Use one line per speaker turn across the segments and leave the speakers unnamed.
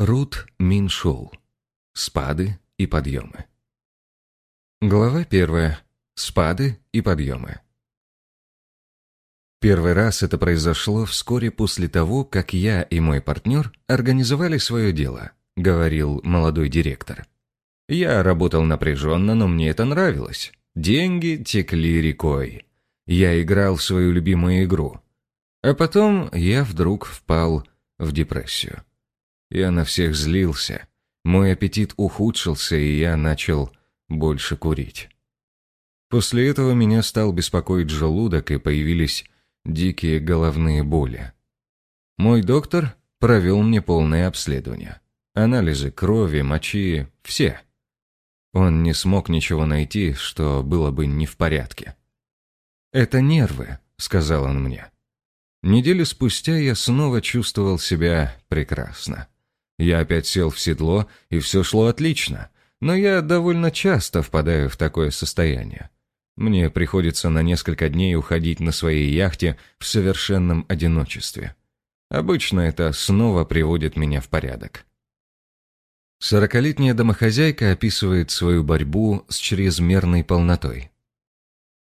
Рут Миншул. Спады и подъемы. Глава первая. Спады и подъемы. Первый раз это произошло вскоре после того, как я и мой партнер организовали свое дело, говорил молодой директор. Я работал напряженно, но мне это нравилось. Деньги текли рекой. Я играл в свою любимую игру. А потом я вдруг впал в депрессию. Я на всех злился. Мой аппетит ухудшился, и я начал больше курить. После этого меня стал беспокоить желудок, и появились дикие головные боли. Мой доктор провел мне полное обследование. Анализы крови, мочи, все. Он не смог ничего найти, что было бы не в порядке. «Это нервы», — сказал он мне. Неделю спустя я снова чувствовал себя прекрасно. Я опять сел в седло, и все шло отлично. Но я довольно часто впадаю в такое состояние. Мне приходится на несколько дней уходить на своей яхте в совершенном одиночестве. Обычно это снова приводит меня в порядок. Сорокалетняя домохозяйка описывает свою борьбу с чрезмерной полнотой.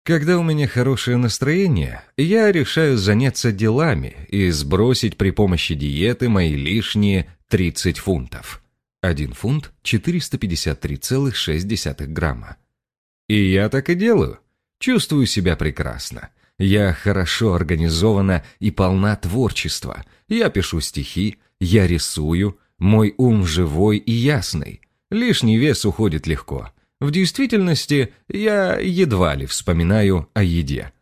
Когда у меня хорошее настроение, я решаю заняться делами и сбросить при помощи диеты мои лишние 30 фунтов. 1 фунт 453,6 грамма. И я так и делаю. Чувствую себя прекрасно. Я хорошо организована и полна творчества. Я пишу стихи, я рисую, мой ум живой и ясный. Лишний вес уходит легко. В действительности я едва ли вспоминаю о еде.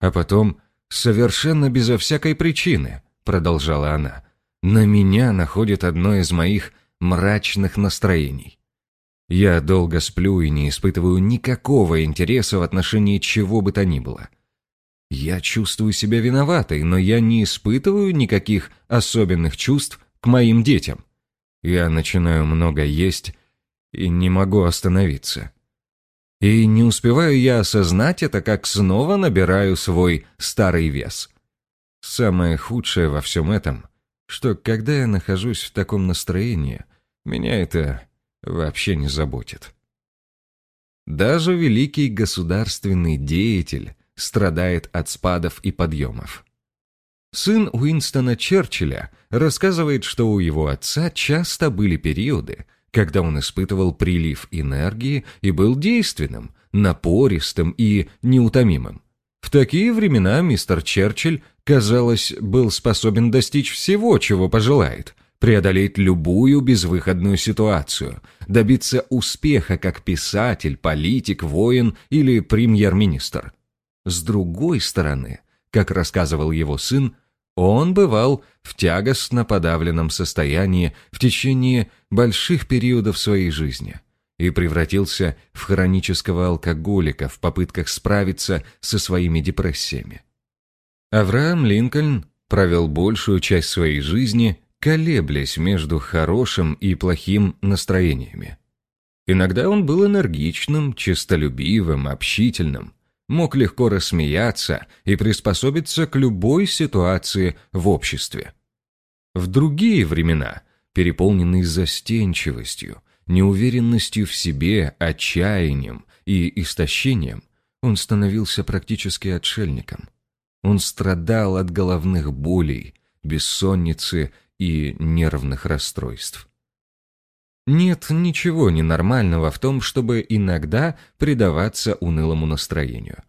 А потом, совершенно безо всякой причины, продолжала она, на меня находит одно из моих мрачных настроений. Я долго сплю и не испытываю никакого интереса в отношении чего бы то ни было. Я чувствую себя виноватой, но я не испытываю никаких особенных чувств к моим детям. Я начинаю много есть и не могу остановиться. И не успеваю я осознать это, как снова набираю свой старый вес. Самое худшее во всем этом, что когда я нахожусь в таком настроении, меня это вообще не заботит. Даже великий государственный деятель страдает от спадов и подъемов. Сын Уинстона Черчилля рассказывает, что у его отца часто были периоды, когда он испытывал прилив энергии и был действенным, напористым и неутомимым. В такие времена мистер Черчилль, казалось, был способен достичь всего, чего пожелает, преодолеть любую безвыходную ситуацию, добиться успеха как писатель, политик, воин или премьер-министр. С другой стороны, как рассказывал его сын, он бывал в тягостно подавленном состоянии в течение больших периодов своей жизни и превратился в хронического алкоголика в попытках справиться со своими депрессиями. Авраам Линкольн провел большую часть своей жизни, колеблясь между хорошим и плохим настроениями. Иногда он был энергичным, честолюбивым, общительным, мог легко рассмеяться и приспособиться к любой ситуации в обществе. В другие времена, переполненный застенчивостью, неуверенностью в себе, отчаянием и истощением, он становился практически отшельником. Он страдал от головных болей, бессонницы и нервных расстройств. Нет ничего ненормального в том, чтобы иногда предаваться унылому настроению.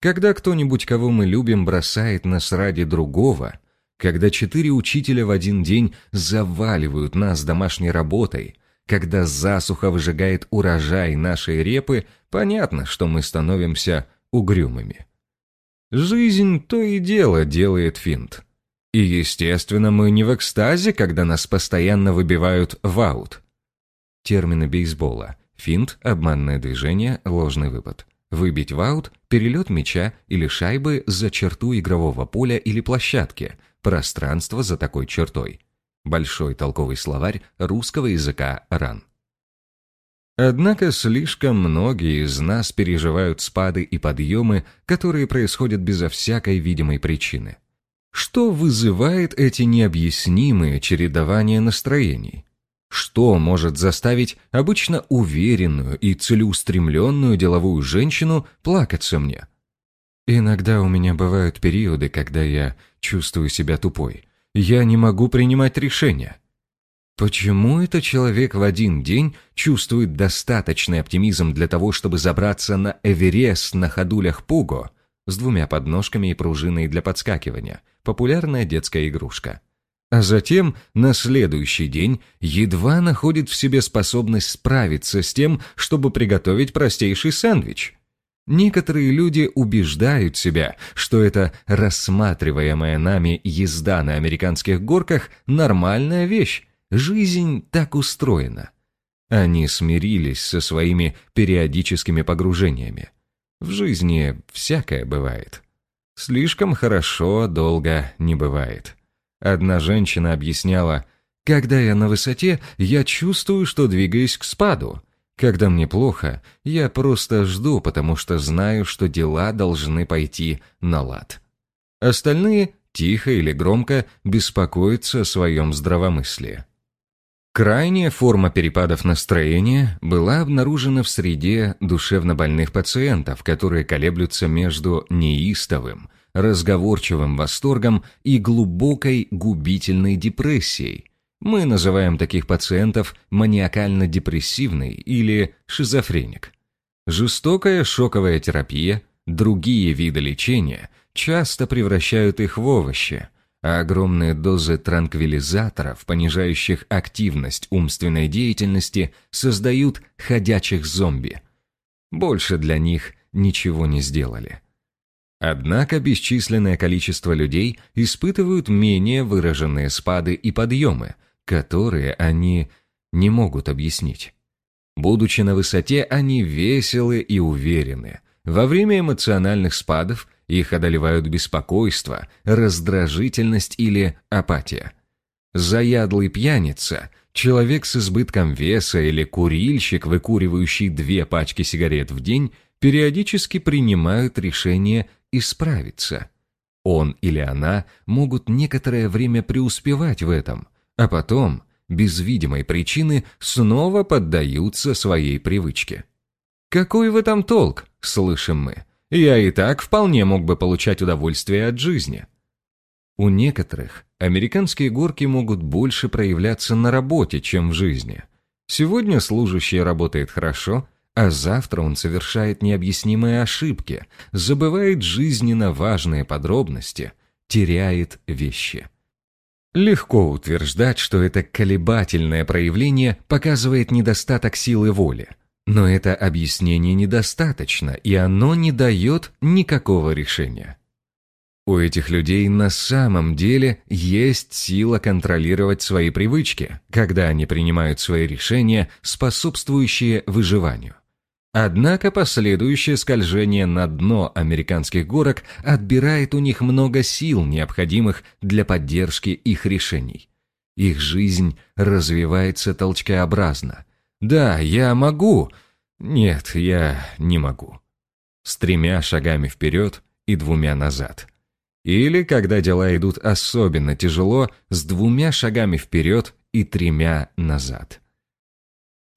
Когда кто-нибудь, кого мы любим, бросает нас ради другого, когда четыре учителя в один день заваливают нас домашней работой, когда засуха выжигает урожай нашей репы, понятно, что мы становимся угрюмыми. Жизнь то и дело делает финт. И, естественно, мы не в экстазе, когда нас постоянно выбивают в аут. Термины бейсбола. Финт, обманное движение, ложный выпад. Выбить в аут – перелет мяча или шайбы за черту игрового поля или площадки, пространство за такой чертой. Большой толковый словарь русского языка РАН. Однако слишком многие из нас переживают спады и подъемы, которые происходят безо всякой видимой причины. Что вызывает эти необъяснимые чередования настроений? Что может заставить обычно уверенную и целеустремленную деловую женщину плакаться мне? Иногда у меня бывают периоды, когда я чувствую себя тупой. Я не могу принимать решения. Почему этот человек в один день чувствует достаточный оптимизм для того, чтобы забраться на Эверест на ходулях Пуго с двумя подножками и пружиной для подскакивания, популярная детская игрушка, а затем на следующий день едва находит в себе способность справиться с тем, чтобы приготовить простейший сэндвич? Некоторые люди убеждают себя, что это рассматриваемая нами езда на американских горках – нормальная вещь, Жизнь так устроена. Они смирились со своими периодическими погружениями. В жизни всякое бывает. Слишком хорошо долго не бывает. Одна женщина объясняла, «Когда я на высоте, я чувствую, что двигаюсь к спаду. Когда мне плохо, я просто жду, потому что знаю, что дела должны пойти на лад». Остальные, тихо или громко, беспокоятся о своем здравомыслии. Крайняя форма перепадов настроения была обнаружена в среде душевнобольных пациентов, которые колеблются между неистовым, разговорчивым восторгом и глубокой губительной депрессией. Мы называем таких пациентов маниакально-депрессивный или шизофреник. Жестокая шоковая терапия, другие виды лечения часто превращают их в овощи – а огромные дозы транквилизаторов, понижающих активность умственной деятельности, создают ходячих зомби. Больше для них ничего не сделали. Однако бесчисленное количество людей испытывают менее выраженные спады и подъемы, которые они не могут объяснить. Будучи на высоте, они веселы и уверены. Во время эмоциональных спадов – их одолевают беспокойство, раздражительность или апатия. Заядлый пьяница, человек с избытком веса или курильщик, выкуривающий две пачки сигарет в день, периодически принимают решение исправиться. Он или она могут некоторое время преуспевать в этом, а потом, без видимой причины, снова поддаются своей привычке. «Какой в этом толк?» – слышим мы. Я и так вполне мог бы получать удовольствие от жизни. У некоторых американские горки могут больше проявляться на работе, чем в жизни. Сегодня служащий работает хорошо, а завтра он совершает необъяснимые ошибки, забывает жизненно важные подробности, теряет вещи. Легко утверждать, что это колебательное проявление показывает недостаток силы воли – но это объяснение недостаточно, и оно не дает никакого решения. У этих людей на самом деле есть сила контролировать свои привычки, когда они принимают свои решения, способствующие выживанию. Однако последующее скольжение на дно американских горок отбирает у них много сил, необходимых для поддержки их решений. Их жизнь развивается толчкообразно – да, я могу. Нет, я не могу. С тремя шагами вперед и двумя назад. Или, когда дела идут особенно тяжело, с двумя шагами вперед и тремя назад.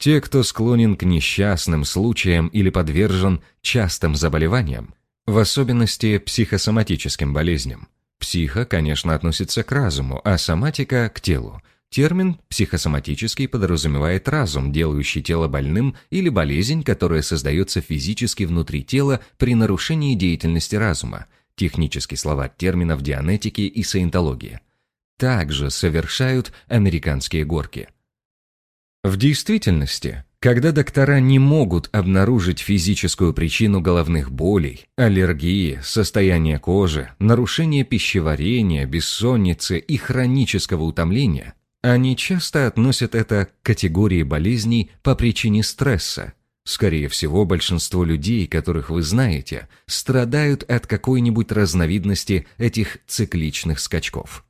Те, кто склонен к несчастным случаям или подвержен частым заболеваниям, в особенности психосоматическим болезням. Психо, конечно, относится к разуму, а соматика – к телу – Термин «психосоматический» подразумевает разум, делающий тело больным, или болезнь, которая создается физически внутри тела при нарушении деятельности разума, технический словарь терминов дианетики и саентологии. Также совершают американские горки. В действительности, когда доктора не могут обнаружить физическую причину головных болей, аллергии, состояния кожи, нарушения пищеварения, бессонницы и хронического утомления, они часто относят это к категории болезней по причине стресса. Скорее всего, большинство людей, которых вы знаете, страдают от какой-нибудь разновидности этих цикличных скачков.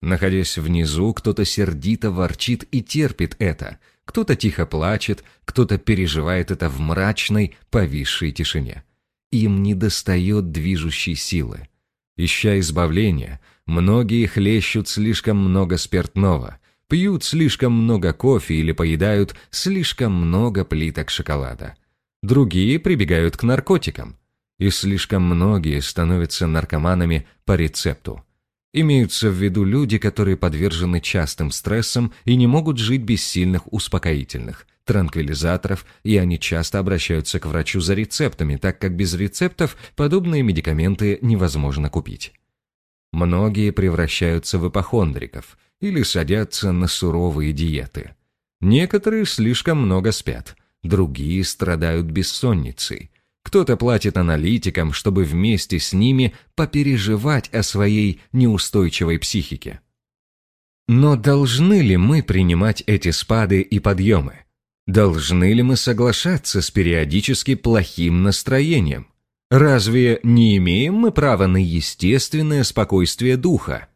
Находясь внизу, кто-то сердито ворчит и терпит это, кто-то тихо плачет, кто-то переживает это в мрачной, повисшей тишине. Им недостает движущей силы. Ища избавления, многие хлещут слишком много спиртного, пьют слишком много кофе или поедают слишком много плиток шоколада. Другие прибегают к наркотикам. И слишком многие становятся наркоманами по рецепту. Имеются в виду люди, которые подвержены частым стрессам и не могут жить без сильных успокоительных, транквилизаторов, и они часто обращаются к врачу за рецептами, так как без рецептов подобные медикаменты невозможно купить. Многие превращаются в ипохондриков или садятся на суровые диеты. Некоторые слишком много спят, другие страдают бессонницей. Кто-то платит аналитикам, чтобы вместе с ними попереживать о своей неустойчивой психике. Но должны ли мы принимать эти спады и подъемы? Должны ли мы соглашаться с периодически плохим настроением? Разве не имеем мы права на естественное спокойствие духа?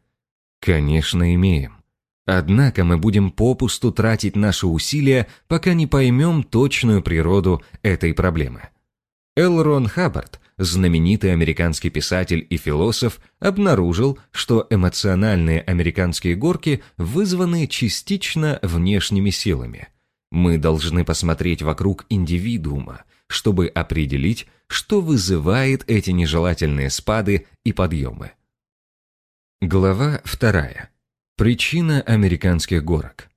Конечно, имеем. Однако мы будем попусту тратить наши усилия, пока не поймем точную природу этой проблемы. Эл Рон Хаббард, знаменитый американский писатель и философ, обнаружил, что эмоциональные американские горки вызваны частично внешними силами – мы должны посмотреть вокруг индивидуума, чтобы определить, что вызывает эти нежелательные спады и подъемы. Глава вторая. Причина американских горок.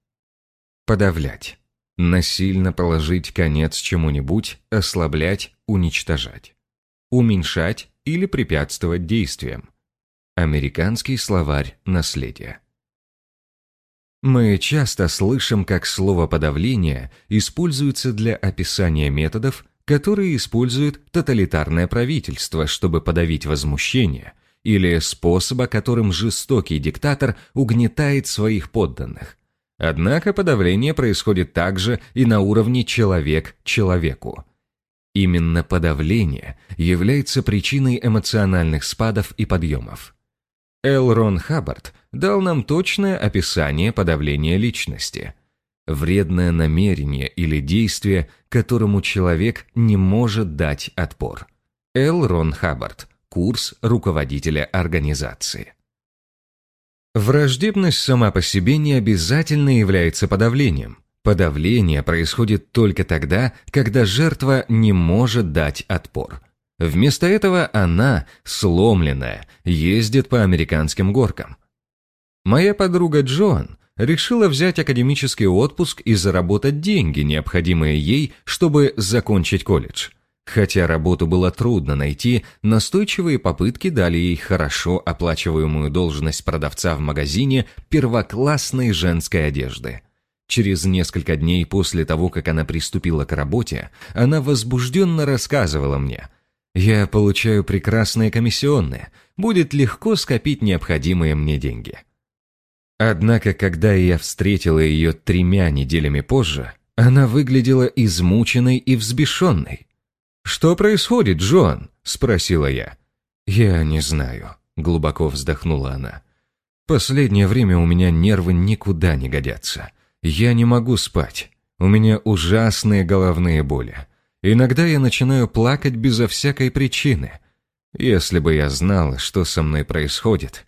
Подавлять. Насильно положить конец чему-нибудь, ослаблять, уничтожать. Уменьшать или препятствовать действиям. Американский словарь наследия. Мы часто слышим, как слово «подавление» используется для описания методов, которые использует тоталитарное правительство, чтобы подавить возмущение, или способа, которым жестокий диктатор угнетает своих подданных. Однако подавление происходит также и на уровне человек человеку. Именно подавление является причиной эмоциональных спадов и подъемов. Эл Рон Хаббард дал нам точное описание подавления личности. Вредное намерение или действие, которому человек не может дать отпор. Эл Рон Хаббард. Курс руководителя организации. Враждебность сама по себе не обязательно является подавлением. Подавление происходит только тогда, когда жертва не может дать отпор. Вместо этого она, сломленная, ездит по американским горкам. Моя подруга Джоан решила взять академический отпуск и заработать деньги, необходимые ей, чтобы закончить колледж. Хотя работу было трудно найти, настойчивые попытки дали ей хорошо оплачиваемую должность продавца в магазине первоклассной женской одежды. Через несколько дней после того, как она приступила к работе, она возбужденно рассказывала мне – я получаю прекрасные комиссионные, будет легко скопить необходимые мне деньги. Однако, когда я встретила ее тремя неделями позже, она выглядела измученной и взбешенной. «Что происходит, Джон?» – спросила я. «Я не знаю», – глубоко вздохнула она. «Последнее время у меня нервы никуда не годятся. Я не могу спать. У меня ужасные головные боли. Иногда я начинаю плакать безо всякой причины. Если бы я знал, что со мной происходит.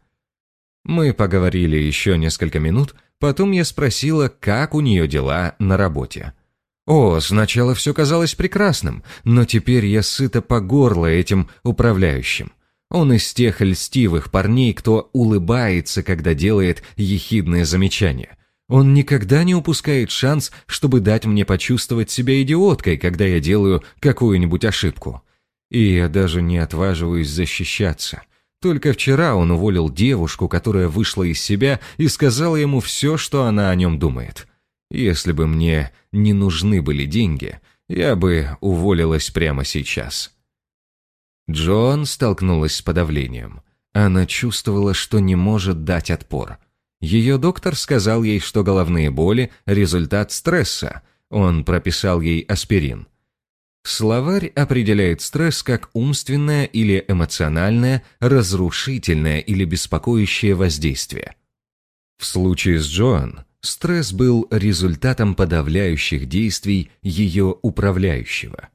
Мы поговорили еще несколько минут, потом я спросила, как у нее дела на работе. О, сначала все казалось прекрасным, но теперь я сыта по горло этим управляющим. Он из тех льстивых парней, кто улыбается, когда делает ехидные замечания. Он никогда не упускает шанс, чтобы дать мне почувствовать себя идиоткой, когда я делаю какую-нибудь ошибку. И я даже не отваживаюсь защищаться. Только вчера он уволил девушку, которая вышла из себя и сказала ему все, что она о нем думает. Если бы мне не нужны были деньги, я бы уволилась прямо сейчас. Джоан столкнулась с подавлением. Она чувствовала, что не может дать отпор. Ее доктор сказал ей, что головные боли – результат стресса. Он прописал ей аспирин. Словарь определяет стресс как умственное или эмоциональное, разрушительное или беспокоящее воздействие. В случае с Джоан стресс был результатом подавляющих действий ее управляющего.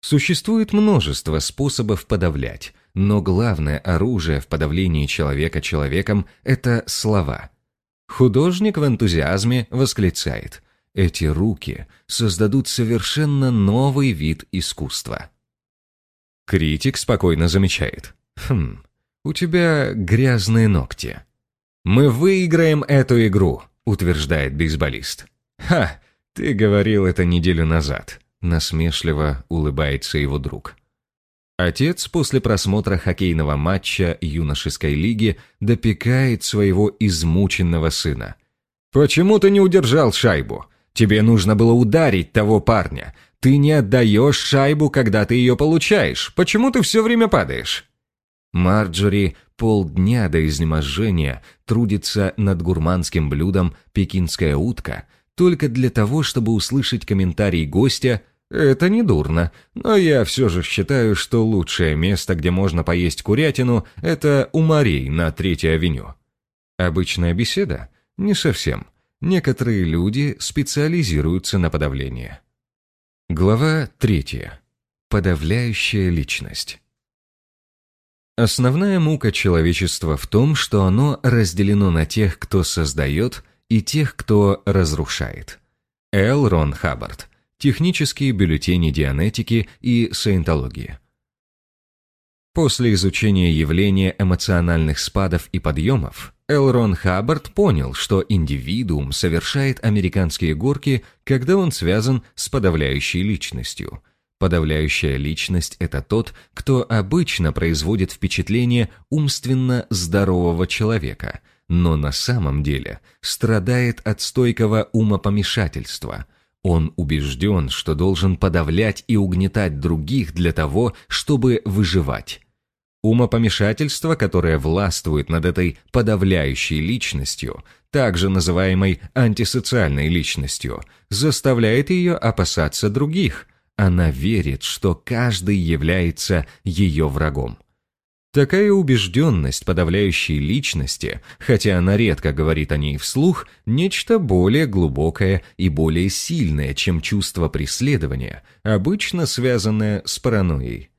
Существует множество способов подавлять, но главное оружие в подавлении человека человеком – это слова. Художник в энтузиазме восклицает «Эти руки создадут совершенно новый вид искусства». Критик спокойно замечает «Хм, у тебя грязные ногти». «Мы выиграем эту игру», — утверждает бейсболист. «Ха, ты говорил это неделю назад», — насмешливо улыбается его друг. Отец после просмотра хоккейного матча юношеской лиги допекает своего измученного сына. «Почему ты не удержал шайбу? Тебе нужно было ударить того парня. Ты не отдаешь шайбу, когда ты ее получаешь. Почему ты все время падаешь?» Марджори полдня до изнеможения трудится над гурманским блюдом «пекинская утка» только для того, чтобы услышать комментарий гостя «Это не дурно, но я все же считаю, что лучшее место, где можно поесть курятину, это у морей на Третьей авеню». Обычная беседа? Не совсем. Некоторые люди специализируются на подавлении. Глава третья. Подавляющая личность. Основная мука человечества в том, что оно разделено на тех, кто создает, и тех, кто разрушает. Эл Рон Хаббард. Технические бюллетени дианетики и саентологии. После изучения явления эмоциональных спадов и подъемов, Эл Рон Хаббард понял, что индивидуум совершает американские горки, когда он связан с подавляющей личностью – Подавляющая личность – это тот, кто обычно производит впечатление умственно здорового человека, но на самом деле страдает от стойкого умопомешательства. Он убежден, что должен подавлять и угнетать других для того, чтобы выживать. Умопомешательство, которое властвует над этой подавляющей личностью, также называемой антисоциальной личностью, заставляет ее опасаться других – она верит, что каждый является ее врагом. Такая убежденность подавляющей личности, хотя она редко говорит о ней вслух, нечто более глубокое и более сильное, чем чувство преследования, обычно связанное с паранойей.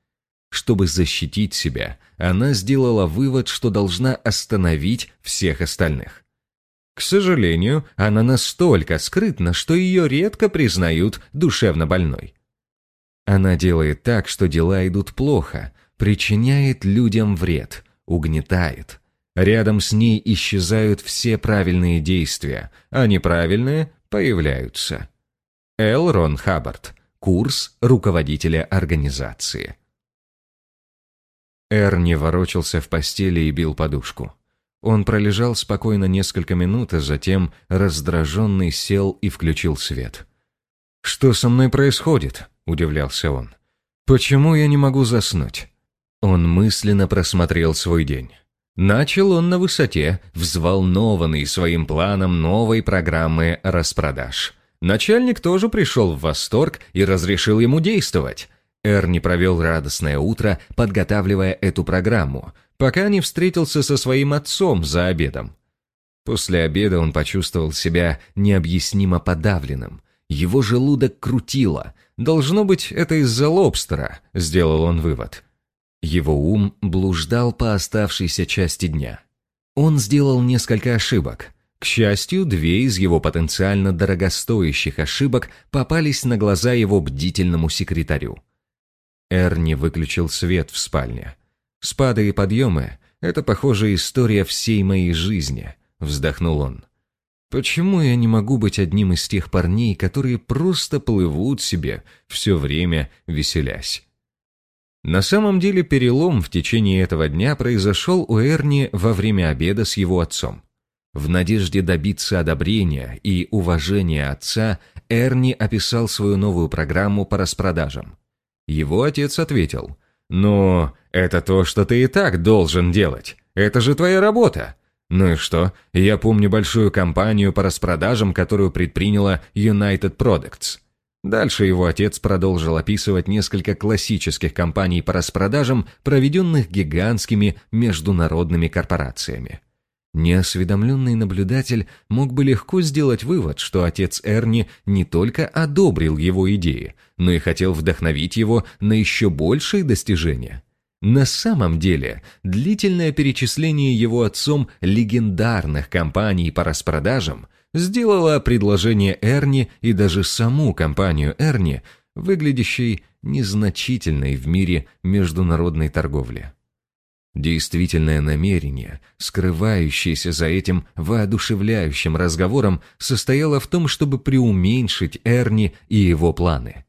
Чтобы защитить себя, она сделала вывод, что должна остановить всех остальных. К сожалению, она настолько скрытна, что ее редко признают душевно больной. Она делает так, что дела идут плохо, причиняет людям вред, угнетает. Рядом с ней исчезают все правильные действия, а неправильные появляются. Эл Рон Хаббард. Курс руководителя организации. Эрни ворочался в постели и бил подушку. Он пролежал спокойно несколько минут, а затем, раздраженный, сел и включил свет. «Что со мной происходит?» – удивлялся он. «Почему я не могу заснуть?» Он мысленно просмотрел свой день. Начал он на высоте, взволнованный своим планом новой программы распродаж. Начальник тоже пришел в восторг и разрешил ему действовать. Эрни провел радостное утро, подготавливая эту программу, пока не встретился со своим отцом за обедом. После обеда он почувствовал себя необъяснимо подавленным. Его желудок крутило, Должно быть, это из-за лобстера, сделал он вывод. Его ум блуждал по оставшейся части дня. Он сделал несколько ошибок. К счастью, две из его потенциально дорогостоящих ошибок попались на глаза его бдительному секретарю. Эрни выключил свет в спальне. «Спады и подъемы — это, похоже, история всей моей жизни», — вздохнул он. Почему я не могу быть одним из тех парней, которые просто плывут себе, все время веселясь? На самом деле перелом в течение этого дня произошел у Эрни во время обеда с его отцом. В надежде добиться одобрения и уважения отца, Эрни описал свою новую программу по распродажам. Его отец ответил, «Но это то, что ты и так должен делать. Это же твоя работа. Ну и что? Я помню большую кампанию по распродажам, которую предприняла United Products. Дальше его отец продолжил описывать несколько классических кампаний по распродажам, проведенных гигантскими международными корпорациями. Неосведомленный наблюдатель мог бы легко сделать вывод, что отец Эрни не только одобрил его идеи, но и хотел вдохновить его на еще большие достижения. На самом деле, длительное перечисление его отцом легендарных компаний по распродажам сделало предложение Эрни и даже саму компанию Эрни выглядящей незначительной в мире международной торговли. Действительное намерение, скрывающееся за этим воодушевляющим разговором, состояло в том, чтобы преуменьшить Эрни и его планы.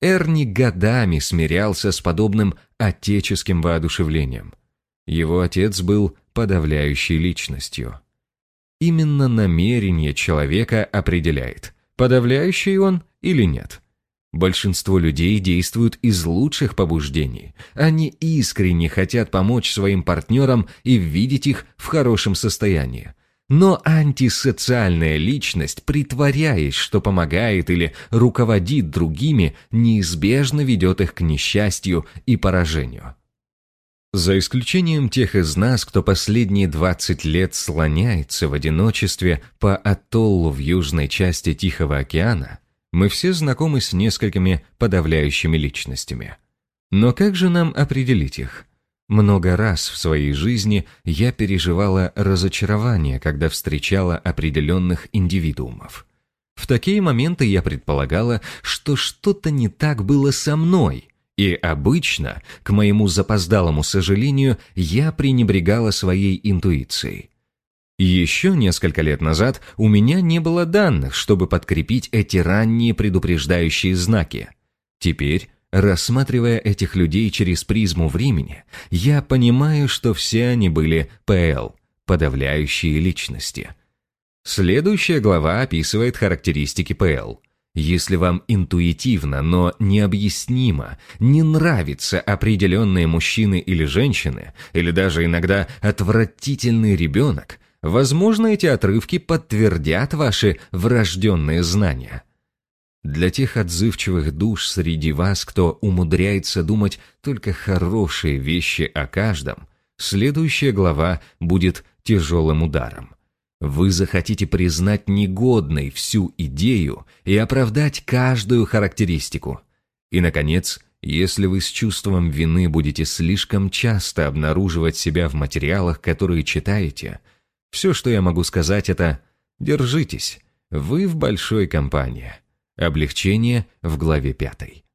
Эрни годами смирялся с подобным отеческим воодушевлением. Его отец был подавляющей личностью. Именно намерение человека определяет, подавляющий он или нет – Большинство людей действуют из лучших побуждений. Они искренне хотят помочь своим партнерам и видеть их в хорошем состоянии. Но антисоциальная личность, притворяясь, что помогает или руководит другими, неизбежно ведет их к несчастью и поражению. За исключением тех из нас, кто последние 20 лет слоняется в одиночестве по атоллу в южной части Тихого океана, мы все знакомы с несколькими подавляющими личностями. Но как же нам определить их? Много раз в своей жизни я переживала разочарование, когда встречала определенных индивидуумов. В такие моменты я предполагала, что что-то не так было со мной, и обычно, к моему запоздалому сожалению, я пренебрегала своей интуицией. Еще несколько лет назад у меня не было данных, чтобы подкрепить эти ранние предупреждающие знаки. Теперь, рассматривая этих людей через призму времени, я понимаю, что все они были ПЛ, подавляющие личности. Следующая глава описывает характеристики ПЛ. Если вам интуитивно, но необъяснимо не нравятся определенные мужчины или женщины, или даже иногда отвратительный ребенок, Возможно, эти отрывки подтвердят ваши врожденные знания. Для тех отзывчивых душ среди вас, кто умудряется думать только хорошие вещи о каждом, следующая глава будет тяжелым ударом. Вы захотите признать негодной всю идею и оправдать каждую характеристику. И, наконец, если вы с чувством вины будете слишком часто обнаруживать себя в материалах, которые читаете – все, что я могу сказать, это «держитесь, вы в большой компании». Облегчение в главе пятой.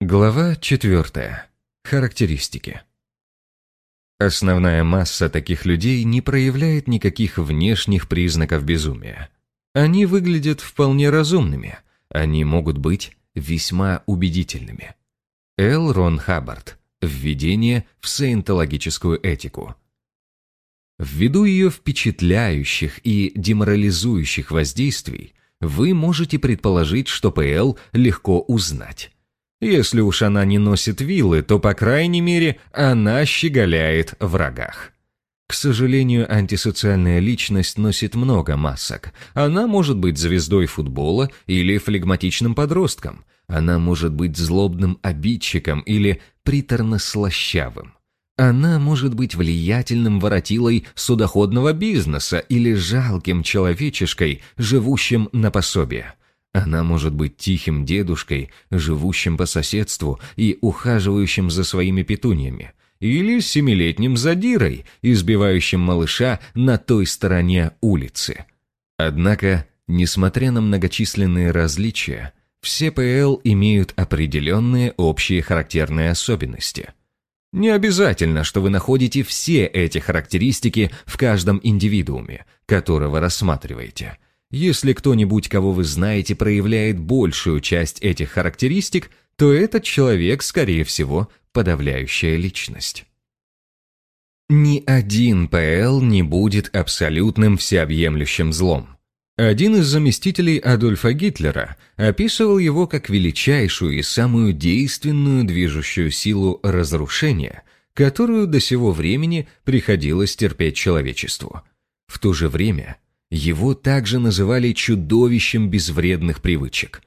Глава четвертая. Характеристики. Основная масса таких людей не проявляет никаких внешних признаков безумия. Они выглядят вполне разумными, они могут быть весьма убедительными. Эл Рон Хаббард. Введение в саентологическую этику. Ввиду ее впечатляющих и деморализующих воздействий, вы можете предположить, что ПЛ легко узнать. Если уж она не носит вилы, то, по крайней мере, она щеголяет в рогах. К сожалению, антисоциальная личность носит много масок. Она может быть звездой футбола или флегматичным подростком. Она может быть злобным обидчиком или приторно-слащавым. Она может быть влиятельным воротилой судоходного бизнеса или жалким человечешкой, живущим на пособие. Она может быть тихим дедушкой, живущим по соседству и ухаживающим за своими петуньями, или семилетним задирой, избивающим малыша на той стороне улицы. Однако, несмотря на многочисленные различия, все ПЛ имеют определенные общие характерные особенности – не обязательно, что вы находите все эти характеристики в каждом индивидууме, которого рассматриваете. Если кто-нибудь, кого вы знаете, проявляет большую часть этих характеристик, то этот человек, скорее всего, подавляющая личность. Ни один ПЛ не будет абсолютным всеобъемлющим злом. Один из заместителей Адольфа Гитлера описывал его как величайшую и самую действенную движущую силу разрушения, которую до сего времени приходилось терпеть человечеству. В то же время его также называли чудовищем безвредных привычек.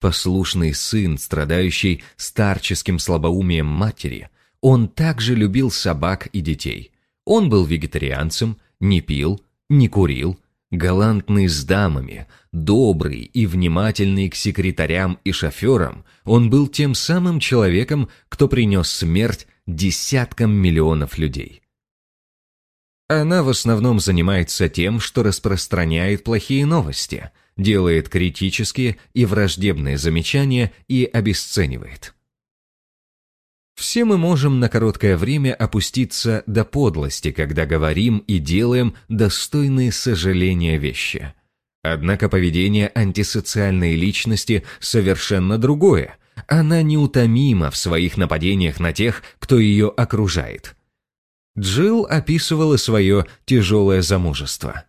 Послушный сын, страдающий старческим слабоумием матери, он также любил собак и детей. Он был вегетарианцем, не пил, не курил, Галантный с дамами, добрый и внимательный к секретарям и шоферам, он был тем самым человеком, кто принес смерть десяткам миллионов людей. Она в основном занимается тем, что распространяет плохие новости, делает критические и враждебные замечания и обесценивает. Все мы можем на короткое время опуститься до подлости, когда говорим и делаем достойные сожаления вещи. Однако поведение антисоциальной личности совершенно другое. Она неутомима в своих нападениях на тех, кто ее окружает. Джилл описывала свое тяжелое замужество.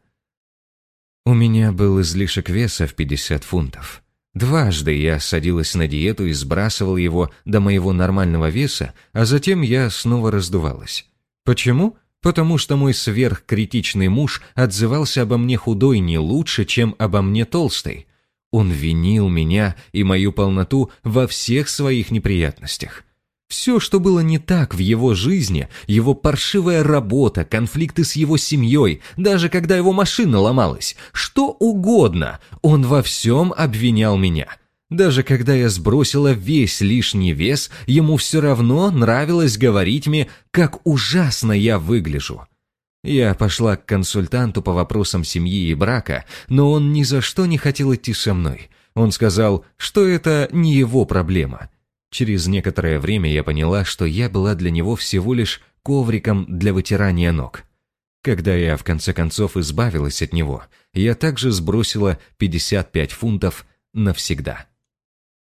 «У меня был излишек веса в 50 фунтов. Дважды я садилась на диету и сбрасывал его до моего нормального веса, а затем я снова раздувалась. Почему? Потому что мой сверхкритичный муж отзывался обо мне худой не лучше, чем обо мне толстой. Он винил меня и мою полноту во всех своих неприятностях. Все, что было не так в его жизни, его паршивая работа, конфликты с его семьей, даже когда его машина ломалась, что угодно, он во всем обвинял меня. Даже когда я сбросила весь лишний вес, ему все равно нравилось говорить мне, как ужасно я выгляжу. Я пошла к консультанту по вопросам семьи и брака, но он ни за что не хотел идти со мной. Он сказал, что это не его проблема – Через некоторое время я поняла, что я была для него всего лишь ковриком для вытирания ног. Когда я в конце концов избавилась от него, я также сбросила 55 фунтов навсегда.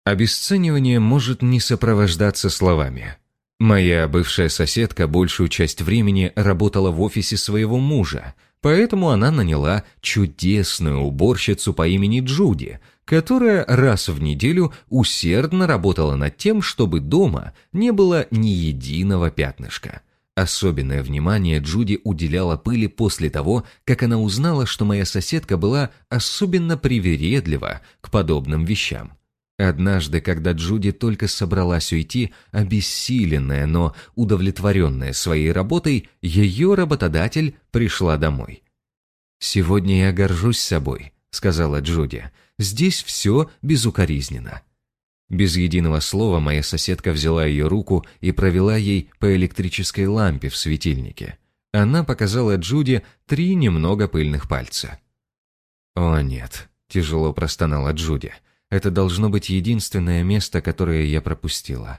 Обесценивание может не сопровождаться словами. Моя бывшая соседка большую часть времени работала в офисе своего мужа, поэтому она наняла чудесную уборщицу по имени Джуди, которая раз в неделю усердно работала над тем, чтобы дома не было ни единого пятнышка. Особенное внимание Джуди уделяла пыли после того, как она узнала, что моя соседка была особенно привередлива к подобным вещам. Однажды, когда Джуди только собралась уйти, обессиленная, но удовлетворенная своей работой, ее работодатель пришла домой. «Сегодня я горжусь собой», — сказала Джуди. Здесь все безукоризненно. Без единого слова моя соседка взяла ее руку и провела ей по электрической лампе в светильнике. Она показала Джуди три немного пыльных пальца. «О, нет», — тяжело простонала Джуди. «Это должно быть единственное место, которое я пропустила».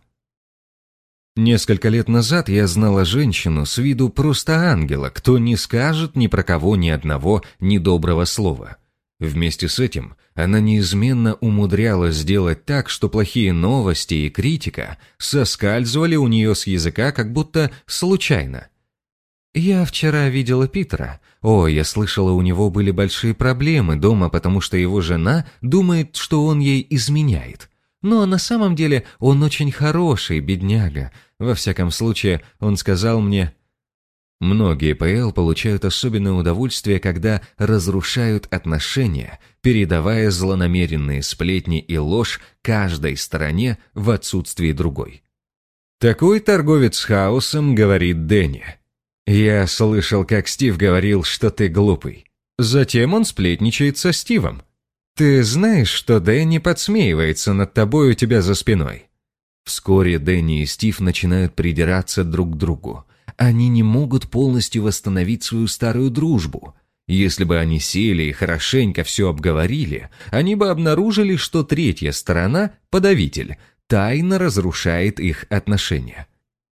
Несколько лет назад я знала женщину с виду просто ангела, кто не скажет ни про кого ни одного недоброго слова. Вместе с этим она неизменно умудрялась сделать так, что плохие новости и критика соскальзывали у нее с языка как будто случайно. «Я вчера видела Питера. О, я слышала, у него были большие проблемы дома, потому что его жена думает, что он ей изменяет. Но на самом деле он очень хороший, бедняга. Во всяком случае, он сказал мне, Многие ПЛ получают особенное удовольствие, когда разрушают отношения, передавая злонамеренные сплетни и ложь каждой стороне в отсутствии другой. Такой торговец хаосом говорит Дэнни. «Я слышал, как Стив говорил, что ты глупый». Затем он сплетничает со Стивом. «Ты знаешь, что Дэнни подсмеивается над тобой у тебя за спиной?» Вскоре Дэнни и Стив начинают придираться друг к другу они не могут полностью восстановить свою старую дружбу. Если бы они сели и хорошенько все обговорили, они бы обнаружили, что третья сторона, подавитель, тайно разрушает их отношения.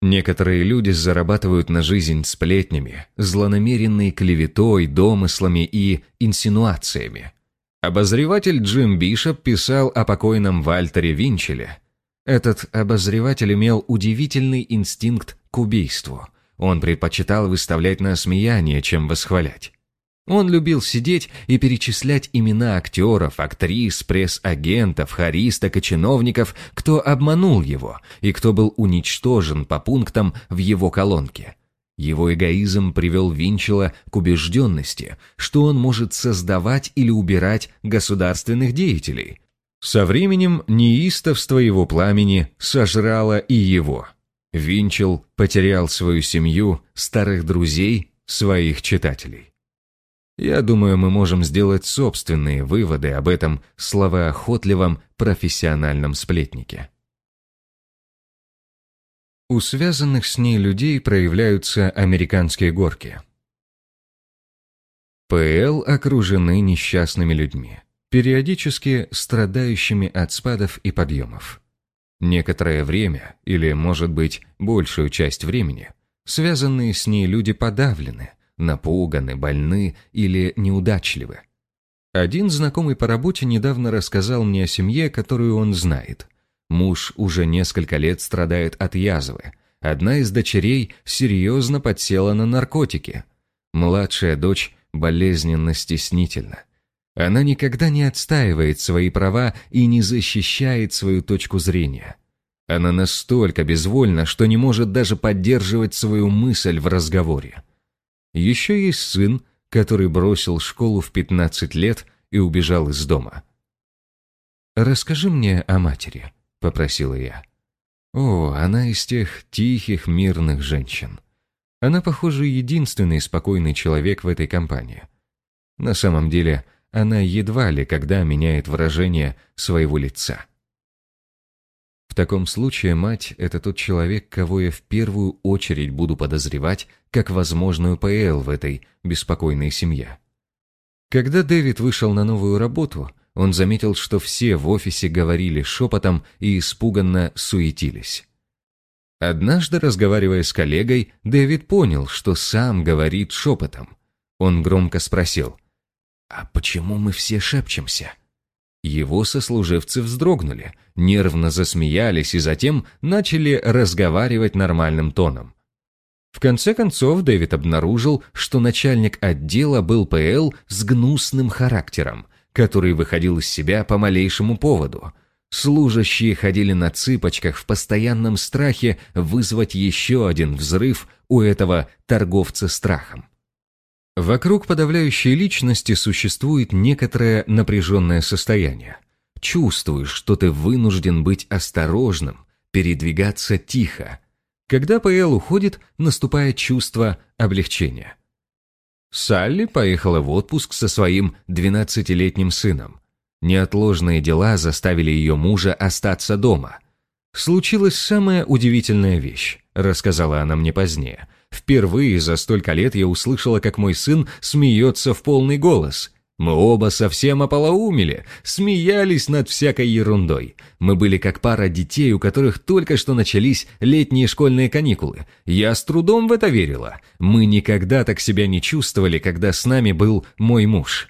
Некоторые люди зарабатывают на жизнь сплетнями, злонамеренной клеветой, домыслами и инсинуациями. Обозреватель Джим Бишоп писал о покойном Вальтере Винчеле. Этот обозреватель имел удивительный инстинкт к убийству. Он предпочитал выставлять на осмеяние, чем восхвалять. Он любил сидеть и перечислять имена актеров, актрис, пресс-агентов, харисток и чиновников, кто обманул его и кто был уничтожен по пунктам в его колонке. Его эгоизм привел Винчела к убежденности, что он может создавать или убирать государственных деятелей. Со временем неистовство его пламени сожрало и его – Винчел потерял свою семью, старых друзей, своих читателей. Я думаю, мы можем сделать собственные выводы об этом словоохотливом профессиональном сплетнике. У связанных с ней людей проявляются американские горки. ПЛ окружены несчастными людьми, периодически страдающими от спадов и подъемов. Некоторое время, или, может быть, большую часть времени, связанные с ней люди подавлены, напуганы, больны или неудачливы. Один знакомый по работе недавно рассказал мне о семье, которую он знает. Муж уже несколько лет страдает от язвы. Одна из дочерей серьезно подсела на наркотики. Младшая дочь болезненно стеснительна. Она никогда не отстаивает свои права и не защищает свою точку зрения. Она настолько безвольна, что не может даже поддерживать свою мысль в разговоре. Еще есть сын, который бросил школу в 15 лет и убежал из дома. «Расскажи мне о матери», — попросила я. «О, она из тех тихих, мирных женщин. Она, похоже, единственный спокойный человек в этой компании. На самом деле, она едва ли когда меняет выражение своего лица. В таком случае мать – это тот человек, кого я в первую очередь буду подозревать как возможную ПЛ в этой беспокойной семье. Когда Дэвид вышел на новую работу, он заметил, что все в офисе говорили шепотом и испуганно суетились. Однажды, разговаривая с коллегой, Дэвид понял, что сам говорит шепотом. Он громко спросил, «А почему мы все шепчемся?» Его сослуживцы вздрогнули, нервно засмеялись и затем начали разговаривать нормальным тоном. В конце концов, Дэвид обнаружил, что начальник отдела был ПЛ с гнусным характером, который выходил из себя по малейшему поводу. Служащие ходили на цыпочках в постоянном страхе вызвать еще один взрыв у этого торговца страхом. Вокруг подавляющей личности существует некоторое напряженное состояние. Чувствуешь, что ты вынужден быть осторожным, передвигаться тихо. Когда ПЛ уходит, наступает чувство облегчения. Салли поехала в отпуск со своим 12-летним сыном. Неотложные дела заставили ее мужа остаться дома. Случилась самая удивительная вещь, рассказала она мне позднее – Впервые за столько лет я услышала, как мой сын смеется в полный голос. Мы оба совсем ополоумели, смеялись над всякой ерундой. Мы были как пара детей, у которых только что начались летние школьные каникулы. Я с трудом в это верила. Мы никогда так себя не чувствовали, когда с нами был мой муж.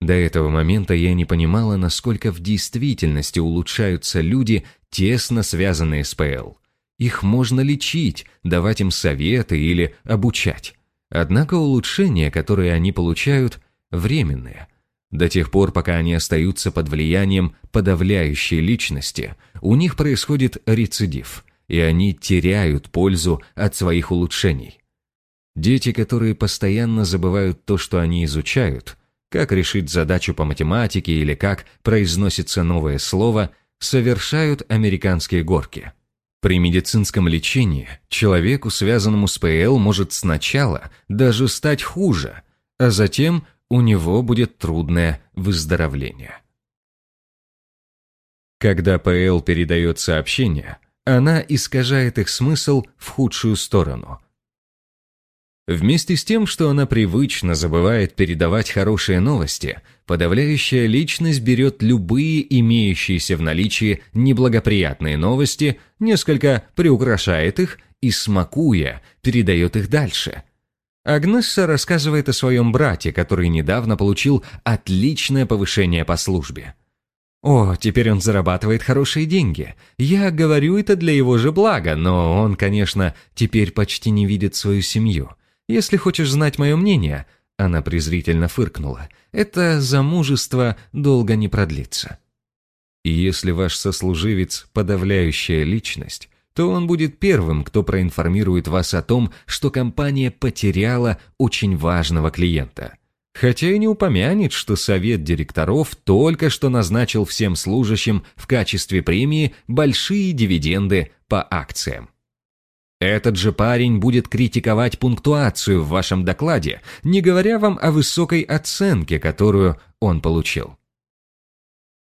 До этого момента я не понимала, насколько в действительности улучшаются люди, тесно связанные с ПЛ. Их можно лечить, давать им советы или обучать. Однако улучшения, которые они получают, временные. До тех пор, пока они остаются под влиянием подавляющей личности, у них происходит рецидив, и они теряют пользу от своих улучшений. Дети, которые постоянно забывают то, что они изучают, как решить задачу по математике или как произносится новое слово, совершают американские горки – при медицинском лечении человеку, связанному с ПЛ, может сначала даже стать хуже, а затем у него будет трудное выздоровление. Когда ПЛ передает сообщения, она искажает их смысл в худшую сторону – Вместе с тем, что она привычно забывает передавать хорошие новости, подавляющая личность берет любые имеющиеся в наличии неблагоприятные новости, несколько приукрашает их и, смакуя, передает их дальше. Агнесса рассказывает о своем брате, который недавно получил отличное повышение по службе. «О, теперь он зарабатывает хорошие деньги. Я говорю это для его же блага, но он, конечно, теперь почти не видит свою семью». Если хочешь знать мое мнение, она презрительно фыркнула, это замужество долго не продлится. И если ваш сослуживец – подавляющая личность, то он будет первым, кто проинформирует вас о том, что компания потеряла очень важного клиента. Хотя и не упомянет, что совет директоров только что назначил всем служащим в качестве премии большие дивиденды по акциям. Этот же парень будет критиковать пунктуацию в вашем докладе, не говоря вам о высокой оценке, которую он получил.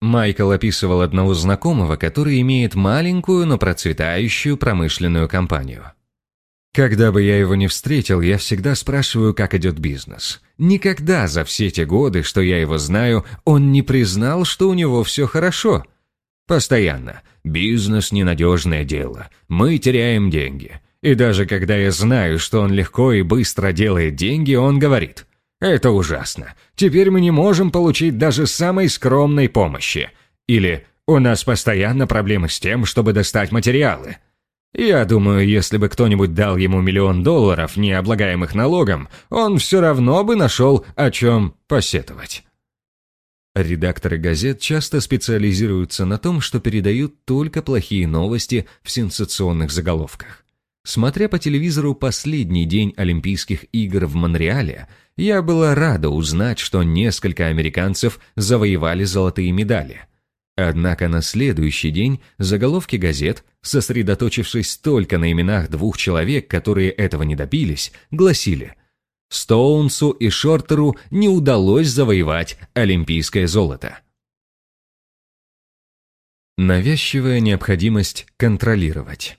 Майкл описывал одного знакомого, который имеет маленькую, но процветающую промышленную компанию. Когда бы я его не встретил, я всегда спрашиваю, как идет бизнес. Никогда за все те годы, что я его знаю, он не признал, что у него все хорошо. Постоянно. Бизнес – ненадежное дело. Мы теряем деньги. И даже когда я знаю, что он легко и быстро делает деньги, он говорит – это ужасно. Теперь мы не можем получить даже самой скромной помощи. Или у нас постоянно проблемы с тем, чтобы достать материалы. Я думаю, если бы кто-нибудь дал ему миллион долларов, не облагаемых налогом, он все равно бы нашел, о чем посетовать. Редакторы газет часто специализируются на том, что передают только плохие новости в сенсационных заголовках. Смотря по телевизору последний день Олимпийских игр в Монреале, я была рада узнать, что несколько американцев завоевали золотые медали. Однако на следующий день заголовки газет, сосредоточившись только на именах двух человек, которые этого не добились, гласили «Стоунсу и Шортеру не удалось завоевать олимпийское золото». Навязчивая необходимость контролировать.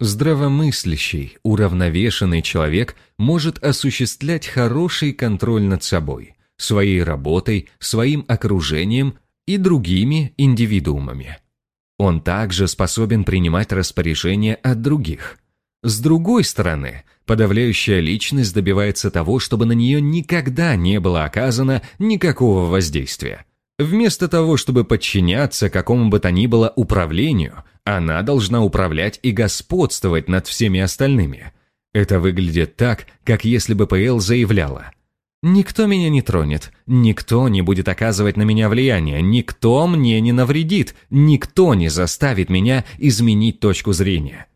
Здравомыслящий, уравновешенный человек может осуществлять хороший контроль над собой, своей работой, своим окружением и другими индивидуумами. Он также способен принимать распоряжения от других. С другой стороны, подавляющая личность добивается того, чтобы на нее никогда не было оказано никакого воздействия. Вместо того, чтобы подчиняться какому бы то ни было управлению, она должна управлять и господствовать над всеми остальными. Это выглядит так, как если бы ПЛ заявляла «Никто меня не тронет, никто не будет оказывать на меня влияние, никто мне не навредит, никто не заставит меня изменить точку зрения».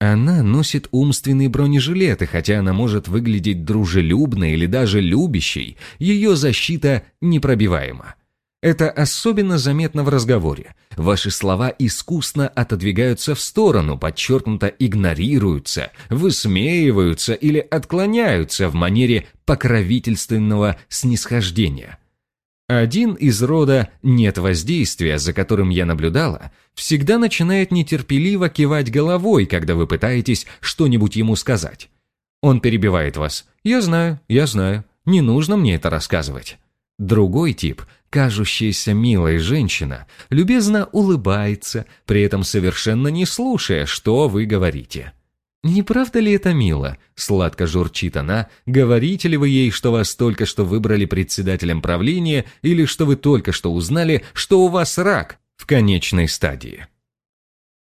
Она носит умственный бронежилет, и хотя она может выглядеть дружелюбной или даже любящей, ее защита непробиваема. Это особенно заметно в разговоре. Ваши слова искусно отодвигаются в сторону, подчеркнуто игнорируются, высмеиваются или отклоняются в манере покровительственного снисхождения. Один из рода «нет воздействия», за которым я наблюдала, всегда начинает нетерпеливо кивать головой, когда вы пытаетесь что-нибудь ему сказать. Он перебивает вас «Я знаю, я знаю, не нужно мне это рассказывать». Другой тип кажущаяся милой женщина любезно улыбается, при этом совершенно не слушая, что вы говорите. «Не правда ли это мило?» – сладко журчит она. «Говорите ли вы ей, что вас только что выбрали председателем правления или что вы только что узнали, что у вас рак в конечной стадии?»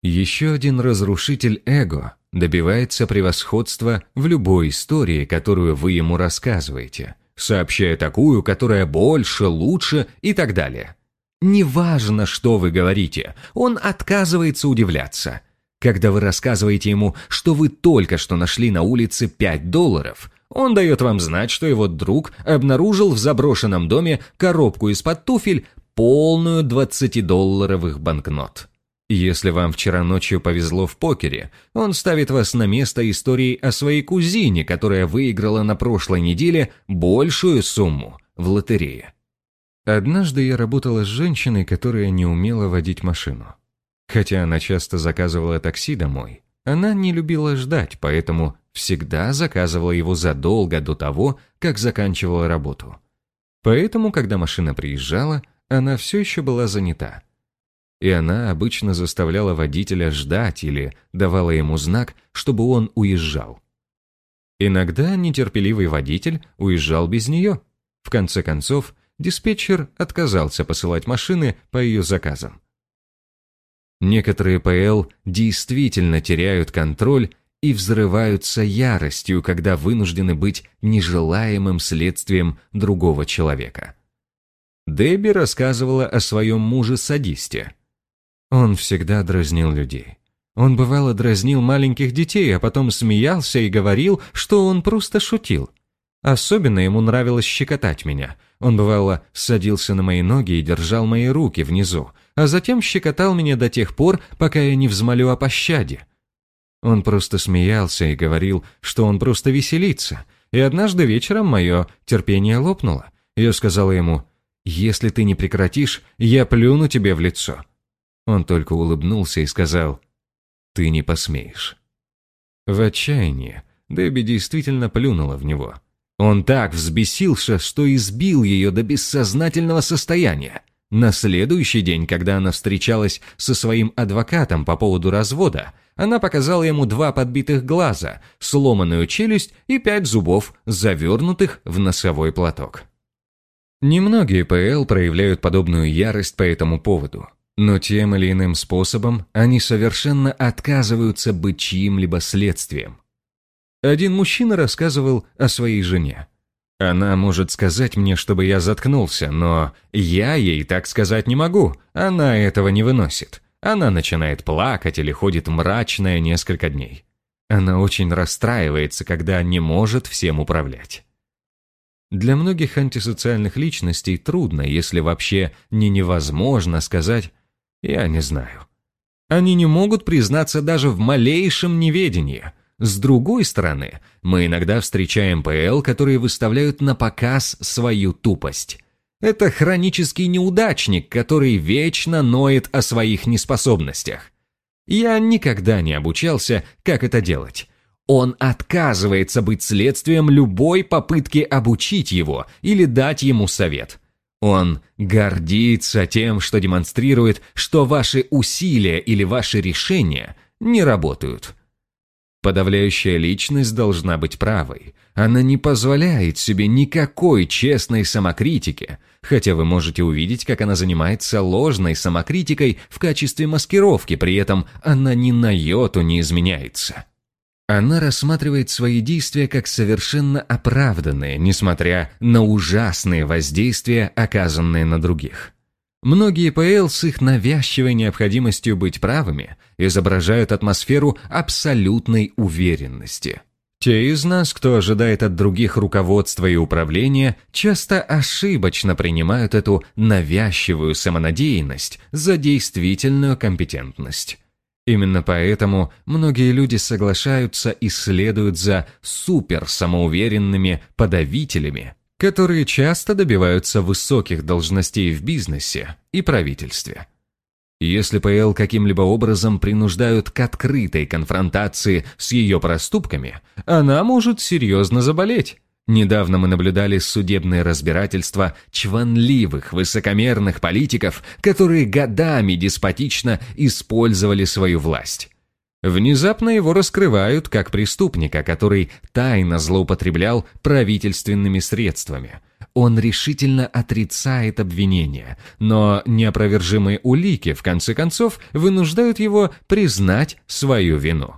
Еще один разрушитель эго добивается превосходства в любой истории, которую вы ему рассказываете – сообщая такую, которая больше, лучше и так далее. Неважно, что вы говорите, он отказывается удивляться. Когда вы рассказываете ему, что вы только что нашли на улице 5 долларов, он дает вам знать, что его друг обнаружил в заброшенном доме коробку из-под туфель, полную 20-долларовых банкнот. Если вам вчера ночью повезло в покере, он ставит вас на место истории о своей кузине, которая выиграла на прошлой неделе большую сумму в лотерее. Однажды я работала с женщиной, которая не умела водить машину. Хотя она часто заказывала такси домой, она не любила ждать, поэтому всегда заказывала его задолго до того, как заканчивала работу. Поэтому, когда машина приезжала, она все еще была занята – и она обычно заставляла водителя ждать или давала ему знак, чтобы он уезжал. Иногда нетерпеливый водитель уезжал без нее. В конце концов, диспетчер отказался посылать машины по ее заказам. Некоторые ПЛ действительно теряют контроль и взрываются яростью, когда вынуждены быть нежелаемым следствием другого человека. Дебби рассказывала о своем муже-садисте – он всегда дразнил людей. Он бывало дразнил маленьких детей, а потом смеялся и говорил, что он просто шутил. Особенно ему нравилось щекотать меня. Он бывало садился на мои ноги и держал мои руки внизу, а затем щекотал меня до тех пор, пока я не взмолю о пощаде. Он просто смеялся и говорил, что он просто веселится. И однажды вечером мое терпение лопнуло. Я сказала ему, «Если ты не прекратишь, я плюну тебе в лицо». Он только улыбнулся и сказал, «Ты не посмеешь». В отчаянии Дебби действительно плюнула в него. Он так взбесился, что избил ее до бессознательного состояния. На следующий день, когда она встречалась со своим адвокатом по поводу развода, она показала ему два подбитых глаза, сломанную челюсть и пять зубов, завернутых в носовой платок. Немногие ПЛ проявляют подобную ярость по этому поводу, но тем или иным способом они совершенно отказываются быть чьим-либо следствием. Один мужчина рассказывал о своей жене. Она может сказать мне, чтобы я заткнулся, но я ей так сказать не могу, она этого не выносит. Она начинает плакать или ходит мрачная несколько дней. Она очень расстраивается, когда не может всем управлять. Для многих антисоциальных личностей трудно, если вообще не невозможно сказать «я не знаю». Они не могут признаться даже в малейшем неведении. С другой стороны, мы иногда встречаем ПЛ, которые выставляют на показ свою тупость. Это хронический неудачник, который вечно ноет о своих неспособностях. Я никогда не обучался, как это делать. Он отказывается быть следствием любой попытки обучить его или дать ему совет. Он гордится тем, что демонстрирует, что ваши усилия или ваши решения не работают. Подавляющая личность должна быть правой. Она не позволяет себе никакой честной самокритики, хотя вы можете увидеть, как она занимается ложной самокритикой в качестве маскировки, при этом она ни на йоту не изменяется. Она рассматривает свои действия как совершенно оправданные, несмотря на ужасные воздействия, оказанные на других. Многие ПЛ с их навязчивой необходимостью быть правыми изображают атмосферу абсолютной уверенности. Те из нас, кто ожидает от других руководства и управления, часто ошибочно принимают эту навязчивую самонадеянность за действительную компетентность. Именно поэтому многие люди соглашаются и следуют за суперсамоуверенными подавителями, которые часто добиваются высоких должностей в бизнесе и правительстве. Если ПЛ каким-либо образом принуждают к открытой конфронтации с ее проступками, она может серьезно заболеть. Недавно мы наблюдали судебное разбирательство чванливых, высокомерных политиков, которые годами деспотично использовали свою власть. Внезапно его раскрывают как преступника, который тайно злоупотреблял правительственными средствами. Он решительно отрицает обвинения, но неопровержимые улики, в конце концов, вынуждают его признать свою вину.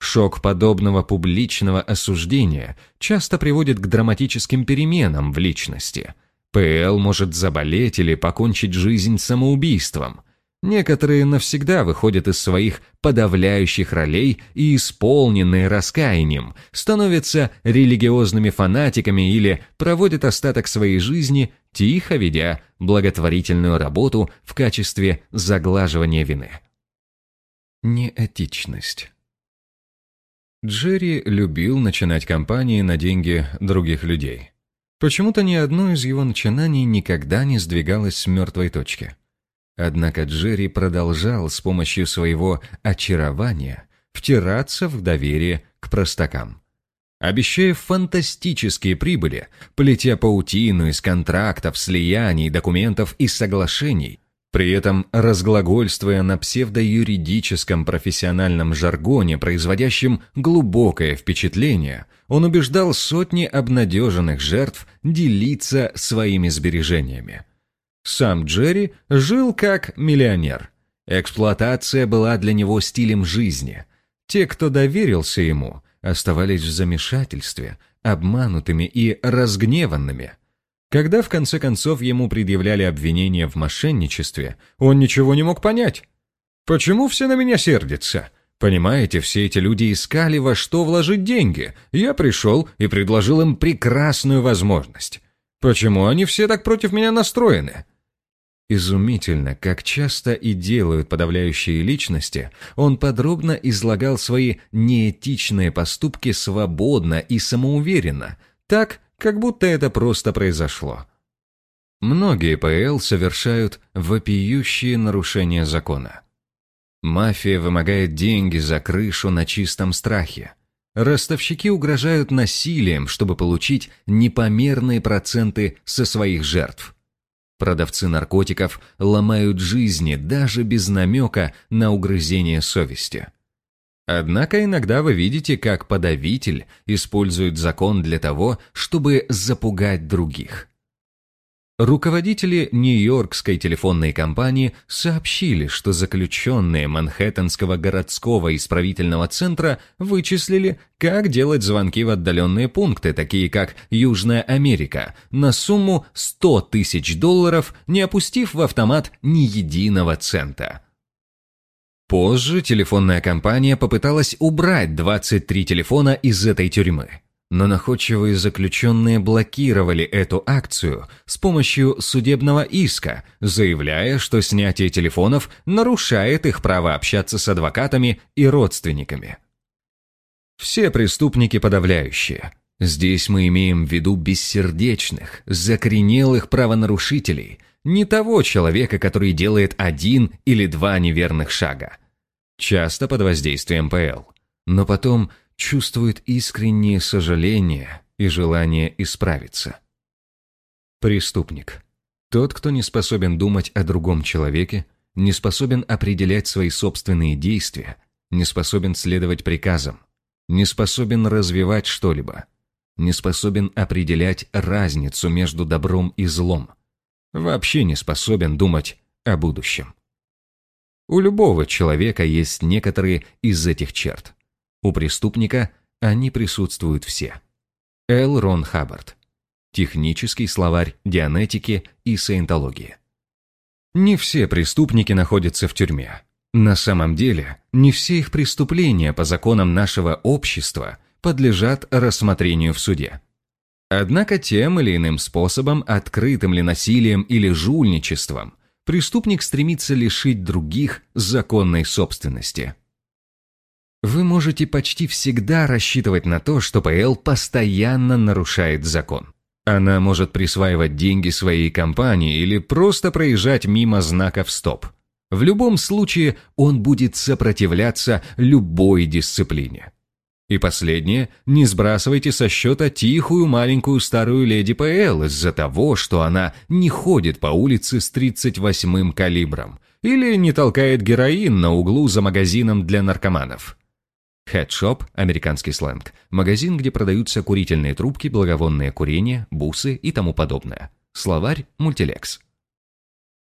Шок подобного публичного осуждения часто приводит к драматическим переменам в личности. ПЛ может заболеть или покончить жизнь самоубийством – Некоторые навсегда выходят из своих подавляющих ролей и, исполненные раскаянием, становятся религиозными фанатиками или проводят остаток своей жизни, тихо ведя благотворительную работу в качестве заглаживания вины. Неэтичность Джерри любил начинать кампании на деньги других людей. Почему-то ни одно из его начинаний никогда не сдвигалось с мертвой точки – Однако Джерри продолжал с помощью своего очарования втираться в доверие к простакам. Обещая фантастические прибыли, плетя паутину из контрактов, слияний, документов и соглашений, при этом разглагольствуя на псевдоюридическом профессиональном жаргоне, производящем глубокое впечатление, он убеждал сотни обнадеженных жертв делиться своими сбережениями. Сам Джерри жил как миллионер. Эксплуатация была для него стилем жизни. Те, кто доверился ему, оставались в замешательстве, обманутыми и разгневанными. Когда в конце концов ему предъявляли обвинения в мошенничестве, он ничего не мог понять. «Почему все на меня сердятся?» Понимаете, все эти люди искали, во что вложить деньги. Я пришел и предложил им прекрасную возможность. Почему они все так против меня настроены? Изумительно, как часто и делают подавляющие личности, он подробно излагал свои неэтичные поступки свободно и самоуверенно, так, как будто это просто произошло. Многие ПЛ совершают вопиющие нарушения закона. Мафия вымогает деньги за крышу на чистом страхе. Ростовщики угрожают насилием, чтобы получить непомерные проценты со своих жертв. Продавцы наркотиков ломают жизни даже без намека на угрызение совести. Однако иногда вы видите, как подавитель использует закон для того, чтобы запугать других. Руководители Нью-Йоркской телефонной компании сообщили, что заключенные Манхэттенского городского исправительного центра вычислили, как делать звонки в отдаленные пункты, такие как Южная Америка, на сумму 100 тысяч долларов, не опустив в автомат ни единого цента. Позже телефонная компания попыталась убрать 23 телефона из этой тюрьмы но находчивые заключенные блокировали эту акцию с помощью судебного иска, заявляя, что снятие телефонов нарушает их право общаться с адвокатами и родственниками. Все преступники подавляющие. Здесь мы имеем в виду бессердечных, закоренелых правонарушителей, не того человека, который делает один или два неверных шага. Часто под воздействием ПЛ. Но потом – чувствует искреннее сожаление и желание исправиться. Преступник. Тот, кто не способен думать о другом человеке, не способен определять свои собственные действия, не способен следовать приказам, не способен развивать что-либо, не способен определять разницу между добром и злом, вообще не способен думать о будущем. У любого человека есть некоторые из этих черт. У преступника они присутствуют все. Л. Рон Хаббард. Технический словарь дианетики и саентологии. Не все преступники находятся в тюрьме. На самом деле, не все их преступления по законам нашего общества подлежат рассмотрению в суде. Однако тем или иным способом, открытым ли насилием или жульничеством, преступник стремится лишить других законной собственности – вы можете почти всегда рассчитывать на то, что ПЛ постоянно нарушает закон. Она может присваивать деньги своей компании или просто проезжать мимо знаков «стоп». В любом случае он будет сопротивляться любой дисциплине. И последнее, не сбрасывайте со счета тихую маленькую старую леди ПЛ из-за того, что она не ходит по улице с 38-м калибром или не толкает героин на углу за магазином для наркоманов. Хедшоп, американский сленг, магазин, где продаются курительные трубки, благовонное курение, бусы и тому подобное. Словарь «Мультилекс».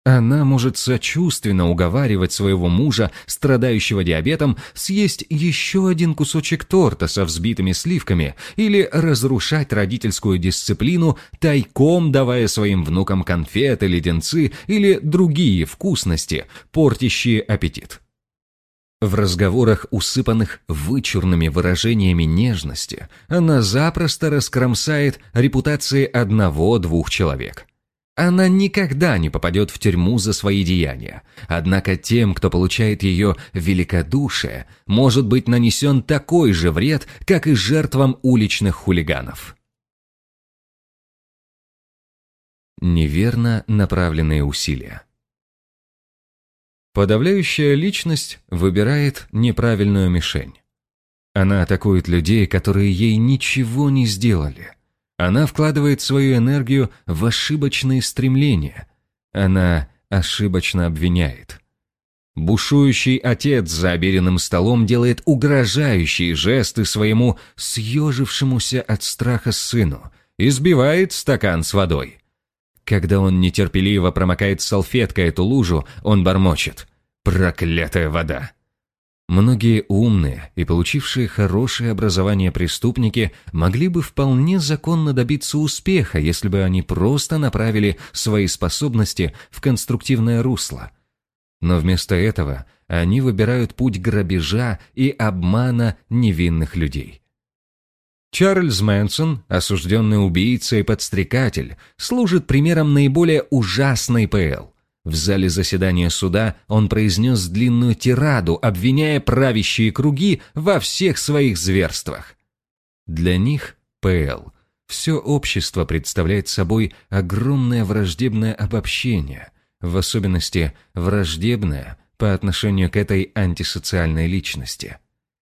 Она может сочувственно уговаривать своего мужа, страдающего диабетом, съесть еще один кусочек торта со взбитыми сливками или разрушать родительскую дисциплину, тайком давая своим внукам конфеты, леденцы или другие вкусности, портящие аппетит. В разговорах, усыпанных вычурными выражениями нежности, она запросто раскромсает репутации одного-двух человек. Она никогда не попадет в тюрьму за свои деяния, однако тем, кто получает ее великодушие, может быть нанесен такой же вред, как и жертвам уличных хулиганов. Неверно направленные усилия Подавляющая личность выбирает неправильную мишень. Она атакует людей, которые ей ничего не сделали. Она вкладывает свою энергию в ошибочные стремления. Она ошибочно обвиняет. Бушующий отец за обеденным столом делает угрожающие жесты своему съежившемуся от страха сыну и сбивает стакан с водой. Когда он нетерпеливо промокает салфеткой эту лужу, он бормочет «Проклятая вода!». Многие умные и получившие хорошее образование преступники могли бы вполне законно добиться успеха, если бы они просто направили свои способности в конструктивное русло. Но вместо этого они выбирают путь грабежа и обмана невинных людей. Чарльз Мэнсон, осужденный убийца и подстрекатель, служит примером наиболее ужасной ПЛ. В зале заседания суда он произнес длинную тираду, обвиняя правящие круги во всех своих зверствах. Для них, ПЛ, все общество представляет собой огромное враждебное обобщение, в особенности враждебное по отношению к этой антисоциальной личности.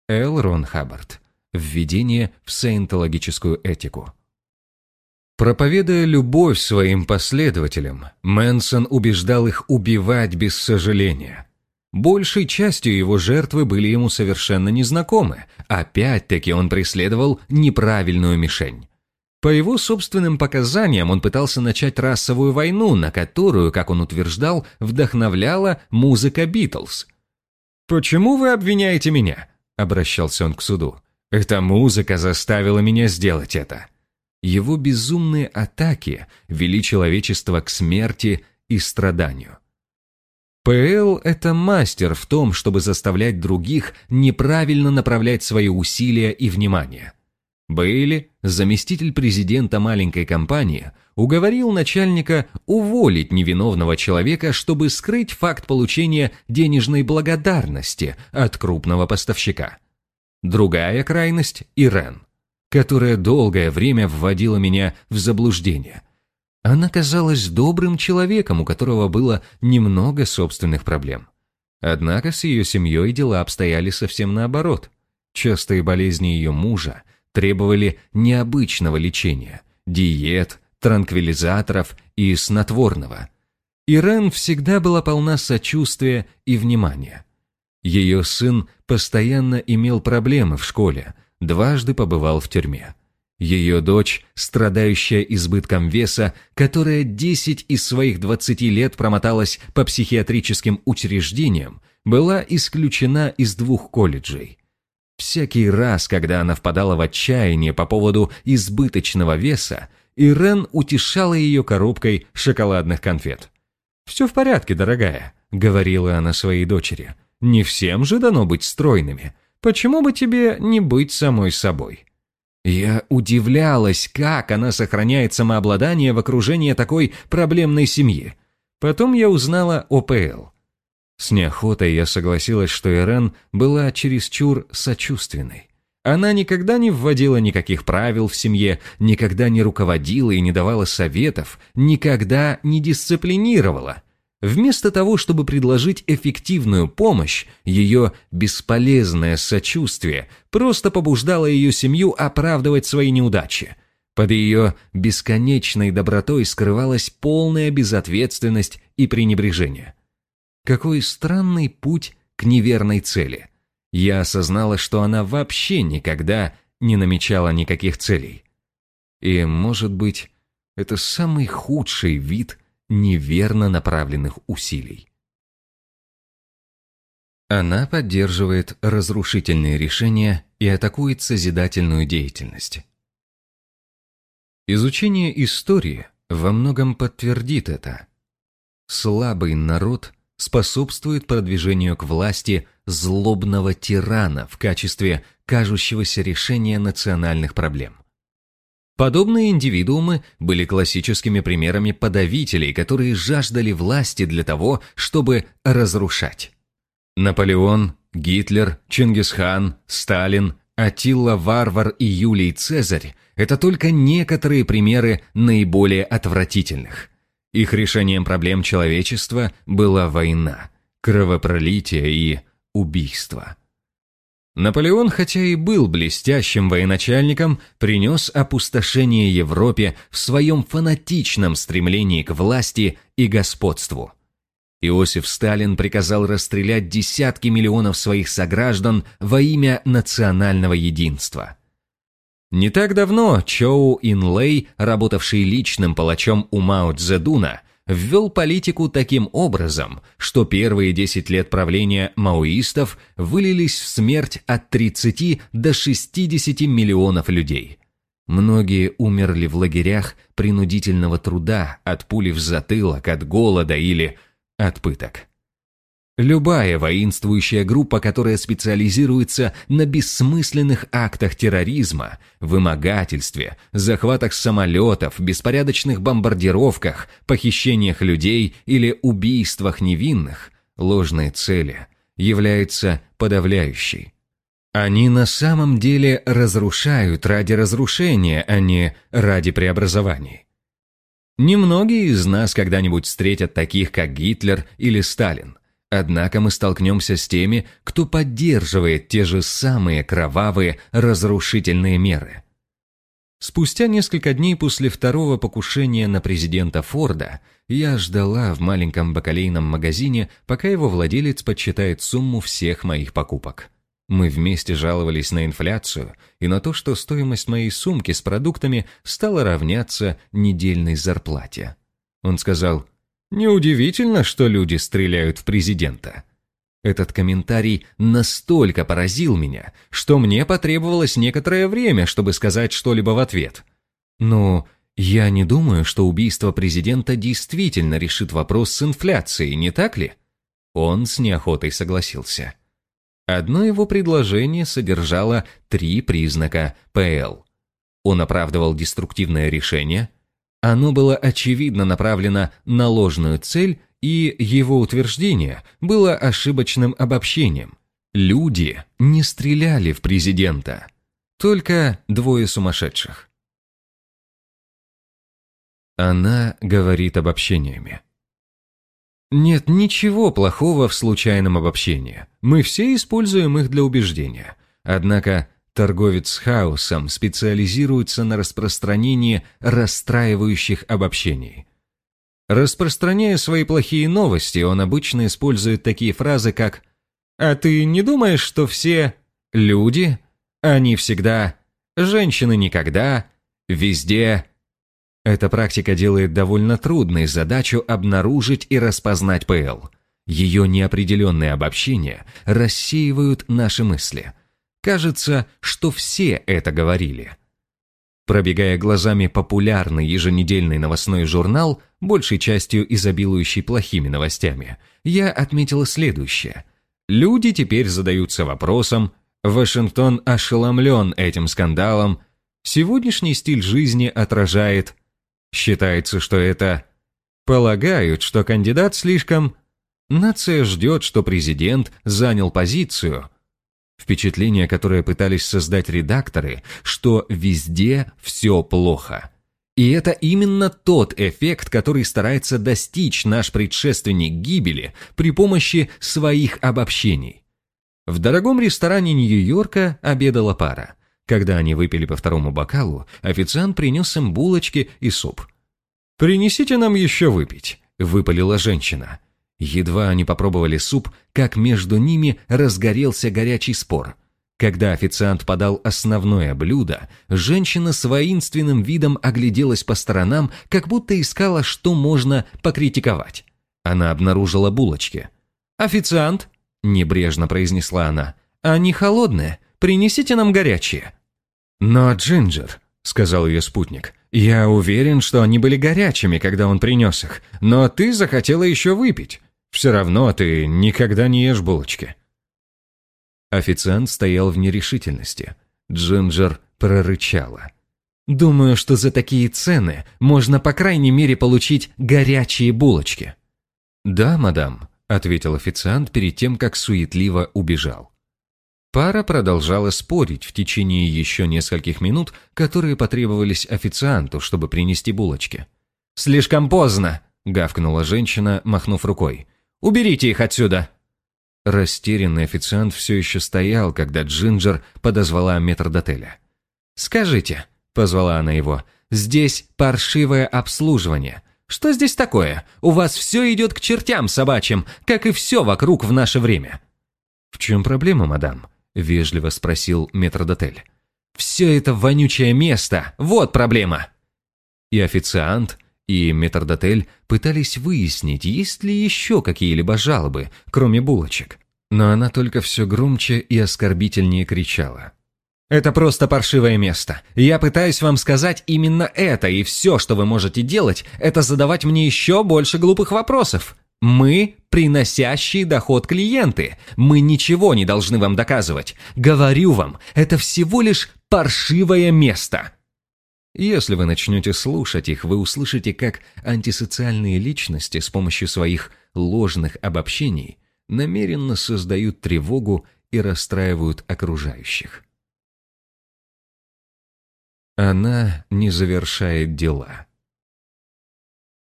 Эл Рон Хаббард. Введение в саентологическую этику. Проповедуя любовь своим последователям, Мэнсон убеждал их убивать без сожаления. Большей частью его жертвы были ему совершенно незнакомы, опять-таки он преследовал неправильную мишень. По его собственным показаниям он пытался начать расовую войну, на которую, как он утверждал, вдохновляла музыка Битлз. «Почему вы обвиняете меня?» – обращался он к суду. «Эта музыка заставила меня сделать это». Его безумные атаки вели человечество к смерти и страданию. ПЛ – это мастер в том, чтобы заставлять других неправильно направлять свои усилия и внимание. Бейли, заместитель президента маленькой компании, уговорил начальника уволить невиновного человека, чтобы скрыть факт получения денежной благодарности от крупного поставщика. Другая крайность – Ирен которая долгое время вводила меня в заблуждение. Она казалась добрым человеком, у которого было немного собственных проблем. Однако с ее семьей дела обстояли совсем наоборот. Частые болезни ее мужа требовали необычного лечения, диет, транквилизаторов и снотворного. Ирен всегда была полна сочувствия и внимания. Ее сын постоянно имел проблемы в школе – дважды побывал в тюрьме. Ее дочь, страдающая избытком веса, которая 10 из своих 20 лет промоталась по психиатрическим учреждениям, была исключена из двух колледжей. Всякий раз, когда она впадала в отчаяние по поводу избыточного веса, Ирен утешала ее коробкой шоколадных конфет. «Все в порядке, дорогая», — говорила она своей дочери. «Не всем же дано быть стройными. Почему бы тебе не быть самой собой? Я удивлялась, как она сохраняет самообладание в окружении такой проблемной семьи. Потом я узнала о ПЛ. С неохотой я согласилась, что Ирен была чересчур сочувственной. Она никогда не вводила никаких правил в семье, никогда не руководила и не давала советов, никогда не дисциплинировала. Вместо того, чтобы предложить эффективную помощь, ее бесполезное сочувствие просто побуждало ее семью оправдывать свои неудачи. Под ее бесконечной добротой скрывалась полная безответственность и пренебрежение. Какой странный путь к неверной цели. Я осознала, что она вообще никогда не намечала никаких целей. И, может быть, это самый худший вид – неверно направленных усилий. Она поддерживает разрушительные решения и атакует созидательную деятельность. Изучение истории во многом подтвердит это. Слабый народ способствует продвижению к власти злобного тирана в качестве кажущегося решения национальных проблем. Подобные индивидуумы были классическими примерами подавителей, которые жаждали власти для того, чтобы разрушать. Наполеон, Гитлер, Чингисхан, Сталин, Атилла Варвар и Юлий Цезарь – это только некоторые примеры наиболее отвратительных. Их решением проблем человечества была война, кровопролитие и убийство. Наполеон, хотя и был блестящим военачальником, принес опустошение Европе в своем фанатичном стремлении к власти и господству. Иосиф Сталин приказал расстрелять десятки миллионов своих сограждан во имя национального единства. Не так давно Чоу Инлей, работавший личным палачом у Мао Цзэдуна, ввел политику таким образом, что первые 10 лет правления маоистов вылились в смерть от 30 до 60 миллионов людей. Многие умерли в лагерях принудительного труда от пули в затылок, от голода или от пыток. Любая воинствующая группа, которая специализируется на бессмысленных актах терроризма, вымогательстве, захватах самолетов, беспорядочных бомбардировках, похищениях людей или убийствах невинных, ложной цели, является подавляющей. Они на самом деле разрушают ради разрушения, а не ради преобразований. Немногие из нас когда-нибудь встретят таких, как Гитлер или Сталин – Однако мы столкнемся с теми, кто поддерживает те же самые кровавые разрушительные меры. Спустя несколько дней после второго покушения на президента Форда я ждала в маленьком бакалейном магазине, пока его владелец подсчитает сумму всех моих покупок. Мы вместе жаловались на инфляцию и на то, что стоимость моей сумки с продуктами стала равняться недельной зарплате. Он сказал, Неудивительно, что люди стреляют в президента. Этот комментарий настолько поразил меня, что мне потребовалось некоторое время, чтобы сказать что-либо в ответ. Ну, я не думаю, что убийство президента действительно решит вопрос с инфляцией, не так ли? Он с неохотой согласился. Одно его предложение содержало три признака ПЛ. Он оправдывал деструктивное решение – оно было очевидно направлено на ложную цель, и его утверждение было ошибочным обобщением. Люди не стреляли в президента, только двое сумасшедших. Она говорит обобщениями. Нет ничего плохого в случайном обобщении. Мы все используем их для убеждения. Однако Торговец хаосом специализируется на распространении расстраивающих обобщений. Распространяя свои плохие новости, он обычно использует такие фразы, как «А ты не думаешь, что все люди, они всегда, женщины никогда, везде...» Эта практика делает довольно трудной задачу обнаружить и распознать ПЛ. Ее неопределенные обобщения рассеивают наши мысли – Кажется, что все это говорили. Пробегая глазами популярный еженедельный новостной журнал, большей частью изобилующий плохими новостями, я отметила следующее. Люди теперь задаются вопросом, Вашингтон ошеломлен этим скандалом, сегодняшний стиль жизни отражает... Считается, что это... Полагают, что кандидат слишком... Нация ждет, что президент занял позицию – Впечатление, которое пытались создать редакторы, что везде все плохо. И это именно тот эффект, который старается достичь наш предшественник гибели при помощи своих обобщений. В дорогом ресторане Нью-Йорка обедала пара. Когда они выпили по второму бокалу, официант принес им булочки и суп. «Принесите нам еще выпить», — выпалила женщина. Едва они попробовали суп, как между ними разгорелся горячий спор. Когда официант подал основное блюдо, женщина с воинственным видом огляделась по сторонам, как будто искала, что можно покритиковать. Она обнаружила булочки. «Официант», — небрежно произнесла она, — «они холодные, принесите нам горячие». «Но, Джинджер», — сказал ее спутник, — «я уверен, что они были горячими, когда он принес их, но ты захотела еще выпить. Все равно ты никогда не ешь булочки». Официант стоял в нерешительности. Джинджер прорычала. «Думаю, что за такие цены можно по крайней мере получить горячие булочки». «Да, мадам», — ответил официант перед тем, как суетливо убежал. Пара продолжала спорить в течение еще нескольких минут, которые потребовались официанту, чтобы принести булочки. «Слишком поздно!» — гавкнула женщина, махнув рукой. Уберите их отсюда!» Растерянный официант все еще стоял, когда Джинджер подозвала метрдотеля. «Скажите», — позвала она его, — «здесь паршивое обслуживание. Что здесь такое? У вас все идет к чертям собачьим, как и все вокруг в наше время». «В чем проблема, мадам?» — вежливо спросил метрдотель. «Все это вонючее место, вот проблема!» И официант, и метрдотель пытались выяснить, есть ли еще какие-либо жалобы, кроме булочек. Но она только все громче и оскорбительнее кричала. «Это просто паршивое место. Я пытаюсь вам сказать именно это, и все, что вы можете делать, это задавать мне еще больше глупых вопросов. Мы – приносящие доход клиенты. Мы ничего не должны вам доказывать. Говорю вам, это всего лишь паршивое место. Если вы начнете слушать их, вы услышите, как антисоциальные личности с помощью своих ложных обобщений намеренно создают тревогу и расстраивают окружающих. Она не завершает дела.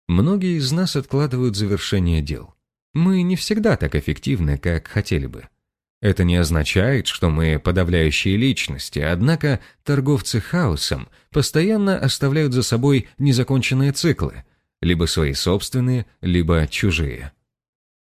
Многие из нас откладывают завершение дел. Мы не всегда так эффективны, как хотели бы. Это не означает, что мы подавляющие личности, однако торговцы хаосом постоянно оставляют за собой незаконченные циклы, либо свои собственные, либо чужие.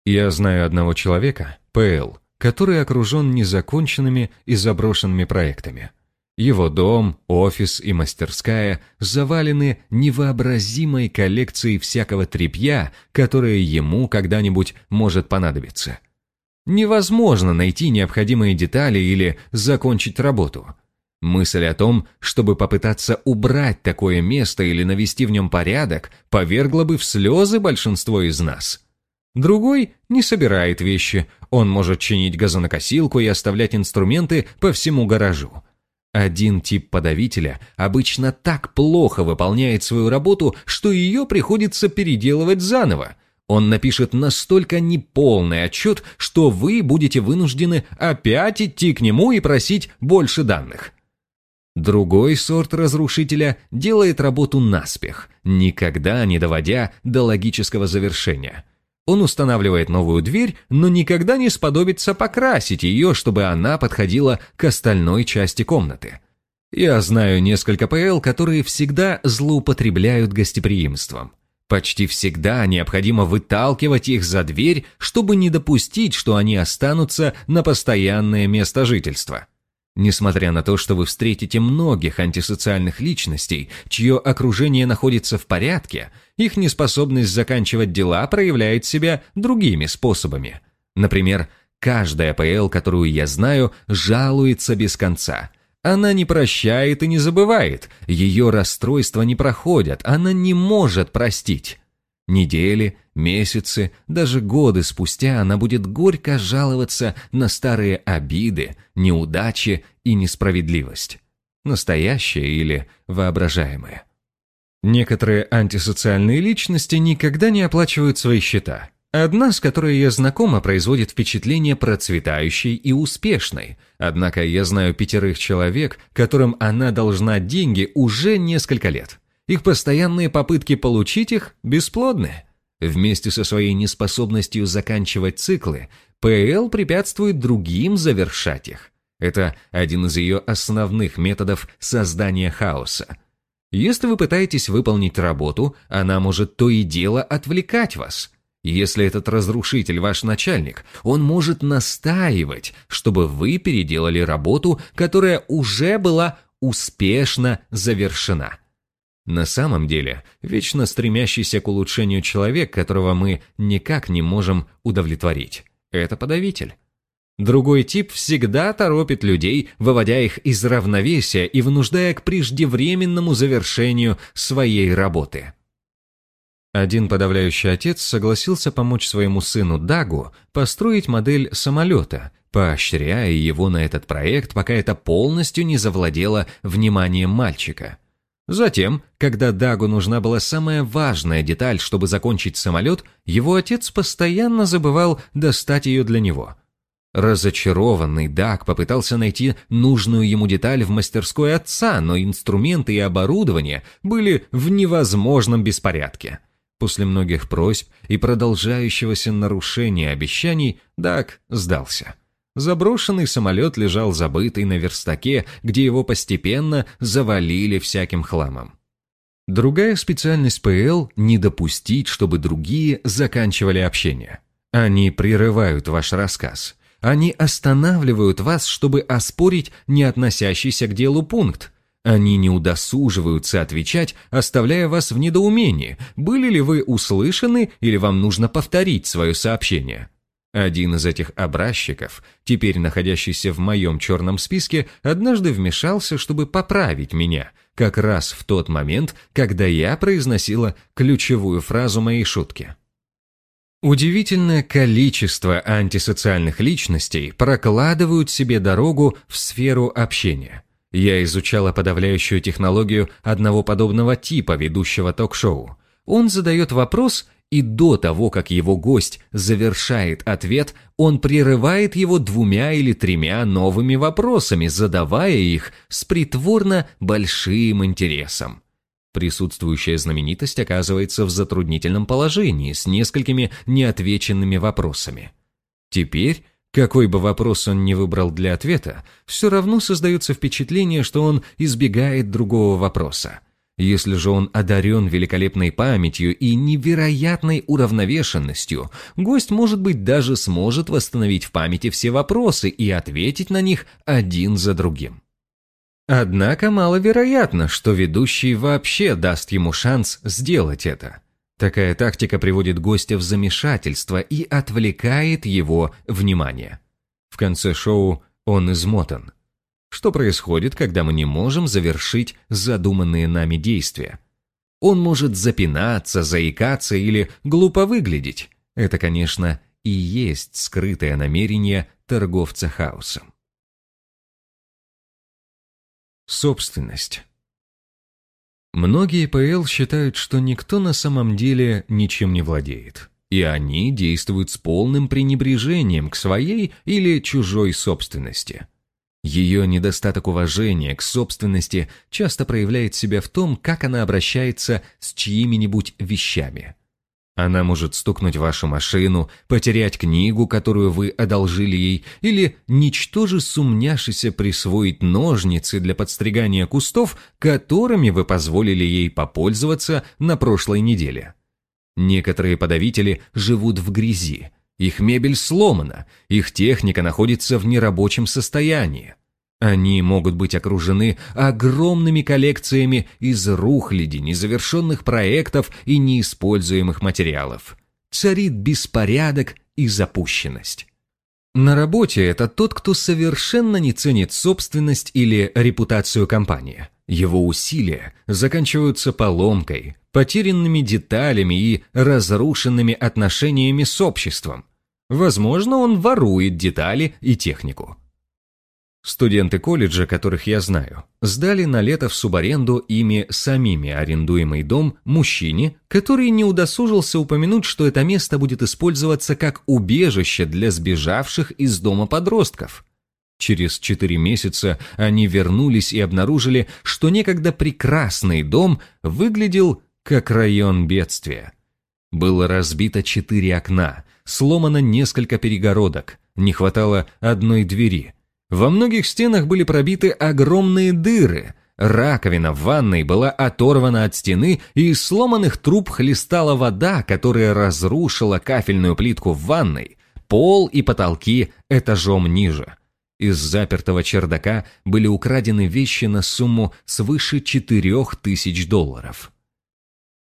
Я знаю одного человека, ПЛ, который окружен незаконченными и заброшенными проектами. Его дом, офис и мастерская завалены невообразимой коллекцией всякого тряпья, которое ему когда-нибудь может понадобиться. Невозможно найти необходимые детали или закончить работу. Мысль о том, чтобы попытаться убрать такое место или навести в нем порядок, повергла бы в слезы большинство из нас – Другой не собирает вещи, он может чинить газонокосилку и оставлять инструменты по всему гаражу. Один тип подавителя обычно так плохо выполняет свою работу, что ее приходится переделывать заново. Он напишет настолько неполный отчет, что вы будете вынуждены опять идти к нему и просить больше данных. Другой сорт разрушителя делает работу наспех, никогда не доводя до логического завершения – он устанавливает новую дверь, но никогда не сподобится покрасить ее, чтобы она подходила к остальной части комнаты. Я знаю несколько ПЛ, которые всегда злоупотребляют гостеприимством. Почти всегда необходимо выталкивать их за дверь, чтобы не допустить, что они останутся на постоянное место жительства. Несмотря на то, что вы встретите многих антисоциальных личностей, чье окружение находится в порядке, их неспособность заканчивать дела проявляет себя другими способами. Например, каждая ПЛ, которую я знаю, жалуется без конца. Она не прощает и не забывает, ее расстройства не проходят, она не может простить. Недели, месяцы, даже годы спустя она будет горько жаловаться на старые обиды, неудачи и несправедливость. Настоящее или воображаемое. Некоторые антисоциальные личности никогда не оплачивают свои счета. Одна, с которой я знакома, производит впечатление процветающей и успешной. Однако я знаю пятерых человек, которым она должна деньги уже несколько лет. Их постоянные попытки получить их бесплодны. Вместе со своей неспособностью заканчивать циклы, ПЛ препятствует другим завершать их. Это один из ее основных методов создания хаоса. Если вы пытаетесь выполнить работу, она может то и дело отвлекать вас. Если этот разрушитель ваш начальник, он может настаивать, чтобы вы переделали работу, которая уже была успешно завершена. На самом деле, вечно стремящийся к улучшению человек, которого мы никак не можем удовлетворить, это подавитель. Другой тип всегда торопит людей, выводя их из равновесия и вынуждая к преждевременному завершению своей работы. Один подавляющий отец согласился помочь своему сыну Дагу построить модель самолета, поощряя его на этот проект, пока это полностью не завладело вниманием мальчика – Затем, когда Дагу нужна была самая важная деталь, чтобы закончить самолет, его отец постоянно забывал достать ее для него. Разочарованный Даг попытался найти нужную ему деталь в мастерской отца, но инструменты и оборудование были в невозможном беспорядке. После многих просьб и продолжающегося нарушения обещаний Даг сдался. Заброшенный самолет лежал забытый на верстаке, где его постепенно завалили всяким хламом. Другая специальность ПЛ – не допустить, чтобы другие заканчивали общение. Они прерывают ваш рассказ. Они останавливают вас, чтобы оспорить не относящийся к делу пункт. Они не удосуживаются отвечать, оставляя вас в недоумении, были ли вы услышаны или вам нужно повторить свое сообщение. Один из этих образчиков, теперь находящийся в моем черном списке, однажды вмешался, чтобы поправить меня, как раз в тот момент, когда я произносила ключевую фразу моей шутки. Удивительное количество антисоциальных личностей прокладывают себе дорогу в сферу общения. Я изучала подавляющую технологию одного подобного типа ведущего ток-шоу. Он задает вопрос, и до того, как его гость завершает ответ, он прерывает его двумя или тремя новыми вопросами, задавая их с притворно большим интересом. Присутствующая знаменитость оказывается в затруднительном положении с несколькими неотвеченными вопросами. Теперь, какой бы вопрос он ни выбрал для ответа, все равно создается впечатление, что он избегает другого вопроса. Если же он одарен великолепной памятью и невероятной уравновешенностью, гость, может быть, даже сможет восстановить в памяти все вопросы и ответить на них один за другим. Однако маловероятно, что ведущий вообще даст ему шанс сделать это. Такая тактика приводит гостя в замешательство и отвлекает его внимание. В конце шоу он измотан. Что происходит, когда мы не можем завершить задуманные нами действия? Он может запинаться, заикаться или глупо выглядеть. Это, конечно, и есть скрытое намерение торговца хаосом. Собственность. Многие ПЛ считают, что никто на самом деле ничем не владеет, и они действуют с полным пренебрежением к своей или чужой собственности. Ее недостаток уважения к собственности часто проявляет себя в том, как она обращается с чьими-нибудь вещами. Она может стукнуть вашу машину, потерять книгу, которую вы одолжили ей, или, ничтоже сумняшися, присвоить ножницы для подстригания кустов, которыми вы позволили ей попользоваться на прошлой неделе. Некоторые подавители живут в грязи. Их мебель сломана, их техника находится в нерабочем состоянии. Они могут быть окружены огромными коллекциями из рухляди, незавершенных проектов и неиспользуемых материалов. Царит беспорядок и запущенность. На работе это тот, кто совершенно не ценит собственность или репутацию компании. Его усилия заканчиваются поломкой, потерянными деталями и разрушенными отношениями с обществом. Возможно, он ворует детали и технику. Студенты колледжа, которых я знаю, сдали на лето в субаренду ими самими арендуемый дом мужчине, который не удосужился упомянуть, что это место будет использоваться как убежище для сбежавших из дома подростков. Через четыре месяца они вернулись и обнаружили, что некогда прекрасный дом выглядел как район бедствия. Было разбито четыре окна, сломано несколько перегородок, не хватало одной двери – во многих стенах были пробиты огромные дыры. Раковина в ванной была оторвана от стены, и из сломанных труб хлестала вода, которая разрушила кафельную плитку в ванной, пол и потолки этажом ниже. Из запертого чердака были украдены вещи на сумму свыше 4000 долларов.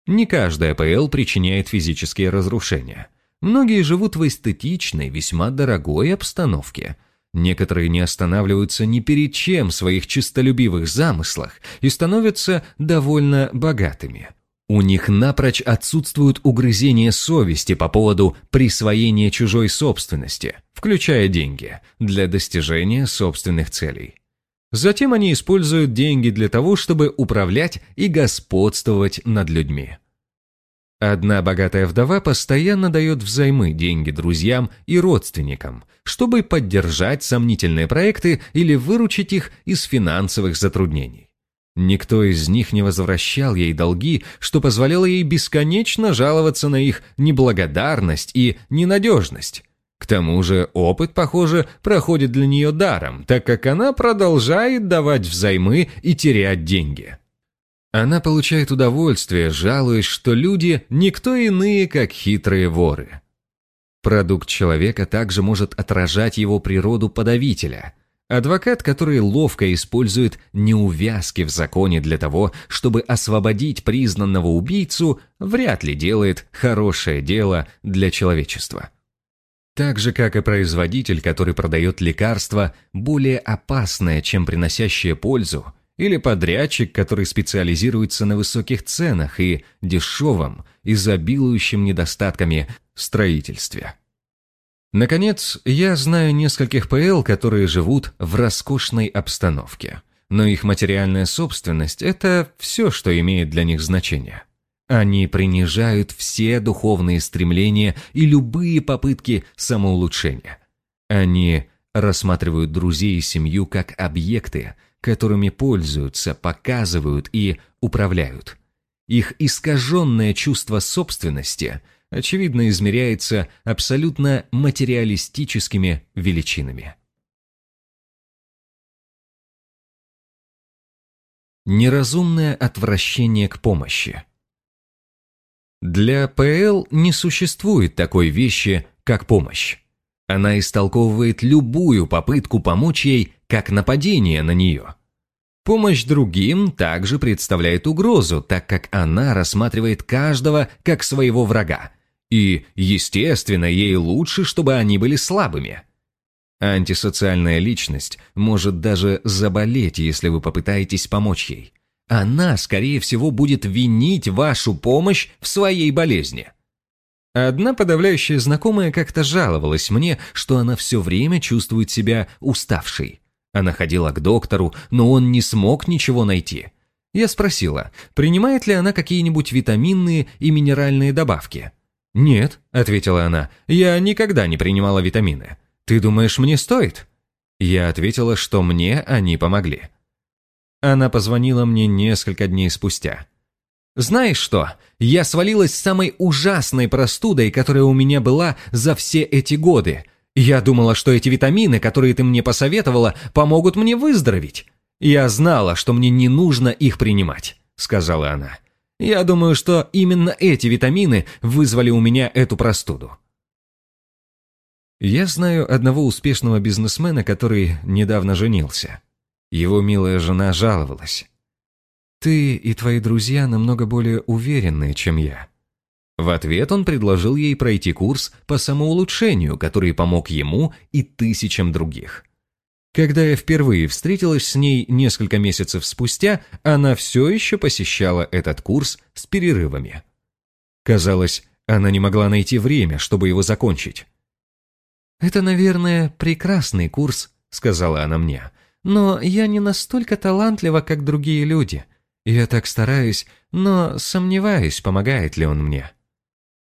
Не каждая ПЛ причиняет физические разрушения. Многие живут в эстетичной, весьма дорогой обстановке – Некоторые не останавливаются ни перед чем в своих чистолюбивых замыслах и становятся довольно богатыми. У них напрочь отсутствуют угрызения совести по поводу присвоения чужой собственности, включая деньги, для достижения собственных целей. Затем они используют деньги для того, чтобы управлять и господствовать над людьми. Одна богатая вдова постоянно дает взаймы деньги друзьям и родственникам, чтобы поддержать сомнительные проекты или выручить их из финансовых затруднений. Никто из них не возвращал ей долги, что позволяло ей бесконечно жаловаться на их неблагодарность и ненадежность. К тому же опыт, похоже, проходит для нее даром, так как она продолжает давать взаймы и терять деньги. Она получает удовольствие, жалуясь, что люди никто иные, как хитрые воры. Продукт человека также может отражать его природу подавителя. Адвокат, который ловко использует неувязки в законе для того, чтобы освободить признанного убийцу, вряд ли делает хорошее дело для человечества. Так же, как и производитель, который продает лекарства, более опасное, чем приносящее пользу – или подрядчик, который специализируется на высоких ценах и дешевом, изобилующем недостатками строительстве. Наконец, я знаю нескольких ПЛ, которые живут в роскошной обстановке. Но их материальная собственность – это все, что имеет для них значение. Они принижают все духовные стремления и любые попытки самоулучшения. Они рассматривают друзей и семью как объекты, которыми пользуются, показывают и управляют. Их искаженное чувство собственности – очевидно измеряется абсолютно материалистическими величинами. Неразумное отвращение к помощи. Для ПЛ не существует такой вещи, как помощь. Она истолковывает любую попытку помочь ей как нападение на нее. Помощь другим также представляет угрозу, так как она рассматривает каждого как своего врага, и, естественно, ей лучше, чтобы они были слабыми. Антисоциальная личность может даже заболеть, если вы попытаетесь помочь ей. Она, скорее всего, будет винить вашу помощь в своей болезни. Одна подавляющая знакомая как-то жаловалась мне, что она все время чувствует себя уставшей. Она ходила к доктору, но он не смог ничего найти. Я спросила, принимает ли она какие-нибудь витаминные и минеральные добавки. «Нет», — ответила она, — «я никогда не принимала витамины. Ты думаешь, мне стоит?» Я ответила, что мне они помогли. Она позвонила мне несколько дней спустя. «Знаешь что? Я свалилась с самой ужасной простудой, которая у меня была за все эти годы. Я думала, что эти витамины, которые ты мне посоветовала, помогут мне выздороветь. Я знала, что мне не нужно их принимать», — сказала она. Я думаю, что именно эти витамины вызвали у меня эту простуду. Я знаю одного успешного бизнесмена, который недавно женился. Его милая жена жаловалась. «Ты и твои друзья намного более уверенные, чем я». В ответ он предложил ей пройти курс по самоулучшению, который помог ему и тысячам других. Когда я впервые встретилась с ней несколько месяцев спустя, она все еще посещала этот курс с перерывами. Казалось, она не могла найти время, чтобы его закончить. «Это, наверное, прекрасный курс», — сказала она мне. «Но я не настолько талантлива, как другие люди. Я так стараюсь, но сомневаюсь, помогает ли он мне».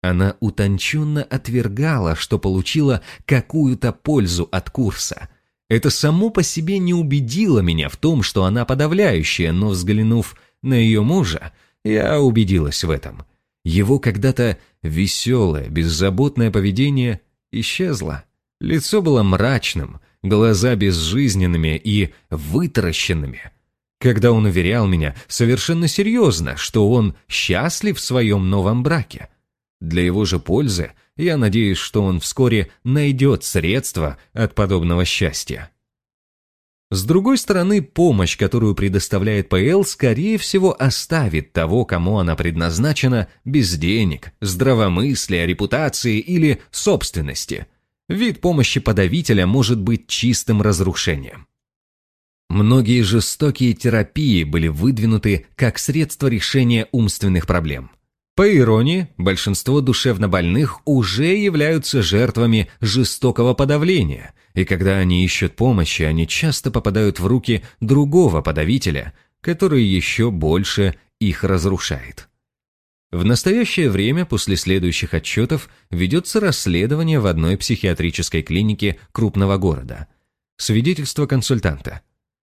Она утонченно отвергала, что получила какую-то пользу от курса — это само по себе не убедило меня в том, что она подавляющая, но взглянув на ее мужа, я убедилась в этом. Его когда-то веселое, беззаботное поведение исчезло. Лицо было мрачным, глаза безжизненными и вытаращенными. Когда он уверял меня совершенно серьезно, что он счастлив в своем новом браке. Для его же пользы – я надеюсь, что он вскоре найдет средства от подобного счастья. С другой стороны, помощь, которую предоставляет ПЛ, скорее всего оставит того, кому она предназначена, без денег, здравомыслия, репутации или собственности. Вид помощи подавителя может быть чистым разрушением. Многие жестокие терапии были выдвинуты как средство решения умственных проблем. По иронии, большинство душевнобольных уже являются жертвами жестокого подавления, и когда они ищут помощи, они часто попадают в руки другого подавителя, который еще больше их разрушает. В настоящее время после следующих отчетов ведется расследование в одной психиатрической клинике крупного города. Свидетельство консультанта.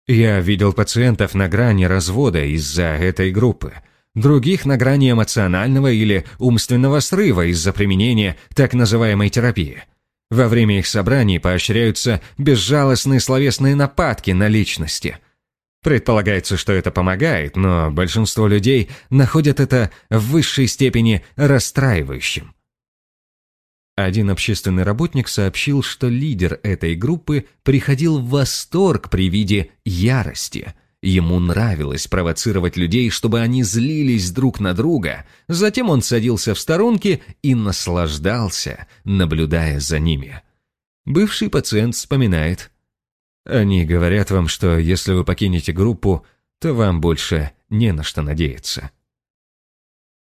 «Я видел пациентов на грани развода из-за этой группы», других на грани эмоционального или умственного срыва из-за применения так называемой терапии. Во время их собраний поощряются безжалостные словесные нападки на личности. Предполагается, что это помогает, но большинство людей находят это в высшей степени расстраивающим. Один общественный работник сообщил, что лидер этой группы приходил в восторг при виде ярости – Ему нравилось провоцировать людей, чтобы они злились друг на друга. Затем он садился в сторонке и наслаждался, наблюдая за ними. Бывший пациент вспоминает. «Они говорят вам, что если вы покинете группу, то вам больше не на что надеяться».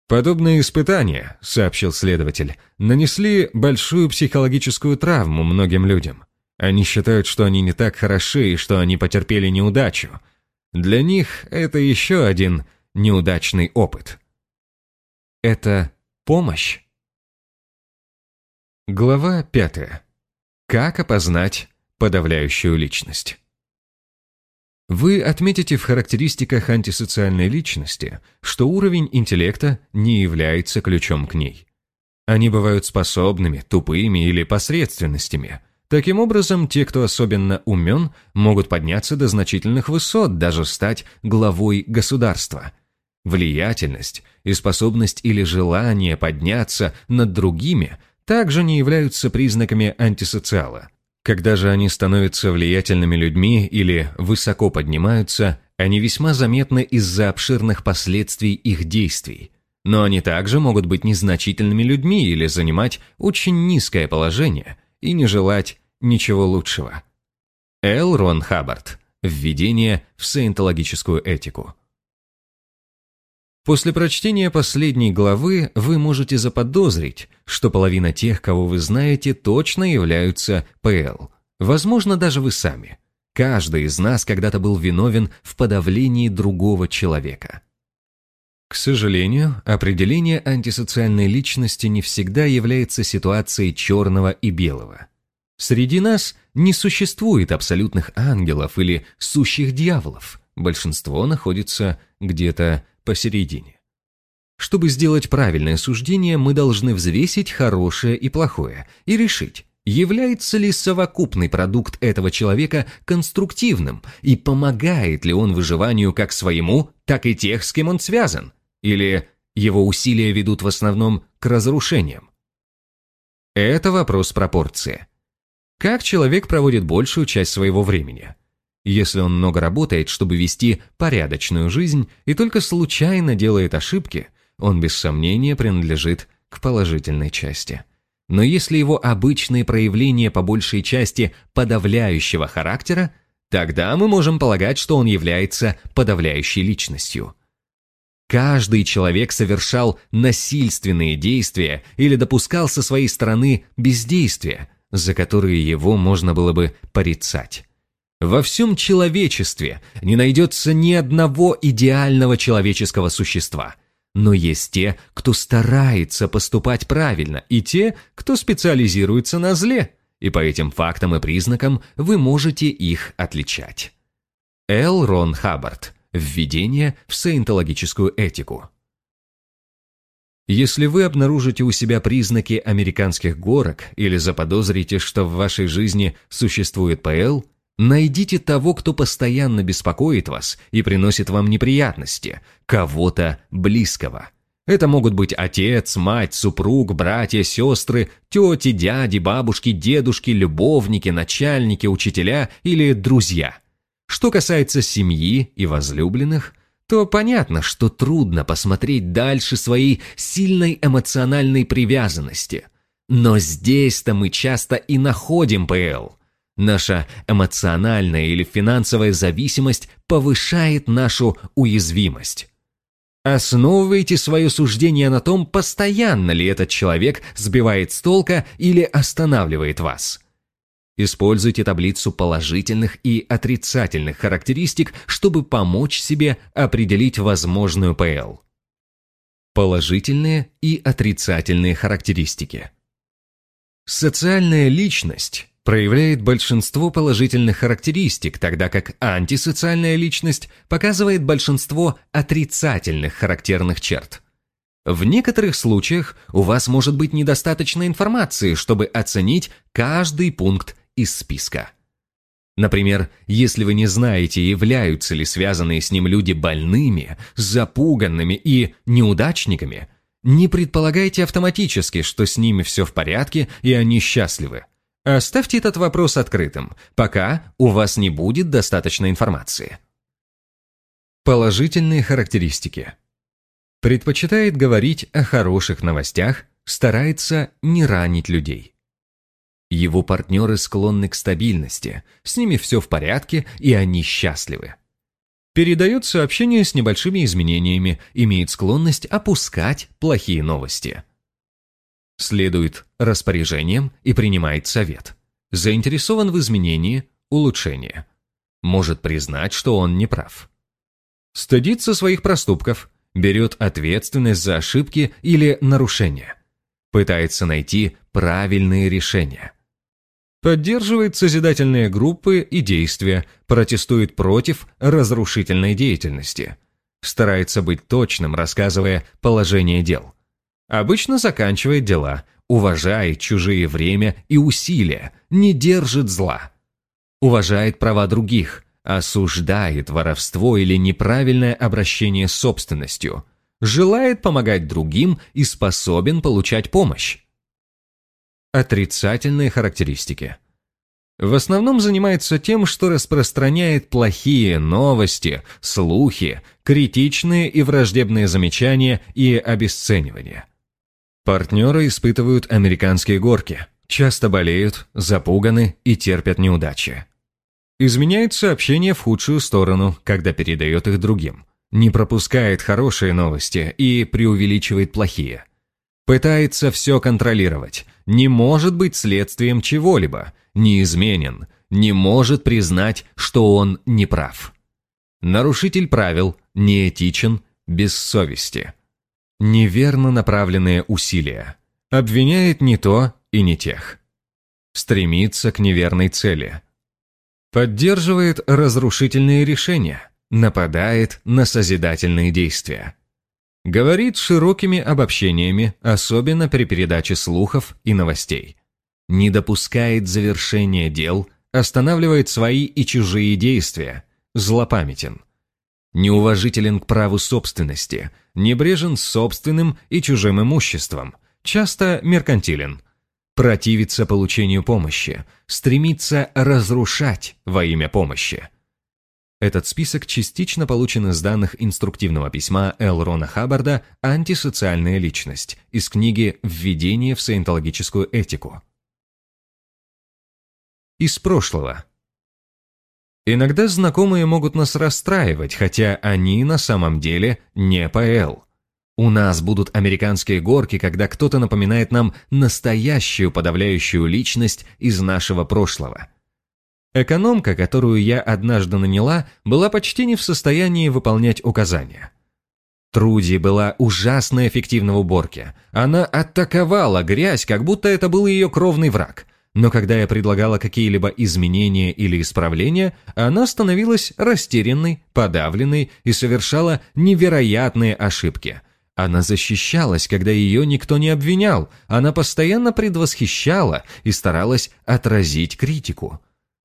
Подобные испытания, сообщил следователь, нанесли большую психологическую травму многим людям. Они считают, что они не так хороши и что они потерпели неудачу. Для них это еще один неудачный опыт. Это помощь? Глава пятая. Как опознать подавляющую личность? Вы отметите в характеристиках антисоциальной личности, что уровень интеллекта не является ключом к ней. Они бывают способными, тупыми или посредственностями. Таким образом, те, кто особенно умен, могут подняться до значительных высот, даже стать главой государства. Влиятельность и способность или желание подняться над другими также не являются признаками антисоциала – когда же они становятся влиятельными людьми или высоко поднимаются, они весьма заметны из-за обширных последствий их действий. Но они также могут быть незначительными людьми или занимать очень низкое положение и не желать ничего лучшего. Эл Рон Хаббард. Введение в саентологическую этику. После прочтения последней главы вы можете заподозрить, что половина тех, кого вы знаете, точно являются ПЛ. Возможно, даже вы сами. Каждый из нас когда-то был виновен в подавлении другого человека. К сожалению, определение антисоциальной личности не всегда является ситуацией черного и белого. Среди нас не существует абсолютных ангелов или сущих дьяволов. Большинство находится где-то посередине. Чтобы сделать правильное суждение, мы должны взвесить хорошее и плохое и решить, является ли совокупный продукт этого человека конструктивным и помогает ли он выживанию как своему, так и тех, с кем он связан, или его усилия ведут в основном к разрушениям. Это вопрос пропорции. Как человек проводит большую часть своего времени? Если он много работает, чтобы вести порядочную жизнь и только случайно делает ошибки, он без сомнения принадлежит к положительной части. Но если его обычные проявления по большей части подавляющего характера, тогда мы можем полагать, что он является подавляющей личностью. Каждый человек совершал насильственные действия или допускал со своей стороны бездействия, за которые его можно было бы порицать. Во всем человечестве не найдется ни одного идеального человеческого существа. Но есть те, кто старается поступать правильно, и те, кто специализируется на зле. И по этим фактам и признакам вы можете их отличать. Эл Рон Хаббард. Введение в саентологическую этику. Если вы обнаружите у себя признаки американских горок или заподозрите, что в вашей жизни существует ПЛ, Найдите того, кто постоянно беспокоит вас и приносит вам неприятности, кого-то близкого. Это могут быть отец, мать, супруг, братья, сестры, тети, дяди, бабушки, дедушки, любовники, начальники, учителя или друзья. Что касается семьи и возлюбленных, то понятно, что трудно посмотреть дальше своей сильной эмоциональной привязанности. Но здесь-то мы часто и находим ПЛ – Наша эмоциональная или финансовая зависимость повышает нашу уязвимость. Основывайте свое суждение на том, постоянно ли этот человек сбивает с толка или останавливает вас. Используйте таблицу положительных и отрицательных характеристик, чтобы помочь себе определить возможную ПЛ. Положительные и отрицательные характеристики. Социальная личность проявляет большинство положительных характеристик, тогда как антисоциальная личность показывает большинство отрицательных характерных черт. В некоторых случаях у вас может быть недостаточно информации, чтобы оценить каждый пункт из списка. Например, если вы не знаете, являются ли связанные с ним люди больными, запуганными и неудачниками, не предполагайте автоматически, что с ними все в порядке и они счастливы. Оставьте этот вопрос открытым, пока у вас не будет достаточно информации. Положительные характеристики. Предпочитает говорить о хороших новостях, старается не ранить людей. Его партнеры склонны к стабильности, с ними все в порядке и они счастливы. передает сообщения с небольшими изменениями, имеет склонность опускать плохие новости. Следует распоряжениям и принимает совет. Заинтересован в изменении, улучшении. Может признать, что он не прав. Стыдится своих проступков, берет ответственность за ошибки или нарушения. Пытается найти правильные решения. Поддерживает созидательные группы и действия, протестует против разрушительной деятельности. Старается быть точным, рассказывая положение дел. Обычно заканчивает дела, уважает чужие время и усилия, не держит зла. Уважает права других, осуждает воровство или неправильное обращение с собственностью, желает помогать другим и способен получать помощь. Отрицательные характеристики. В основном занимается тем, что распространяет плохие новости, слухи, критичные и враждебные замечания и обесценивания. Партнеры испытывают американские горки, часто болеют, запуганы и терпят неудачи. Изменяет сообщения в худшую сторону, когда передает их другим. Не пропускает хорошие новости и преувеличивает плохие. Пытается все контролировать, не может быть следствием чего-либо, неизменен, не может признать, что он не прав. Нарушитель правил, неэтичен, без совести. Неверно направленные усилия. Обвиняет не то и не тех. Стремится к неверной цели. Поддерживает разрушительные решения. Нападает на созидательные действия. Говорит широкими обобщениями, особенно при передаче слухов и новостей. Не допускает завершения дел, останавливает свои и чужие действия, злопамятен неуважителен к праву собственности, небрежен собственным и чужим имуществом, часто меркантилен, противится получению помощи, стремится разрушать во имя помощи. Этот список частично получен из данных инструктивного письма Эл Рона Хаббарда «Антисоциальная личность» из книги «Введение в саентологическую этику». Из прошлого. Иногда знакомые могут нас расстраивать, хотя они на самом деле не ПЛ. У нас будут американские горки, когда кто-то напоминает нам настоящую подавляющую личность из нашего прошлого. Экономка, которую я однажды наняла, была почти не в состоянии выполнять указания. Труди была ужасно эффективна в уборке. Она атаковала грязь, как будто это был ее кровный враг – но когда я предлагала какие-либо изменения или исправления, она становилась растерянной, подавленной и совершала невероятные ошибки. Она защищалась, когда ее никто не обвинял, она постоянно предвосхищала и старалась отразить критику.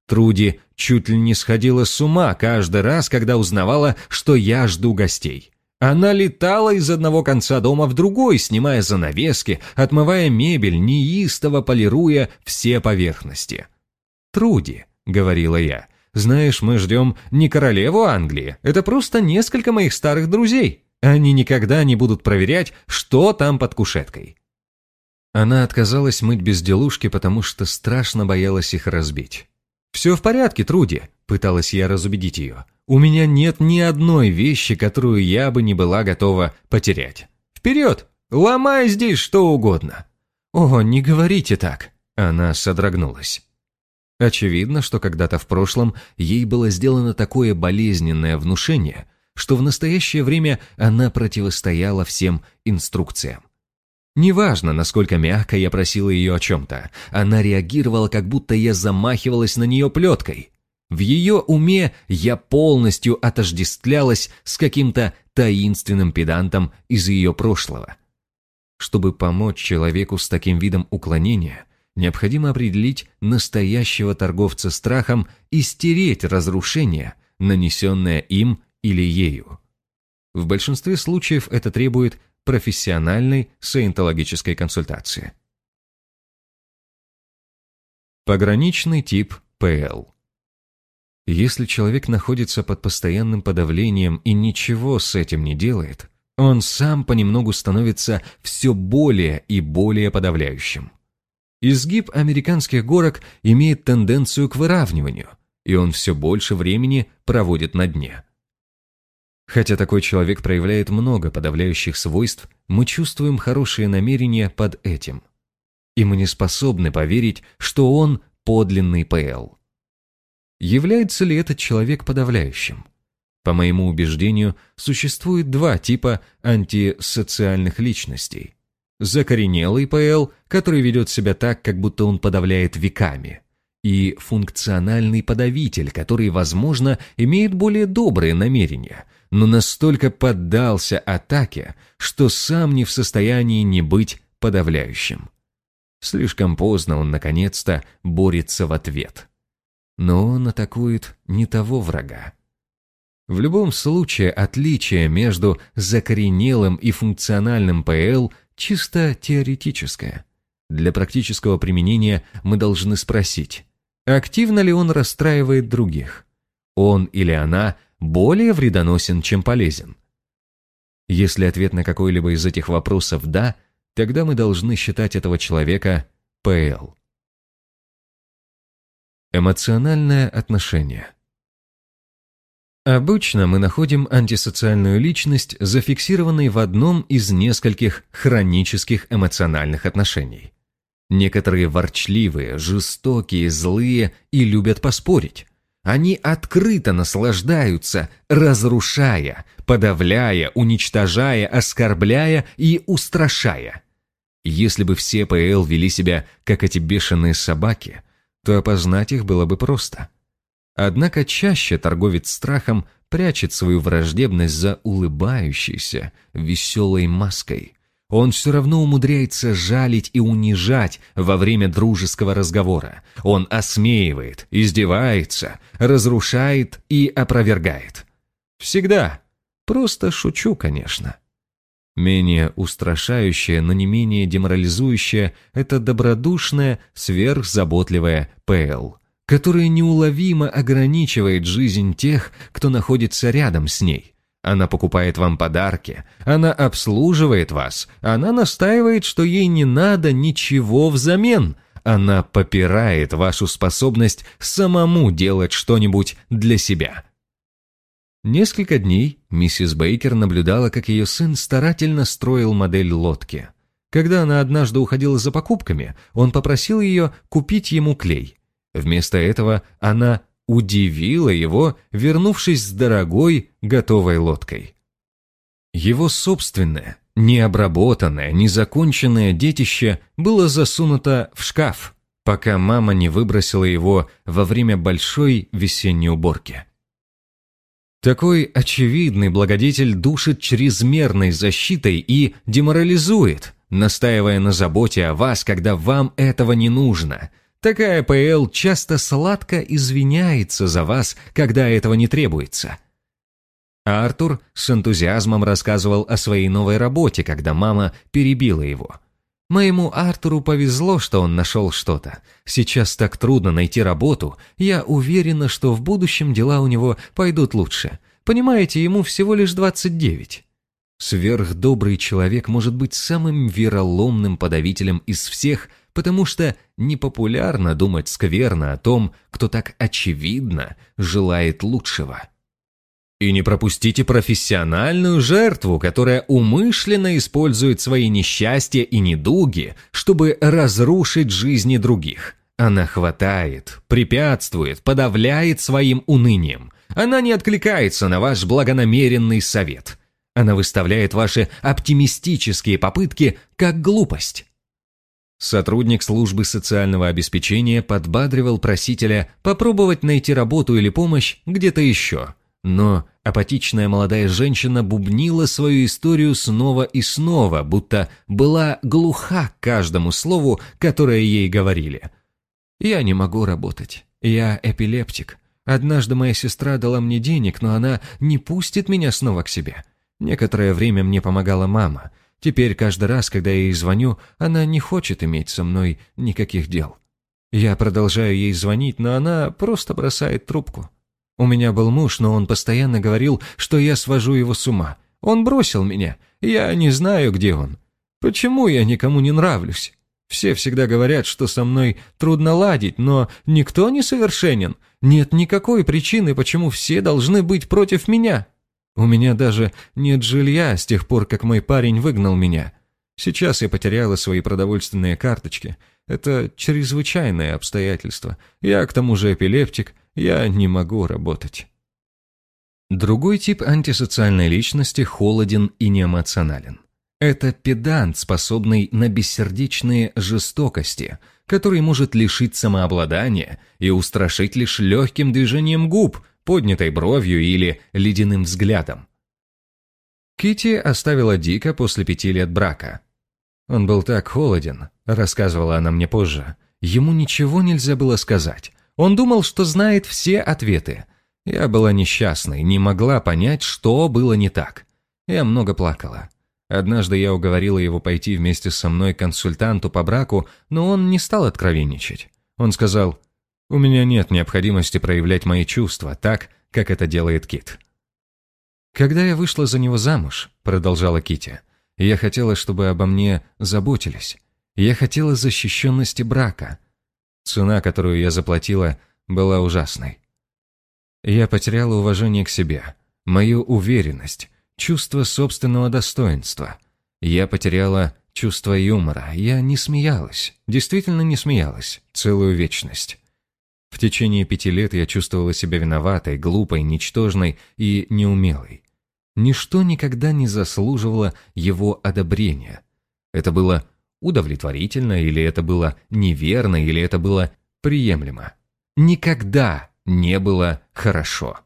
Труди чуть ли не сходила с ума каждый раз, когда узнавала, что я жду гостей. Она летала из одного конца дома в другой, снимая занавески, отмывая мебель, неистово полируя все поверхности. «Труди», — говорила я, — «знаешь, мы ждем не королеву Англии, это просто несколько моих старых друзей. Они никогда не будут проверять, что там под кушеткой». Она отказалась мыть безделушки, потому что страшно боялась их разбить. «Все в порядке, Труди», — пыталась я разубедить ее. У меня нет ни одной вещи, которую я бы не была готова потерять. Вперед! Ломай здесь что угодно!» «О, не говорите так!» Она содрогнулась. Очевидно, что когда-то в прошлом ей было сделано такое болезненное внушение, что в настоящее время она противостояла всем инструкциям. Неважно, насколько мягко я просила ее о чем-то, она реагировала, как будто я замахивалась на нее плеткой. В ее уме я полностью отождествлялась с каким-то таинственным педантом из ее прошлого. Чтобы помочь человеку с таким видом уклонения, необходимо определить настоящего торговца страхом и стереть разрушение, нанесенное им или ею. В большинстве случаев это требует профессиональной саентологической консультации. Пограничный тип ПЛ если человек находится под постоянным подавлением и ничего с этим не делает, он сам понемногу становится все более и более подавляющим. Изгиб американских горок имеет тенденцию к выравниванию, и он все больше времени проводит на дне. Хотя такой человек проявляет много подавляющих свойств, мы чувствуем хорошие намерения под этим. И мы не способны поверить, что он подлинный ПЛ. Является ли этот человек подавляющим? По моему убеждению, существует два типа антисоциальных личностей. Закоренелый ПЛ, который ведет себя так, как будто он подавляет веками, и функциональный подавитель, который, возможно, имеет более добрые намерения, но настолько поддался атаке, что сам не в состоянии не быть подавляющим. Слишком поздно он, наконец-то, борется в ответ. Но он атакует не того врага. В любом случае, отличие между закоренелым и функциональным ПЛ чисто теоретическое. Для практического применения мы должны спросить, активно ли он расстраивает других? Он или она более вредоносен, чем полезен? Если ответ на какой-либо из этих вопросов «да», тогда мы должны считать этого человека ПЛ. Эмоциональное отношение – Обычно мы находим антисоциальную личность, зафиксированной в одном из нескольких хронических эмоциональных отношений. Некоторые ворчливые, жестокие, злые и любят поспорить. Они открыто наслаждаются, разрушая, подавляя, уничтожая, оскорбляя и устрашая. Если бы все ПЛ вели себя, как эти бешеные собаки, то опознать их было бы просто – Однако чаще торговец страхом прячет свою враждебность за улыбающейся, веселой маской. Он все равно умудряется жалить и унижать во время дружеского разговора. Он осмеивает, издевается, разрушает и опровергает. Всегда. Просто шучу, конечно. Менее устрашающее, но не менее деморализующее – это добродушная, сверхзаботливая ПЛ которая неуловимо ограничивает жизнь тех, кто находится рядом с ней. Она покупает вам подарки, она обслуживает вас, она настаивает, что ей не надо ничего взамен, она попирает вашу способность самому делать что-нибудь для себя. Несколько дней миссис Бейкер наблюдала, как ее сын старательно строил модель лодки. Когда она однажды уходила за покупками, он попросил ее купить ему клей. Вместо этого она удивила его, вернувшись с дорогой, готовой лодкой. Его собственное, необработанное, незаконченное детище было засунуто в шкаф, пока мама не выбросила его во время большой весенней уборки. Такой очевидный благодетель душит чрезмерной защитой и деморализует, настаивая на заботе о вас, когда вам этого не нужно, Такая ПЛ часто сладко извиняется за вас, когда этого не требуется. Артур с энтузиазмом рассказывал о своей новой работе, когда мама перебила его. «Моему Артуру повезло, что он нашел что-то. Сейчас так трудно найти работу. Я уверена, что в будущем дела у него пойдут лучше. Понимаете, ему всего лишь 29». Сверхдобрый человек может быть самым вероломным подавителем из всех, потому что непопулярно думать скверно о том, кто так очевидно желает лучшего. И не пропустите профессиональную жертву, которая умышленно использует свои несчастья и недуги, чтобы разрушить жизни других. Она хватает, препятствует, подавляет своим унынием. Она не откликается на ваш благонамеренный совет. Она выставляет ваши оптимистические попытки как глупость. Сотрудник службы социального обеспечения подбадривал просителя попробовать найти работу или помощь где-то еще. Но апатичная молодая женщина бубнила свою историю снова и снова, будто была глуха к каждому слову, которое ей говорили. «Я не могу работать. Я эпилептик. Однажды моя сестра дала мне денег, но она не пустит меня снова к себе. Некоторое время мне помогала мама. Теперь каждый раз, когда я ей звоню, она не хочет иметь со мной никаких дел. Я продолжаю ей звонить, но она просто бросает трубку. У меня был муж, но он постоянно говорил, что я свожу его с ума. Он бросил меня. Я не знаю, где он. Почему я никому не нравлюсь? Все всегда говорят, что со мной трудно ладить, но никто не совершенен. Нет никакой причины, почему все должны быть против меня. У меня даже нет жилья с тех пор, как мой парень выгнал меня. Сейчас я потеряла свои продовольственные карточки. Это чрезвычайное обстоятельство. Я к тому же эпилептик, я не могу работать. Другой тип антисоциальной личности холоден и неэмоционален. Это педант, способный на бессердечные жестокости, который может лишить самообладания и устрашить лишь легким движением губ, поднятой бровью или ледяным взглядом. Кити оставила Дика после пяти лет брака. Он был так холоден, рассказывала она мне позже. Ему ничего нельзя было сказать. Он думал, что знает все ответы. Я была несчастной, не могла понять, что было не так. Я много плакала. Однажды я уговорила его пойти вместе со мной к консультанту по браку, но он не стал откровенничать. Он сказал, «У меня нет необходимости проявлять мои чувства так, как это делает Кит». «Когда я вышла за него замуж», — продолжала Кити, я хотела, чтобы обо мне заботились. Я хотела защищенности брака. Цена, которую я заплатила, была ужасной. Я потеряла уважение к себе, мою уверенность, чувство собственного достоинства. Я потеряла чувство юмора. Я не смеялась, действительно не смеялась, целую вечность. В течение пяти лет я чувствовала себя виноватой, глупой, ничтожной и неумелой. Ничто никогда не заслуживало его одобрения. Это было удовлетворительно, или это было неверно, или это было приемлемо. Никогда не было хорошо.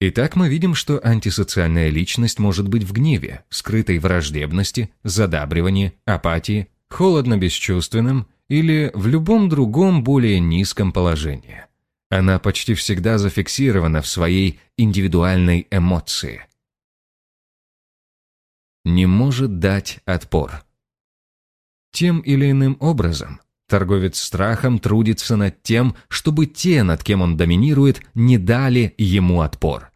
Итак, мы видим, что антисоциальная личность может быть в гневе, скрытой враждебности, задабривании, апатии, холодно-бесчувственным или в любом другом более низком положении. Она почти всегда зафиксирована в своей индивидуальной эмоции – не может дать отпор. Тем или иным образом торговец страхом трудится над тем, чтобы те, над кем он доминирует, не дали ему отпор.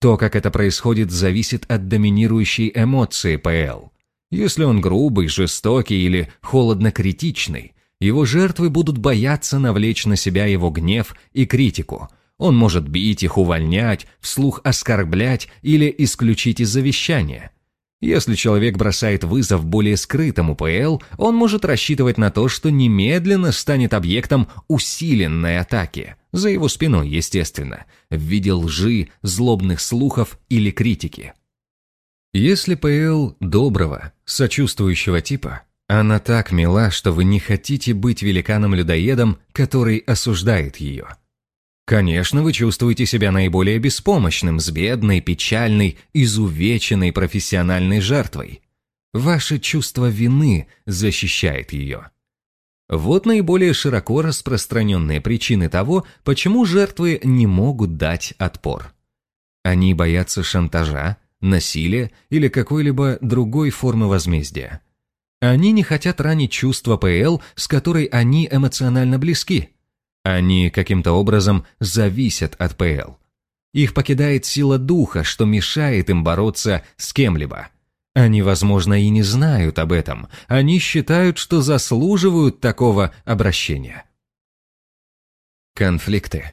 То, как это происходит, зависит от доминирующей эмоции ПЛ. Если он грубый, жестокий или холодно-критичный, его жертвы будут бояться навлечь на себя его гнев и критику. Он может бить их, увольнять, вслух оскорблять или исключить из завещания – если человек бросает вызов более скрытому ПЛ, он может рассчитывать на то, что немедленно станет объектом усиленной атаки, за его спиной, естественно, в виде лжи, злобных слухов или критики. Если ПЛ доброго, сочувствующего типа, она так мила, что вы не хотите быть великаном-людоедом, который осуждает ее – Конечно, вы чувствуете себя наиболее беспомощным с бедной, печальной, изувеченной профессиональной жертвой. Ваше чувство вины защищает ее. Вот наиболее широко распространенные причины того, почему жертвы не могут дать отпор. Они боятся шантажа, насилия или какой-либо другой формы возмездия. Они не хотят ранить чувство ПЛ, с которой они эмоционально близки – они каким-то образом зависят от ПЛ. Их покидает сила духа, что мешает им бороться с кем-либо. Они, возможно, и не знают об этом. Они считают, что заслуживают такого обращения. Конфликты.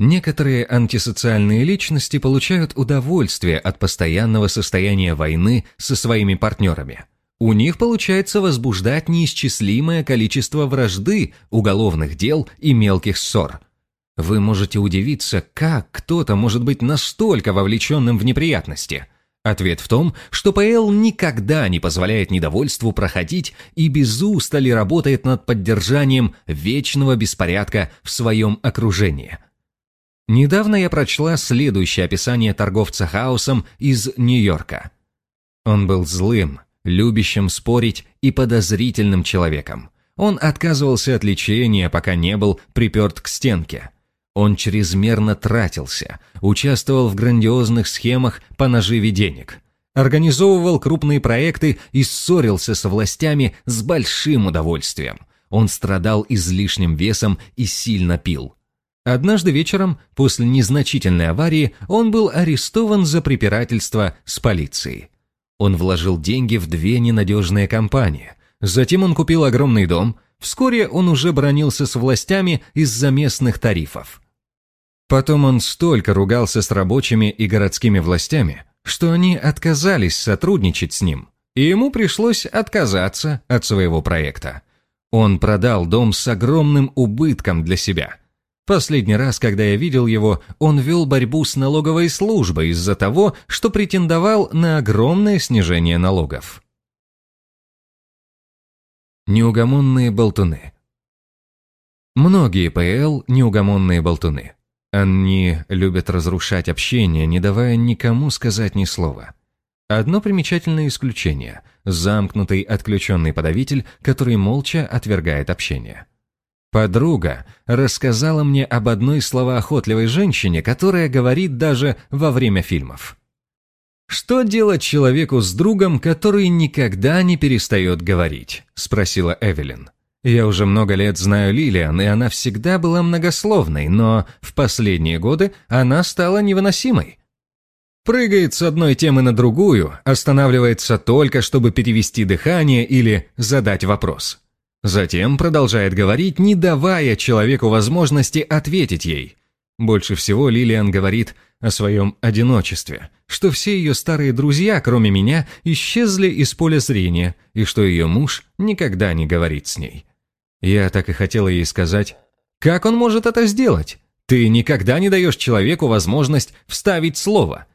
Некоторые антисоциальные личности получают удовольствие от постоянного состояния войны со своими партнерами – у них получается возбуждать неисчислимое количество вражды, уголовных дел и мелких ссор. Вы можете удивиться, как кто-то может быть настолько вовлеченным в неприятности. Ответ в том, что ПЛ никогда не позволяет недовольству проходить и без устали работает над поддержанием вечного беспорядка в своем окружении. Недавно я прочла следующее описание торговца хаосом из Нью-Йорка. Он был злым, любящим спорить и подозрительным человеком. Он отказывался от лечения, пока не был приперт к стенке. Он чрезмерно тратился, участвовал в грандиозных схемах по наживе денег, организовывал крупные проекты и ссорился со властями с большим удовольствием. Он страдал излишним весом и сильно пил. Однажды вечером, после незначительной аварии, он был арестован за препирательство с полицией. Он вложил деньги в две ненадежные компании. Затем он купил огромный дом. Вскоре он уже бронился с властями из-за местных тарифов. Потом он столько ругался с рабочими и городскими властями, что они отказались сотрудничать с ним, и ему пришлось отказаться от своего проекта. Он продал дом с огромным убытком для себя. Последний раз, когда я видел его, он вел борьбу с налоговой службой из-за того, что претендовал на огромное снижение налогов. Неугомонные болтуны Многие ПЛ – неугомонные болтуны. Они любят разрушать общение, не давая никому сказать ни слова. Одно примечательное исключение – замкнутый отключенный подавитель, который молча отвергает общение. Подруга рассказала мне об одной словоохотливой женщине, которая говорит даже во время фильмов. «Что делать человеку с другом, который никогда не перестает говорить?» – спросила Эвелин. Я уже много лет знаю Лилиан, и она всегда была многословной, но в последние годы она стала невыносимой. Прыгает с одной темы на другую, останавливается только, чтобы перевести дыхание или задать вопрос. Затем продолжает говорить, не давая человеку возможности ответить ей. Больше всего Лилиан говорит о своем одиночестве, что все ее старые друзья, кроме меня, исчезли из поля зрения, и что ее муж никогда не говорит с ней. Я так и хотела ей сказать, «Как он может это сделать? Ты никогда не даешь человеку возможность вставить слово».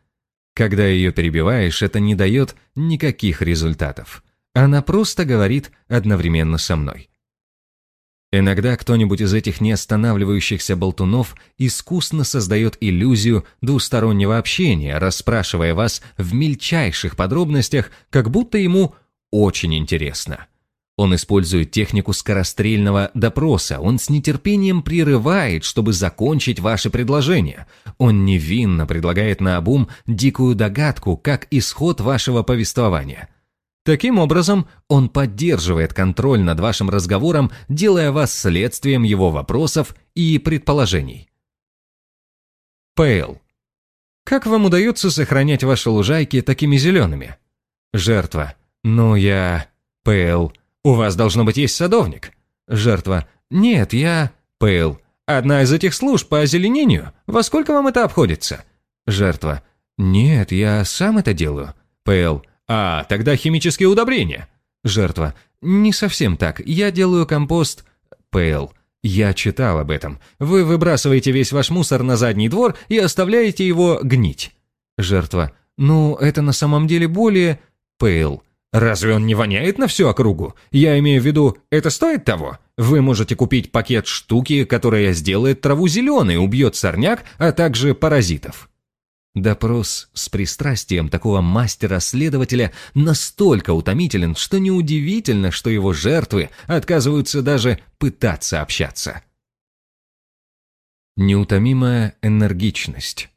Когда ее перебиваешь, это не дает никаких результатов. Она просто говорит одновременно со мной. Иногда кто-нибудь из этих неостанавливающихся болтунов искусно создает иллюзию двустороннего общения, расспрашивая вас в мельчайших подробностях, как будто ему очень интересно. Он использует технику скорострельного допроса. Он с нетерпением прерывает, чтобы закончить ваше предложение. Он невинно предлагает на обум дикую догадку, как исход вашего повествования. Таким образом, он поддерживает контроль над вашим разговором, делая вас следствием его вопросов и предположений. Пейл. Как вам удается сохранять ваши лужайки такими зелеными? Жертва. Ну, я... Пейл. «У вас, должно быть, есть садовник». Жертва. «Нет, я...» Пейл. «Одна из этих служб по озеленению? Во сколько вам это обходится?» Жертва. «Нет, я сам это делаю». Пейл. «А, тогда химические удобрения». Жертва. «Не совсем так. Я делаю компост...» Пейл. «Я читал об этом. Вы выбрасываете весь ваш мусор на задний двор и оставляете его гнить». Жертва. «Ну, это на самом деле более...» Пейл. Разве он не воняет на всю округу? Я имею в виду, это стоит того? Вы можете купить пакет штуки, которая сделает траву зеленой, убьет сорняк, а также паразитов. Допрос с пристрастием такого мастера-следователя настолько утомителен, что неудивительно, что его жертвы отказываются даже пытаться общаться. Неутомимая энергичность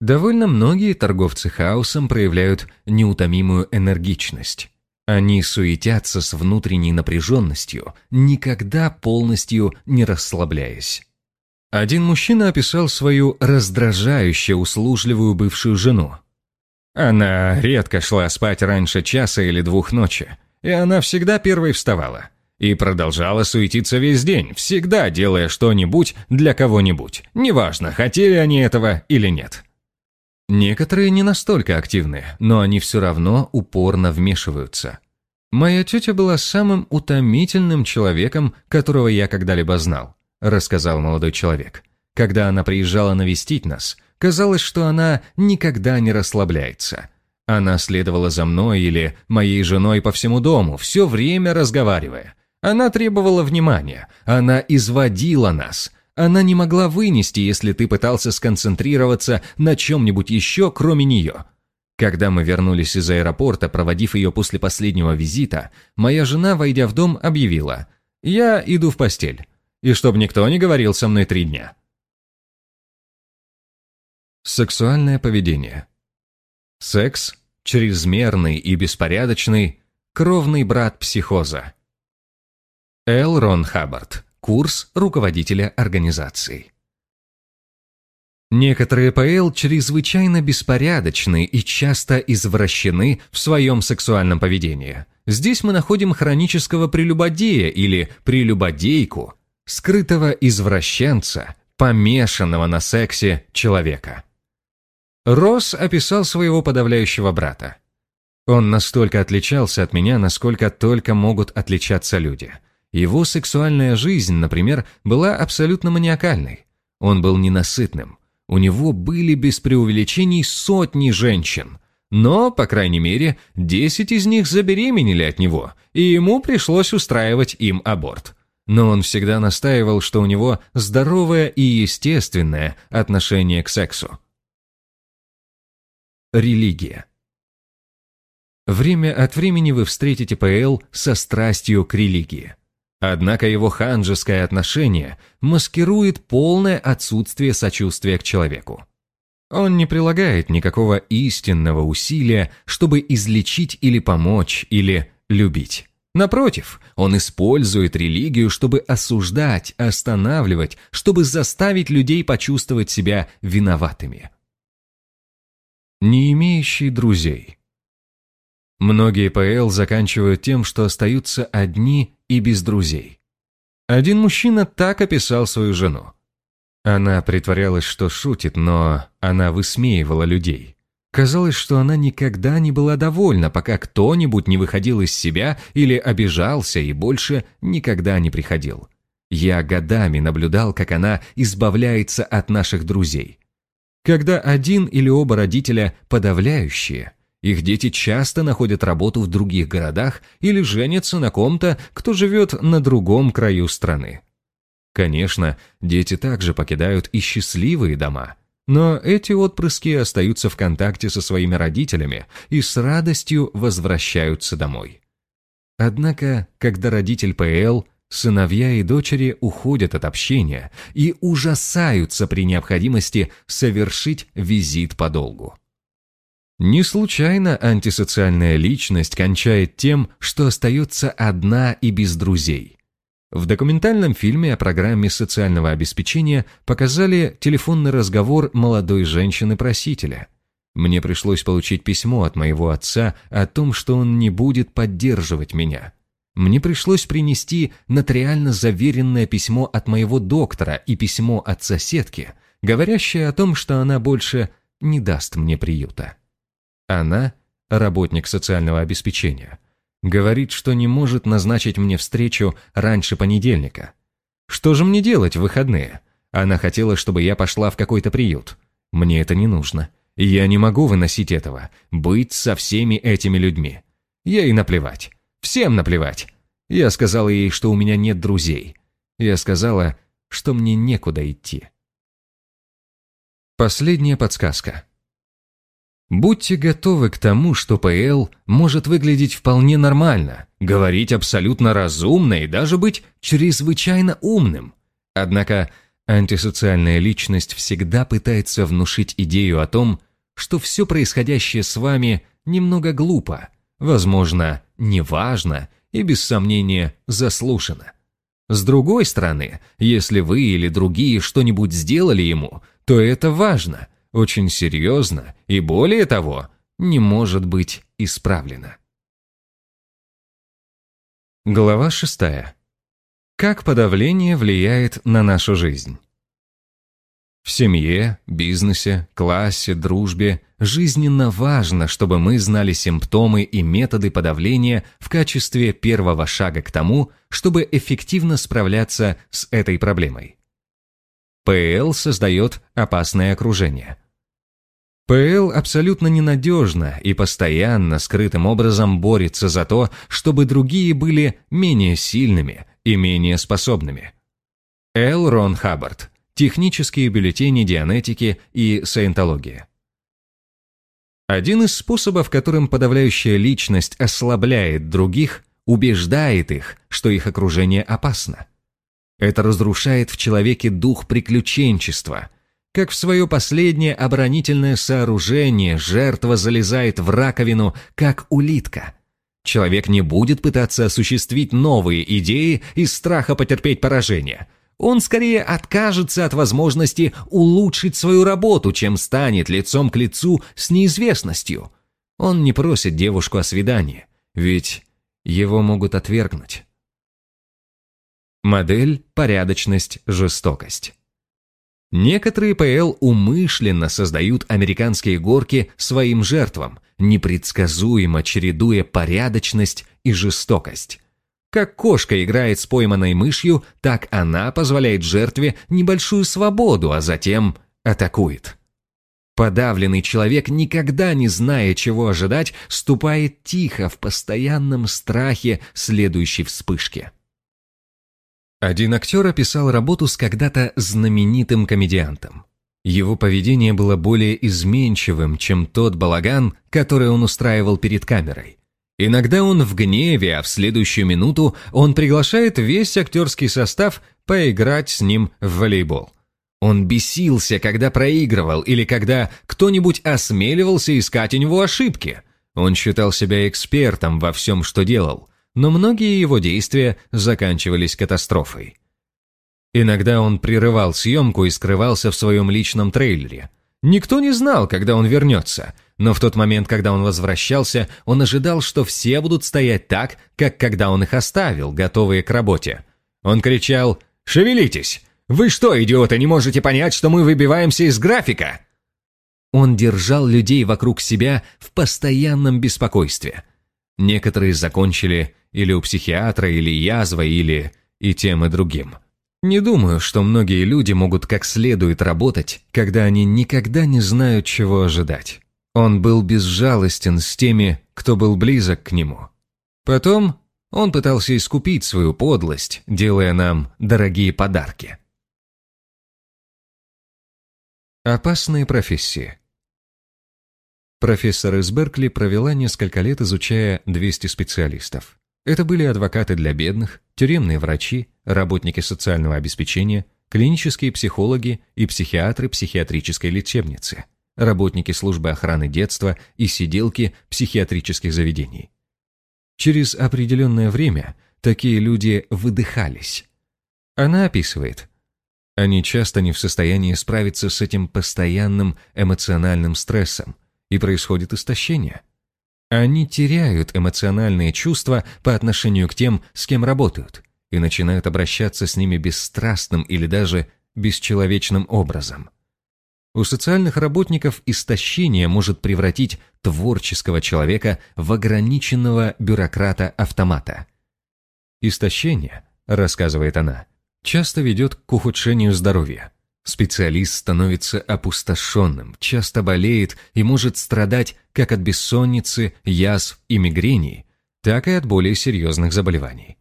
Довольно многие торговцы хаосом проявляют неутомимую энергичность. Они суетятся с внутренней напряженностью, никогда полностью не расслабляясь. Один мужчина описал свою раздражающе услужливую бывшую жену. Она редко шла спать раньше часа или двух ночи, и она всегда первой вставала. И продолжала суетиться весь день, всегда делая что-нибудь для кого-нибудь, неважно, хотели они этого или нет. Некоторые не настолько активны, но они все равно упорно вмешиваются. Моя тетя была самым утомительным человеком, которого я когда-либо знал, рассказал молодой человек. Когда она приезжала навестить нас, казалось, что она никогда не расслабляется. Она следовала за мной или моей женой по всему дому, все время разговаривая. Она требовала внимания, она изводила нас – она не могла вынести, если ты пытался сконцентрироваться на чем-нибудь еще, кроме нее. Когда мы вернулись из аэропорта, проводив ее после последнего визита, моя жена, войдя в дом, объявила «Я иду в постель, и чтоб никто не говорил со мной три дня». Сексуальное поведение Секс – чрезмерный и беспорядочный, кровный брат психоза. Эл Рон Хаббард Курс руководителя организации. Некоторые ПЛ чрезвычайно беспорядочны и часто извращены в своем сексуальном поведении. Здесь мы находим хронического прелюбодея или прелюбодейку, скрытого извращенца, помешанного на сексе человека. Росс описал своего подавляющего брата. Он настолько отличался от меня, насколько только могут отличаться люди. Его сексуальная жизнь, например, была абсолютно маниакальной. Он был ненасытным. У него были без преувеличений сотни женщин. Но, по крайней мере, десять из них забеременели от него, и ему пришлось устраивать им аборт. Но он всегда настаивал, что у него здоровое и естественное отношение к сексу. Религия. Время от времени вы встретите ПЛ со страстью к религии. Однако его ханжеское отношение маскирует полное отсутствие сочувствия к человеку. Он не прилагает никакого истинного усилия, чтобы излечить или помочь, или любить. Напротив, он использует религию, чтобы осуждать, останавливать, чтобы заставить людей почувствовать себя виноватыми. Не имеющий друзей – Многие ПЛ заканчивают тем, что остаются одни и без друзей. Один мужчина так описал свою жену. Она притворялась, что шутит, но она высмеивала людей. Казалось, что она никогда не была довольна, пока кто-нибудь не выходил из себя или обижался и больше никогда не приходил. Я годами наблюдал, как она избавляется от наших друзей. Когда один или оба родителя подавляющие – их дети часто находят работу в других городах или женятся на ком-то, кто живет на другом краю страны. Конечно, дети также покидают и счастливые дома, но эти отпрыски остаются в контакте со своими родителями и с радостью возвращаются домой. Однако, когда родитель ПЛ, сыновья и дочери уходят от общения и ужасаются при необходимости совершить визит подолгу. Не случайно антисоциальная личность кончает тем, что остается одна и без друзей. В документальном фильме о программе социального обеспечения показали телефонный разговор молодой женщины-просителя. Мне пришлось получить письмо от моего отца о том, что он не будет поддерживать меня. Мне пришлось принести нотариально заверенное письмо от моего доктора и письмо от соседки, говорящее о том, что она больше не даст мне приюта. Она, работник социального обеспечения, говорит, что не может назначить мне встречу раньше понедельника. Что же мне делать в выходные? Она хотела, чтобы я пошла в какой-то приют. Мне это не нужно. Я не могу выносить этого, быть со всеми этими людьми. Ей наплевать. Всем наплевать. Я сказала ей, что у меня нет друзей. Я сказала, что мне некуда идти. Последняя подсказка. Будьте готовы к тому, что ПЛ может выглядеть вполне нормально, говорить абсолютно разумно и даже быть чрезвычайно умным. Однако антисоциальная личность всегда пытается внушить идею о том, что все происходящее с вами немного глупо, возможно, неважно и, без сомнения, заслушано. С другой стороны, если вы или другие что-нибудь сделали ему, то это важно – очень серьезно и, более того, не может быть исправлено. Глава шестая. Как подавление влияет на нашу жизнь? В семье, бизнесе, классе, дружбе жизненно важно, чтобы мы знали симптомы и методы подавления в качестве первого шага к тому, чтобы эффективно справляться с этой проблемой. ПЛ создает опасное окружение. ПЛ абсолютно ненадежна и постоянно скрытым образом борется за то, чтобы другие были менее сильными и менее способными. Л. Рон Хаббард. Технические бюллетени дианетики и саентология. Один из способов, которым подавляющая личность ослабляет других, убеждает их, что их окружение опасно. Это разрушает в человеке дух приключенчества – как в свое последнее оборонительное сооружение жертва залезает в раковину, как улитка. Человек не будет пытаться осуществить новые идеи из страха потерпеть поражение. Он скорее откажется от возможности улучшить свою работу, чем станет лицом к лицу с неизвестностью. Он не просит девушку о свидании, ведь его могут отвергнуть. Модель «Порядочность. Жестокость». Некоторые ПЛ умышленно создают американские горки своим жертвам, непредсказуемо чередуя порядочность и жестокость. Как кошка играет с пойманной мышью, так она позволяет жертве небольшую свободу, а затем атакует. Подавленный человек, никогда не зная, чего ожидать, ступает тихо в постоянном страхе следующей вспышки. Один актер описал работу с когда-то знаменитым комедиантом. Его поведение было более изменчивым, чем тот балаган, который он устраивал перед камерой. Иногда он в гневе, а в следующую минуту он приглашает весь актерский состав поиграть с ним в волейбол. Он бесился, когда проигрывал или когда кто-нибудь осмеливался искать у него ошибки. Он считал себя экспертом во всем, что делал, но многие его действия заканчивались катастрофой. Иногда он прерывал съемку и скрывался в своем личном трейлере. Никто не знал, когда он вернется, но в тот момент, когда он возвращался, он ожидал, что все будут стоять так, как когда он их оставил, готовые к работе. Он кричал «Шевелитесь! Вы что, идиоты, не можете понять, что мы выбиваемся из графика?» Он держал людей вокруг себя в постоянном беспокойстве. Некоторые закончили или у психиатра, или язва, или и тем, и другим. Не думаю, что многие люди могут как следует работать, когда они никогда не знают, чего ожидать. Он был безжалостен с теми, кто был близок к нему. Потом он пытался искупить свою подлость, делая нам дорогие подарки. Опасные профессии Профессор из Беркли провела несколько лет, изучая 200 специалистов. Это были адвокаты для бедных, тюремные врачи, работники социального обеспечения, клинические психологи и психиатры психиатрической лечебницы работники службы охраны детства и сиделки психиатрических заведений. Через определенное время такие люди выдыхались. Она описывает. Они часто не в состоянии справиться с этим постоянным эмоциональным стрессом, и происходит истощение. Они теряют эмоциональные чувства по отношению к тем, с кем работают, и начинают обращаться с ними бесстрастным или даже бесчеловечным образом – у социальных работников истощение может превратить творческого человека в ограниченного бюрократа-автомата. Истощение, рассказывает она, часто ведет к ухудшению здоровья. Специалист становится опустошенным, часто болеет и может страдать как от бессонницы, язв и мигрени, так и от более серьезных заболеваний.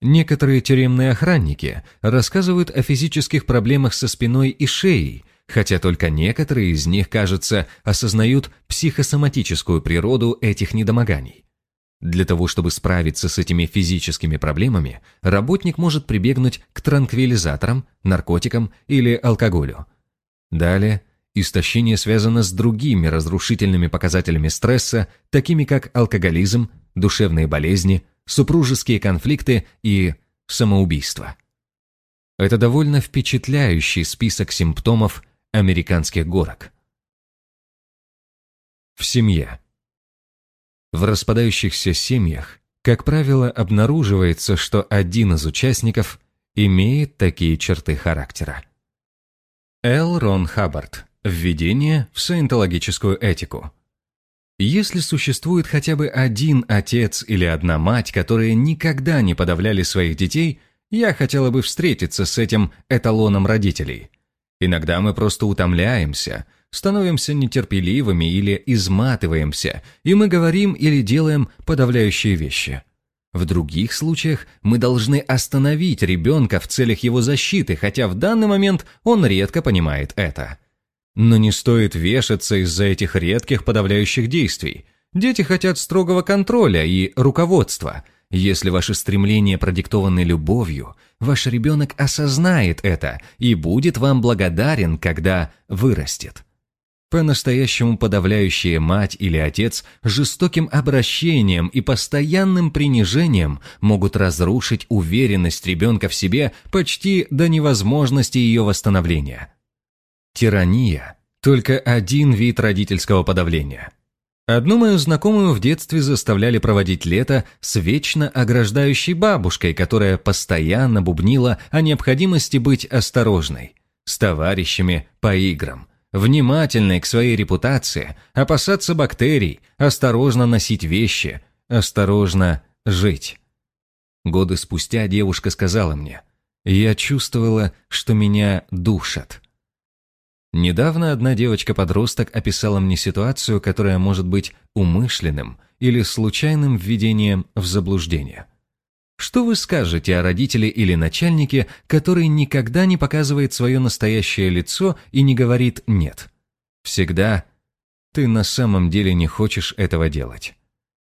Некоторые тюремные охранники рассказывают о физических проблемах со спиной и шеей, хотя только некоторые из них, кажется, осознают психосоматическую природу этих недомоганий. Для того, чтобы справиться с этими физическими проблемами, работник может прибегнуть к транквилизаторам, наркотикам или алкоголю. Далее, истощение связано с другими разрушительными показателями стресса, такими как алкоголизм, душевные болезни, супружеские конфликты и самоубийство. Это довольно впечатляющий список симптомов американских горок. В семье. В распадающихся семьях, как правило, обнаруживается, что один из участников имеет такие черты характера. Эл Рон Хаббард. Введение в саентологическую этику. Если существует хотя бы один отец или одна мать, которые никогда не подавляли своих детей, я хотела бы встретиться с этим эталоном родителей – Иногда мы просто утомляемся, становимся нетерпеливыми или изматываемся, и мы говорим или делаем подавляющие вещи. В других случаях мы должны остановить ребенка в целях его защиты, хотя в данный момент он редко понимает это. Но не стоит вешаться из-за этих редких подавляющих действий. Дети хотят строгого контроля и руководства. Если ваши стремления продиктованы любовью, ваш ребенок осознает это и будет вам благодарен, когда вырастет. По-настоящему подавляющая мать или отец жестоким обращением и постоянным принижением могут разрушить уверенность ребенка в себе почти до невозможности ее восстановления. Тирания – только один вид родительского подавления – Одну мою знакомую в детстве заставляли проводить лето с вечно ограждающей бабушкой, которая постоянно бубнила о необходимости быть осторожной. с товарищами по играм, внимательной к своей репутации, опасаться бактерий, осторожно носить вещи, осторожно жить. Годы спустя девушка сказала мне, «Я чувствовала, что меня душат». Недавно одна девочка-подросток описала мне ситуацию, которая может быть умышленным или случайным введением в заблуждение. Что вы скажете о родителе или начальнике, который никогда не показывает свое настоящее лицо и не говорит «нет»? Всегда «ты на самом деле не хочешь этого делать».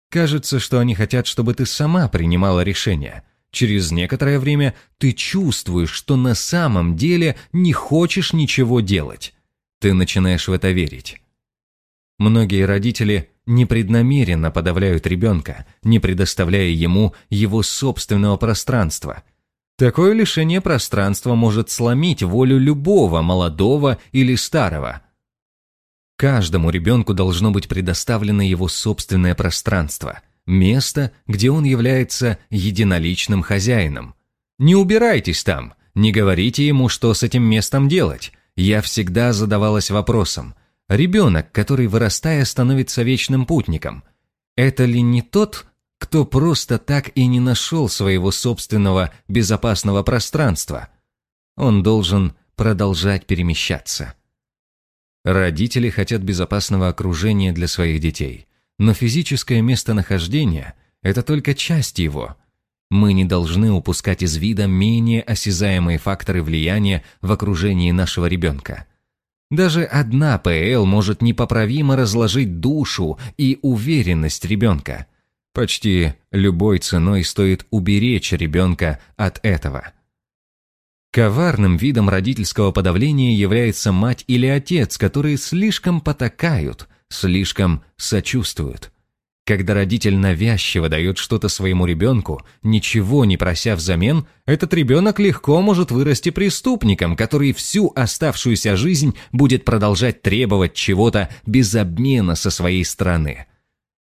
Кажется, что они хотят, чтобы ты сама принимала решение. Через некоторое время ты чувствуешь, что на самом деле не хочешь ничего делать. Ты начинаешь в это верить. Многие родители непреднамеренно подавляют ребенка, не предоставляя ему его собственного пространства. Такое лишение пространства может сломить волю любого молодого или старого – Каждому ребенку должно быть предоставлено его собственное пространство, место, где он является единоличным хозяином. Не убирайтесь там, не говорите ему, что с этим местом делать. Я всегда задавалась вопросом, ребенок, который, вырастая, становится вечным путником, это ли не тот, кто просто так и не нашел своего собственного безопасного пространства? Он должен продолжать перемещаться. Родители хотят безопасного окружения для своих детей, но физическое местонахождение – это только часть его. Мы не должны упускать из вида менее осязаемые факторы влияния в окружении нашего ребенка. Даже одна ПЛ может непоправимо разложить душу и уверенность ребенка. Почти любой ценой стоит уберечь ребенка от этого – Коварным видом родительского подавления является мать или отец, которые слишком потакают, слишком сочувствуют. Когда родитель навязчиво дает что-то своему ребенку, ничего не прося взамен, этот ребенок легко может вырасти преступником, который всю оставшуюся жизнь будет продолжать требовать чего-то без обмена со своей стороны.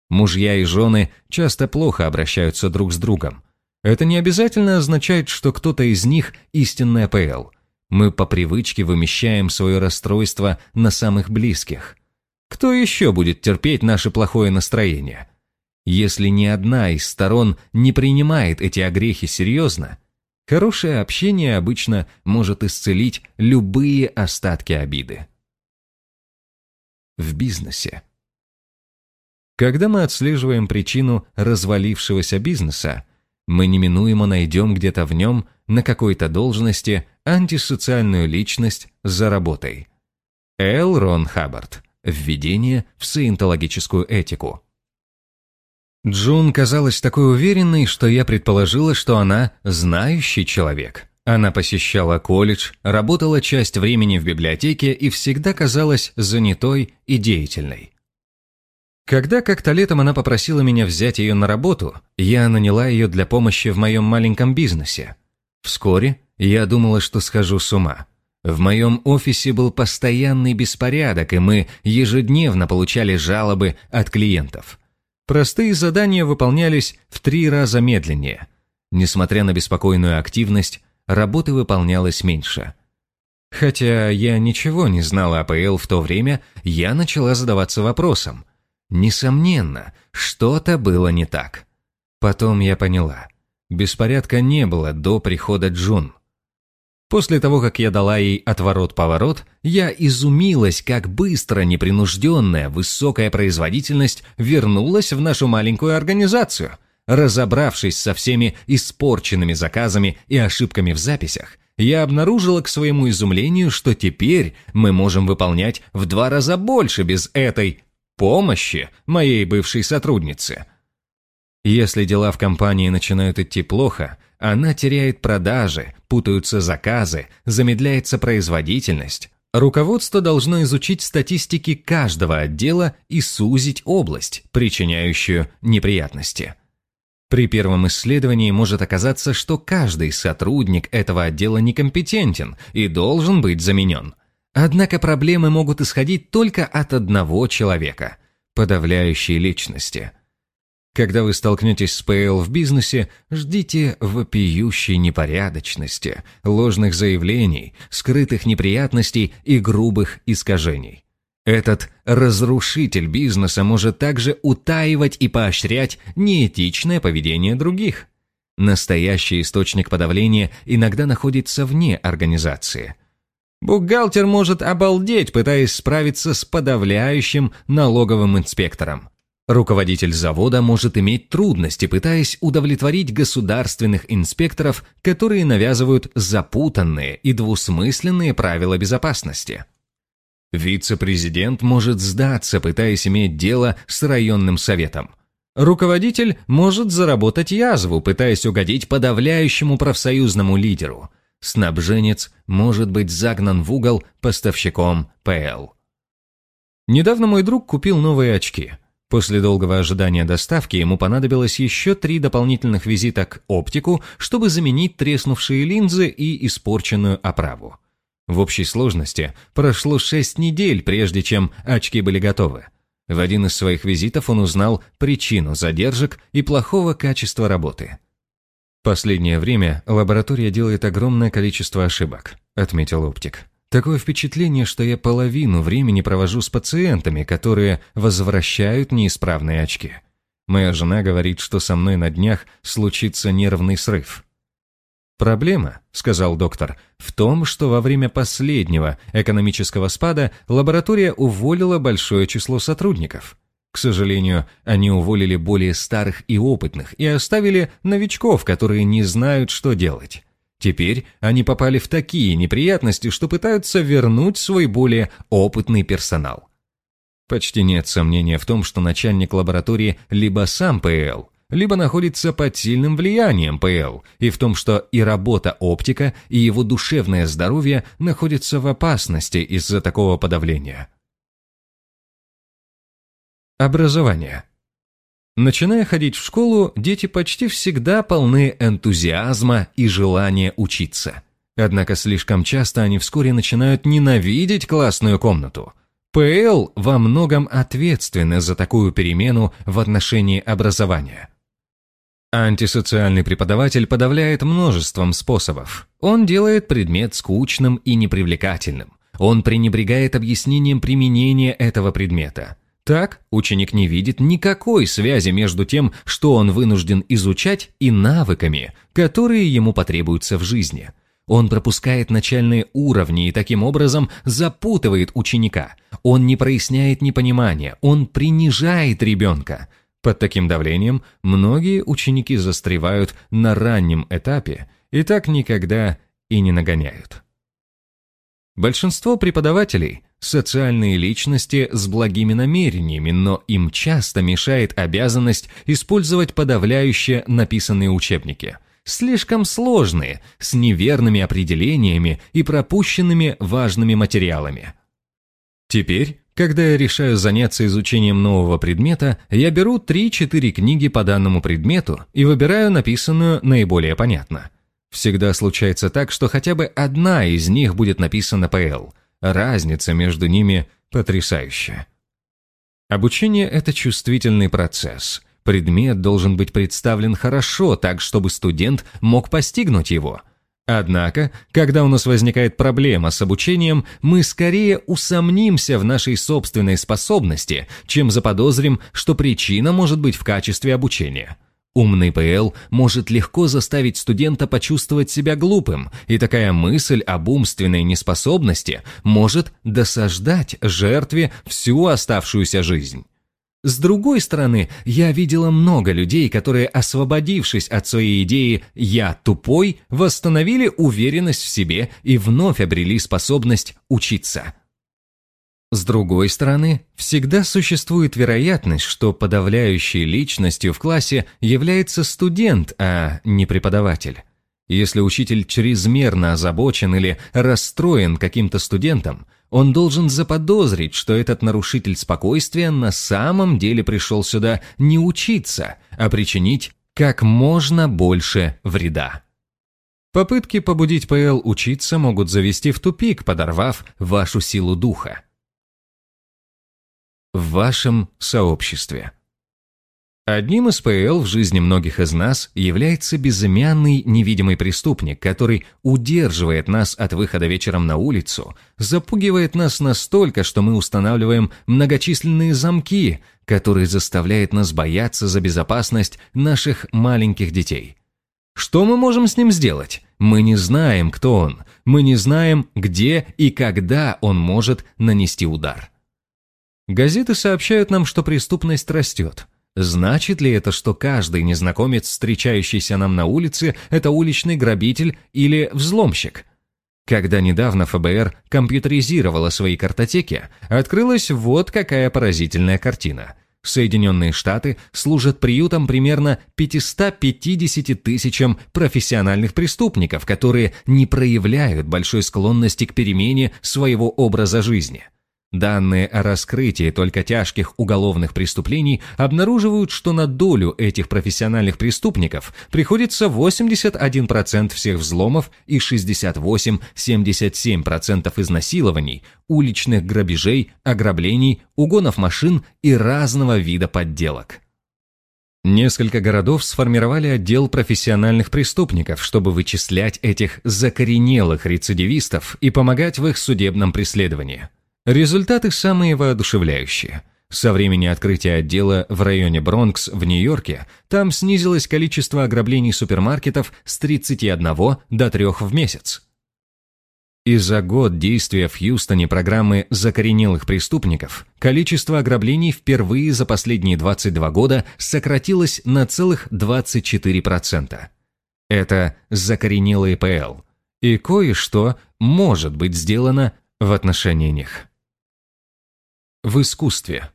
Мужья и жены часто плохо обращаются друг с другом. Это не обязательно означает, что кто-то из них истинный АПЛ. Мы по привычке вымещаем свое расстройство на самых близких. Кто еще будет терпеть наше плохое настроение? Если ни одна из сторон не принимает эти огрехи серьезно, хорошее общение обычно может исцелить любые остатки обиды. В бизнесе. Когда мы отслеживаем причину развалившегося бизнеса, мы неминуемо найдем где-то в нем на какой-то должности антисоциальную личность за работой. Эл Рон Хаббард. Введение в саентологическую этику. Джун казалась такой уверенной, что я предположила, что она знающий человек. Она посещала колледж, работала часть времени в библиотеке и всегда казалась занятой и деятельной. Когда как-то летом она попросила меня взять ее на работу, я наняла ее для помощи в моем маленьком бизнесе. Вскоре я думала, что схожу с ума. В моем офисе был постоянный беспорядок, и мы ежедневно получали жалобы от клиентов. Простые задания выполнялись в три раза медленнее. Несмотря на беспокойную активность, работы выполнялось меньше. Хотя я ничего не знала о ПЛ в то время, я начала задаваться вопросом, Несомненно, что-то было не так. Потом я поняла. Беспорядка не было до прихода Джун. После того, как я дала ей отворот-поворот, я изумилась, как быстро непринужденная высокая производительность вернулась в нашу маленькую организацию. Разобравшись со всеми испорченными заказами и ошибками в записях, я обнаружила к своему изумлению, что теперь мы можем выполнять в два раза больше без этой помощи моей бывшей сотруднице. Если дела в компании начинают идти плохо, она теряет продажи, путаются заказы, замедляется производительность. Руководство должно изучить статистики каждого отдела и сузить область, причиняющую неприятности. При первом исследовании может оказаться, что каждый сотрудник этого отдела некомпетентен и должен быть заменен. Однако проблемы могут исходить только от одного человека – подавляющей личности. Когда вы столкнетесь с ПЛ в бизнесе, ждите вопиющей непорядочности, ложных заявлений, скрытых неприятностей и грубых искажений. Этот разрушитель бизнеса может также утаивать и поощрять неэтичное поведение других. Настоящий источник подавления иногда находится вне организации. Бухгалтер может обалдеть, пытаясь справиться с подавляющим налоговым инспектором. Руководитель завода может иметь трудности, пытаясь удовлетворить государственных инспекторов, которые навязывают запутанные и двусмысленные правила безопасности. Вице-президент может сдаться, пытаясь иметь дело с районным советом. Руководитель может заработать язву, пытаясь угодить подавляющему профсоюзному лидеру. Снабженец может быть загнан в угол поставщиком ПЛ. Недавно мой друг купил новые очки – После долгого ожидания доставки ему понадобилось еще три дополнительных визита к оптику, чтобы заменить треснувшие линзы и испорченную оправу. В общей сложности прошло шесть недель, прежде чем очки были готовы. В один из своих визитов он узнал причину задержек и плохого качества работы. «Последнее время лаборатория делает огромное количество ошибок», — отметил оптик. Такое впечатление, что я половину времени провожу с пациентами, которые возвращают неисправные очки. Моя жена говорит, что со мной на днях случится нервный срыв. «Проблема», — сказал доктор, — «в том, что во время последнего экономического спада лаборатория уволила большое число сотрудников. К сожалению, они уволили более старых и опытных и оставили новичков, которые не знают, что делать. Теперь они попали в такие неприятности, что пытаются вернуть свой более опытный персонал. Почти нет сомнения в том, что начальник лаборатории либо сам ПЛ, либо находится под сильным влиянием ПЛ, и в том, что и работа оптика, и его душевное здоровье находятся в опасности из-за такого подавления. Образование. Начиная ходить в школу, дети почти всегда полны энтузиазма и желания учиться. Однако слишком часто они вскоре начинают ненавидеть классную комнату. ПЛ во многом ответственны за такую перемену в отношении образования. Антисоциальный преподаватель подавляет множеством способов. Он делает предмет скучным и непривлекательным. Он пренебрегает объяснением применения этого предмета. Так ученик не видит никакой связи между тем, что он вынужден изучать, и навыками, которые ему потребуются в жизни. Он пропускает начальные уровни и таким образом запутывает ученика. Он не проясняет непонимания, он принижает ребенка. Под таким давлением многие ученики застревают на раннем этапе и так никогда и не нагоняют. Большинство преподавателей – социальные личности с благими намерениями, но им часто мешает обязанность использовать подавляющие написанные учебники. Слишком сложные, с неверными определениями и пропущенными важными материалами. Теперь, когда я решаю заняться изучением нового предмета, я беру 3-4 книги по данному предмету и выбираю написанную наиболее понятно – Всегда случается так, что хотя бы одна из них будет написана ПЛ. Разница между ними потрясающая. Обучение – это чувствительный процесс. Предмет должен быть представлен хорошо, так, чтобы студент мог постигнуть его. Однако, когда у нас возникает проблема с обучением, мы скорее усомнимся в нашей собственной способности, чем заподозрим, что причина может быть в качестве обучения – Умный ПЛ может легко заставить студента почувствовать себя глупым, и такая мысль об умственной неспособности может досаждать жертве всю оставшуюся жизнь. С другой стороны, я видела много людей, которые, освободившись от своей идеи «я тупой», восстановили уверенность в себе и вновь обрели способность учиться. С другой стороны, всегда существует вероятность, что подавляющей личностью в классе является студент, а не преподаватель. Если учитель чрезмерно озабочен или расстроен каким-то студентом, он должен заподозрить, что этот нарушитель спокойствия на самом деле пришел сюда не учиться, а причинить как можно больше вреда. Попытки побудить ПЛ учиться могут завести в тупик, подорвав вашу силу духа в вашем сообществе. Одним из ПЛ в жизни многих из нас является безымянный невидимый преступник, который удерживает нас от выхода вечером на улицу, запугивает нас настолько, что мы устанавливаем многочисленные замки, которые заставляют нас бояться за безопасность наших маленьких детей. Что мы можем с ним сделать? Мы не знаем, кто он. Мы не знаем, где и когда он может нанести удар. Газеты сообщают нам, что преступность растет. Значит ли это, что каждый незнакомец, встречающийся нам на улице, это уличный грабитель или взломщик? Когда недавно ФБР компьютеризировало свои картотеки, открылась вот какая поразительная картина. Соединенные Штаты служат приютом примерно 550 тысячам профессиональных преступников, которые не проявляют большой склонности к перемене своего образа жизни – Данные о раскрытии только тяжких уголовных преступлений обнаруживают, что на долю этих профессиональных преступников приходится 81% всех взломов и 68-77% изнасилований, уличных грабежей, ограблений, угонов машин и разного вида подделок. Несколько городов сформировали отдел профессиональных преступников, чтобы вычислять этих закоренелых рецидивистов и помогать в их судебном преследовании. Результаты самые воодушевляющие. Со времени открытия отдела в районе Бронкс в Нью-Йорке там снизилось количество ограблений супермаркетов с 31 до 3 в месяц. И за год действия в Хьюстоне программы закоренелых преступников количество ограблений впервые за последние 22 года сократилось на целых 24%. Это закоренелые ПЛ. И кое-что может быть сделано в отношении них в искусстве.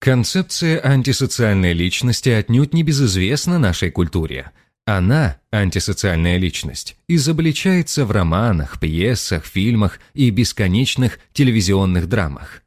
Концепция антисоциальной личности отнюдь не безызвестна нашей культуре. Она, антисоциальная личность, изобличается в романах, пьесах, фильмах и бесконечных телевизионных драмах.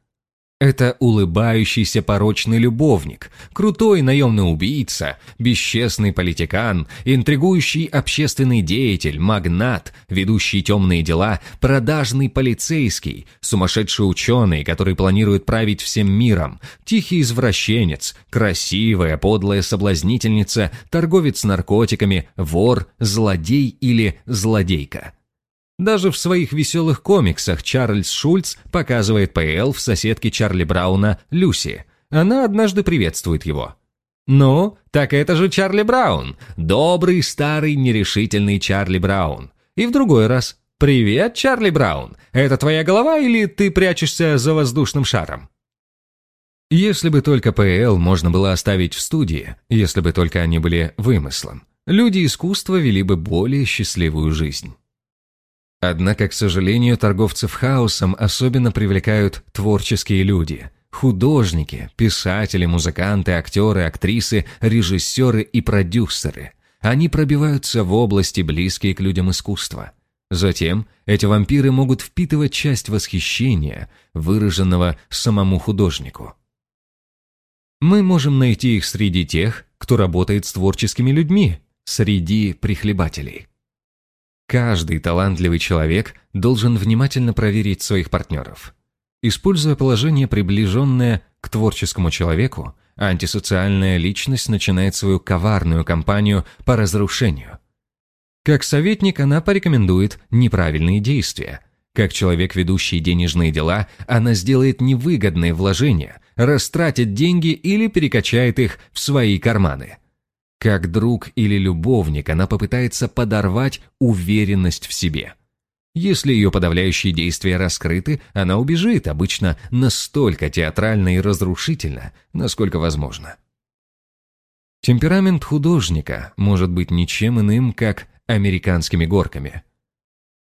Это улыбающийся порочный любовник, крутой наемный убийца, бесчестный политикан, интригующий общественный деятель, магнат, ведущий темные дела, продажный полицейский, сумасшедший ученый, который планирует править всем миром, тихий извращенец, красивая подлая соблазнительница, торговец наркотиками, вор, злодей или злодейка. Даже в своих веселых комиксах Чарльз Шульц показывает ПЛ в соседке Чарли Брауна Люси. Она однажды приветствует его. «Ну, так это же Чарли Браун, добрый, старый, нерешительный Чарли Браун». И в другой раз «Привет, Чарли Браун, это твоя голова или ты прячешься за воздушным шаром?» Если бы только ПЛ можно было оставить в студии, если бы только они были вымыслом, люди искусства вели бы более счастливую жизнь. Однако, к сожалению, торговцев хаосом особенно привлекают творческие люди. Художники, писатели, музыканты, актеры, актрисы, режиссеры и продюсеры. Они пробиваются в области, близкие к людям искусства. Затем эти вампиры могут впитывать часть восхищения, выраженного самому художнику. Мы можем найти их среди тех, кто работает с творческими людьми, среди прихлебателей. Каждый талантливый человек должен внимательно проверить своих партнеров. Используя положение, приближенное к творческому человеку, антисоциальная личность начинает свою коварную кампанию по разрушению. Как советник она порекомендует неправильные действия. Как человек, ведущий денежные дела, она сделает невыгодные вложения, растратит деньги или перекачает их в свои карманы – как друг или любовник она попытается подорвать уверенность в себе. Если ее подавляющие действия раскрыты, она убежит, обычно настолько театрально и разрушительно, насколько возможно. Темперамент художника может быть ничем иным, как американскими горками.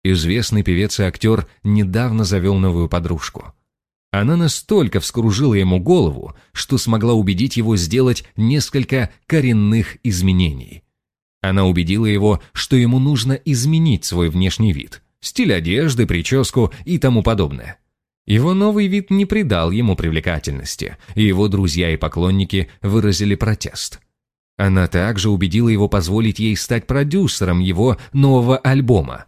Известный певец и актер недавно завел новую подружку – она настолько вскружила ему голову, что смогла убедить его сделать несколько коренных изменений. Она убедила его, что ему нужно изменить свой внешний вид, стиль одежды, прическу и тому подобное. Его новый вид не придал ему привлекательности, и его друзья и поклонники выразили протест. Она также убедила его позволить ей стать продюсером его нового альбома.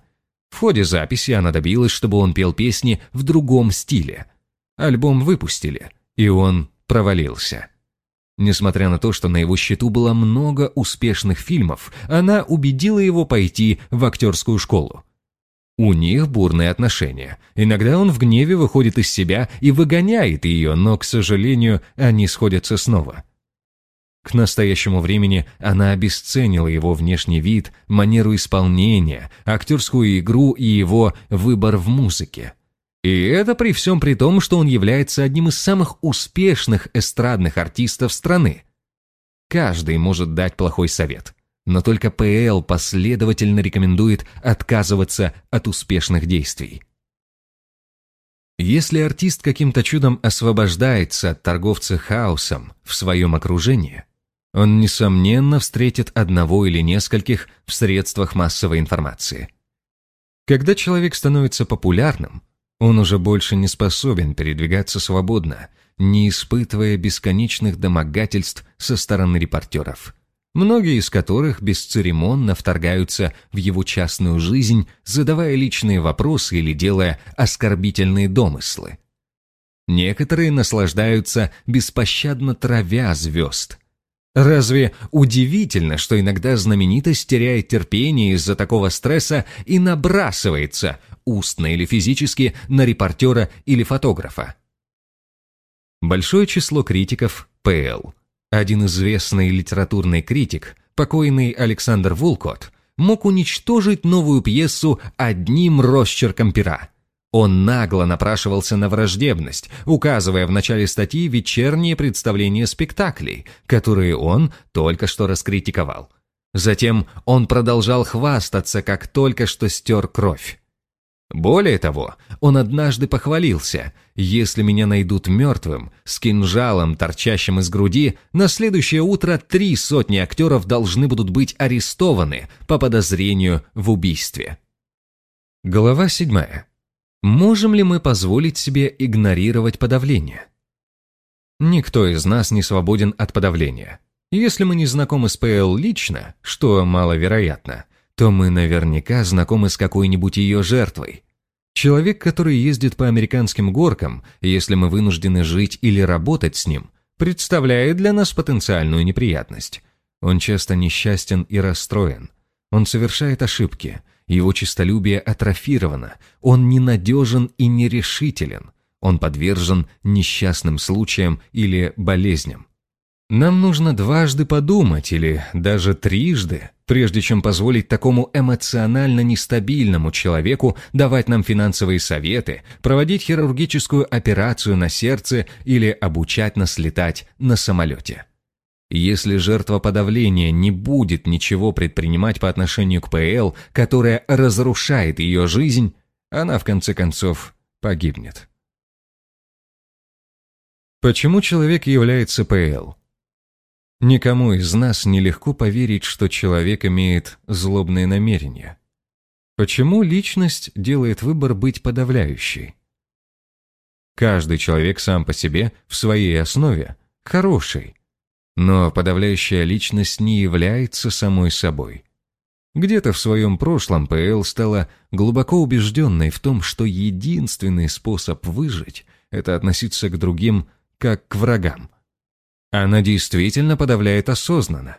В ходе записи она добилась, чтобы он пел песни в другом стиле – Альбом выпустили, и он провалился. Несмотря на то, что на его счету было много успешных фильмов, она убедила его пойти в актерскую школу. У них бурные отношения. Иногда он в гневе выходит из себя и выгоняет ее, но, к сожалению, они сходятся снова. К настоящему времени она обесценила его внешний вид, манеру исполнения, актерскую игру и его выбор в музыке. И это при всем при том, что он является одним из самых успешных эстрадных артистов страны. Каждый может дать плохой совет, но только ПЛ последовательно рекомендует отказываться от успешных действий. Если артист каким-то чудом освобождается от торговца хаосом в своем окружении, он, несомненно, встретит одного или нескольких в средствах массовой информации. Когда человек становится популярным, он уже больше не способен передвигаться свободно, не испытывая бесконечных домогательств со стороны репортеров, многие из которых бесцеремонно вторгаются в его частную жизнь, задавая личные вопросы или делая оскорбительные домыслы. Некоторые наслаждаются беспощадно травя звезд, Разве удивительно, что иногда знаменитость теряет терпение из-за такого стресса и набрасывается, устно или физически, на репортера или фотографа? Большое число критиков ПЛ. Один известный литературный критик, покойный Александр Вулкот, мог уничтожить новую пьесу одним росчерком пера – он нагло напрашивался на враждебность, указывая в начале статьи вечерние представления спектаклей, которые он только что раскритиковал. Затем он продолжал хвастаться, как только что стер кровь. Более того, он однажды похвалился, если меня найдут мертвым, с кинжалом, торчащим из груди, на следующее утро три сотни актеров должны будут быть арестованы по подозрению в убийстве. Глава седьмая. Можем ли мы позволить себе игнорировать подавление? Никто из нас не свободен от подавления. Если мы не знакомы с ПЛ лично, что маловероятно, то мы наверняка знакомы с какой-нибудь ее жертвой. Человек, который ездит по американским горкам, если мы вынуждены жить или работать с ним, представляет для нас потенциальную неприятность. Он часто несчастен и расстроен. Он совершает ошибки, его честолюбие атрофировано, он ненадежен и нерешителен, он подвержен несчастным случаям или болезням. Нам нужно дважды подумать или даже трижды, прежде чем позволить такому эмоционально нестабильному человеку давать нам финансовые советы, проводить хирургическую операцию на сердце или обучать нас летать на самолете. Если жертва подавления не будет ничего предпринимать по отношению к ПЛ, которая разрушает ее жизнь, она в конце концов погибнет. Почему человек является ПЛ? Никому из нас нелегко поверить, что человек имеет злобные намерения. Почему личность делает выбор быть подавляющей? Каждый человек сам по себе в своей основе хороший, но подавляющая личность не является самой собой. Где-то в своем прошлом ПЛ стала глубоко убежденной в том, что единственный способ выжить – это относиться к другим как к врагам. Она действительно подавляет осознанно.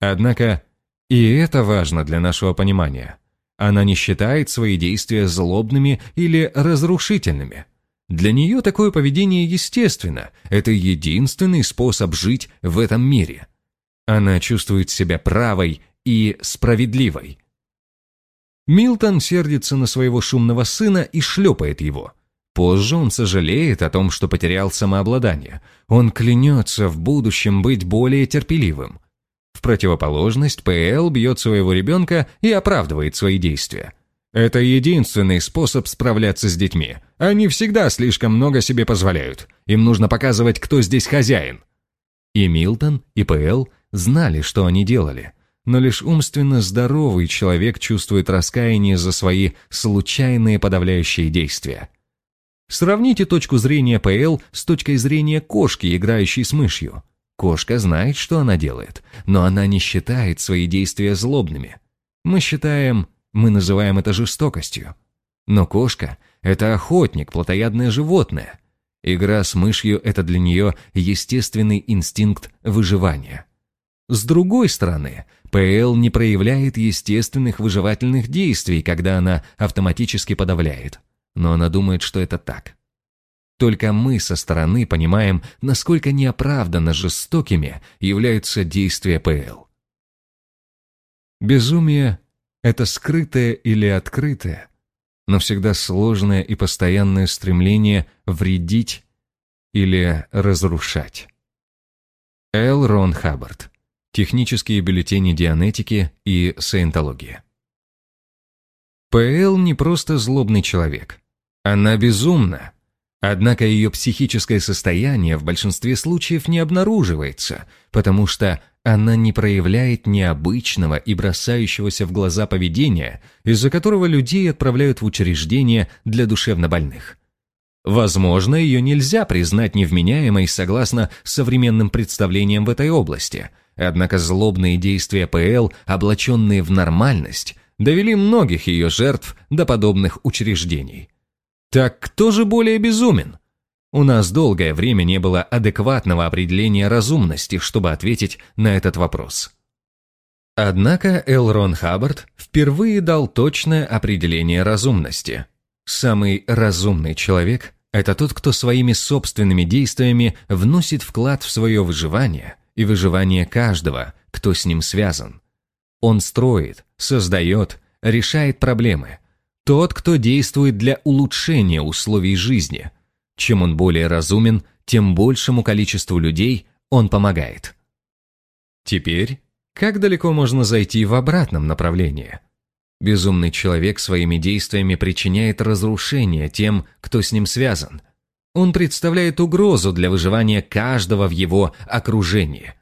Однако и это важно для нашего понимания. Она не считает свои действия злобными или разрушительными – для нее такое поведение естественно, это единственный способ жить в этом мире. Она чувствует себя правой и справедливой. Милтон сердится на своего шумного сына и шлепает его. Позже он сожалеет о том, что потерял самообладание. Он клянется в будущем быть более терпеливым. В противоположность ПЛ бьет своего ребенка и оправдывает свои действия. Это единственный способ справляться с детьми. Они всегда слишком много себе позволяют. Им нужно показывать, кто здесь хозяин. И Милтон, и П.Л. знали, что они делали. Но лишь умственно здоровый человек чувствует раскаяние за свои случайные подавляющие действия. Сравните точку зрения П.Л. с точкой зрения кошки, играющей с мышью. Кошка знает, что она делает, но она не считает свои действия злобными. Мы считаем, мы называем это жестокостью. Но кошка – это охотник, плотоядное животное. Игра с мышью – это для нее естественный инстинкт выживания. С другой стороны, ПЛ не проявляет естественных выживательных действий, когда она автоматически подавляет. Но она думает, что это так. Только мы со стороны понимаем, насколько неоправданно жестокими являются действия ПЛ. Безумие – это скрытое или открытое, но всегда сложное и постоянное стремление вредить или разрушать. Эл Рон Хаббард. Технические бюллетени дианетики и саентологии. ПЛ не просто злобный человек. Она безумна. Однако ее психическое состояние в большинстве случаев не обнаруживается, потому что она не проявляет необычного и бросающегося в глаза поведения, из-за которого людей отправляют в учреждения для душевнобольных. Возможно, ее нельзя признать невменяемой согласно современным представлениям в этой области, однако злобные действия ПЛ, облаченные в нормальность, довели многих ее жертв до подобных учреждений. Так кто же более безумен? У нас долгое время не было адекватного определения разумности, чтобы ответить на этот вопрос. Однако Эл Рон Хаббард впервые дал точное определение разумности. Самый разумный человек – это тот, кто своими собственными действиями вносит вклад в свое выживание и выживание каждого, кто с ним связан. Он строит, создает, решает проблемы. Тот, кто действует для улучшения условий жизни – чем он более разумен, тем большему количеству людей он помогает. Теперь, как далеко можно зайти в обратном направлении? Безумный человек своими действиями причиняет разрушение тем, кто с ним связан. Он представляет угрозу для выживания каждого в его окружении.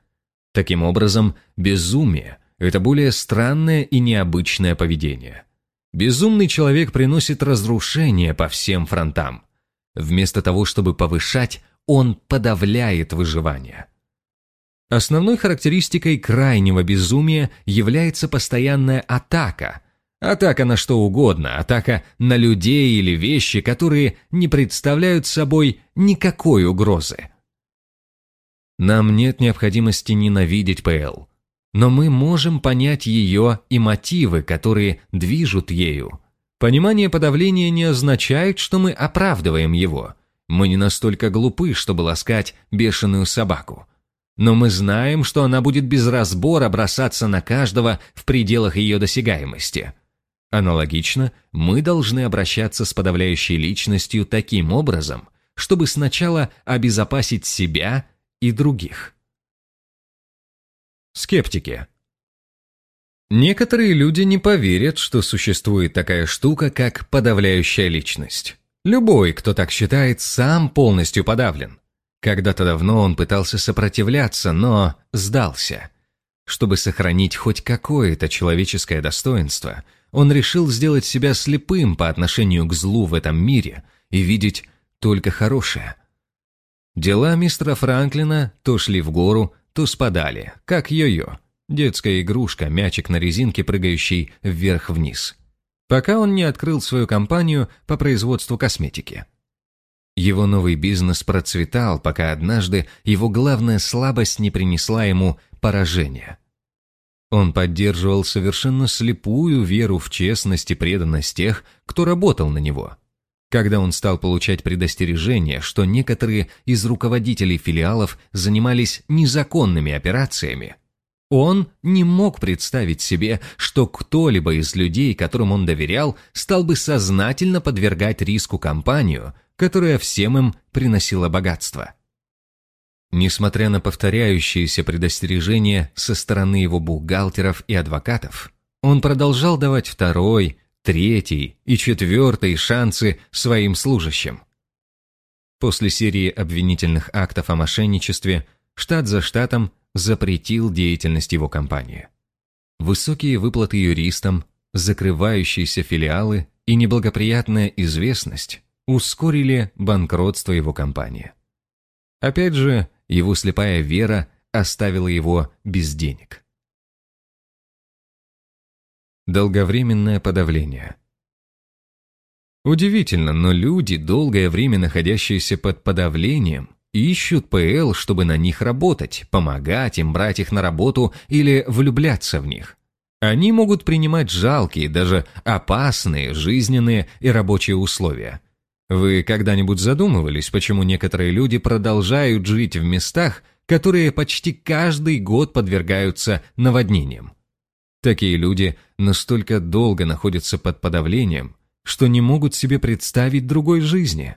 Таким образом, безумие – это более странное и необычное поведение. Безумный человек приносит разрушение по всем фронтам – Вместо того, чтобы повышать, он подавляет выживание. Основной характеристикой крайнего безумия является постоянная атака. Атака на что угодно, атака на людей или вещи, которые не представляют собой никакой угрозы. Нам нет необходимости ненавидеть ПЛ, но мы можем понять ее и мотивы, которые движут ею. Понимание подавления не означает, что мы оправдываем его. Мы не настолько глупы, чтобы ласкать бешеную собаку. Но мы знаем, что она будет без разбора бросаться на каждого в пределах ее досягаемости. Аналогично, мы должны обращаться с подавляющей личностью таким образом, чтобы сначала обезопасить себя и других. Скептики. Некоторые люди не поверят, что существует такая штука, как подавляющая личность. Любой, кто так считает, сам полностью подавлен. Когда-то давно он пытался сопротивляться, но сдался. Чтобы сохранить хоть какое-то человеческое достоинство, он решил сделать себя слепым по отношению к злу в этом мире и видеть только хорошее. Дела мистера Франклина то шли в гору, то спадали, как йо-йо. Детская игрушка, мячик на резинке, прыгающий вверх-вниз. Пока он не открыл свою компанию по производству косметики. Его новый бизнес процветал, пока однажды его главная слабость не принесла ему поражения. Он поддерживал совершенно слепую веру в честность и преданность тех, кто работал на него. Когда он стал получать предостережения, что некоторые из руководителей филиалов занимались незаконными операциями, он не мог представить себе, что кто-либо из людей, которым он доверял, стал бы сознательно подвергать риску компанию, которая всем им приносила богатство. Несмотря на повторяющиеся предостережения со стороны его бухгалтеров и адвокатов, он продолжал давать второй, третий и четвертый шансы своим служащим. После серии обвинительных актов о мошенничестве, штат за штатом запретил деятельность его компании. Высокие выплаты юристам, закрывающиеся филиалы и неблагоприятная известность ускорили банкротство его компании. Опять же, его слепая вера оставила его без денег. Долговременное подавление. Удивительно, но люди, долгое время находящиеся под подавлением, ищут ПЛ, чтобы на них работать, помогать им брать их на работу или влюбляться в них. Они могут принимать жалкие, даже опасные жизненные и рабочие условия. Вы когда-нибудь задумывались, почему некоторые люди продолжают жить в местах, которые почти каждый год подвергаются наводнениям? Такие люди настолько долго находятся под подавлением, что не могут себе представить другой жизни.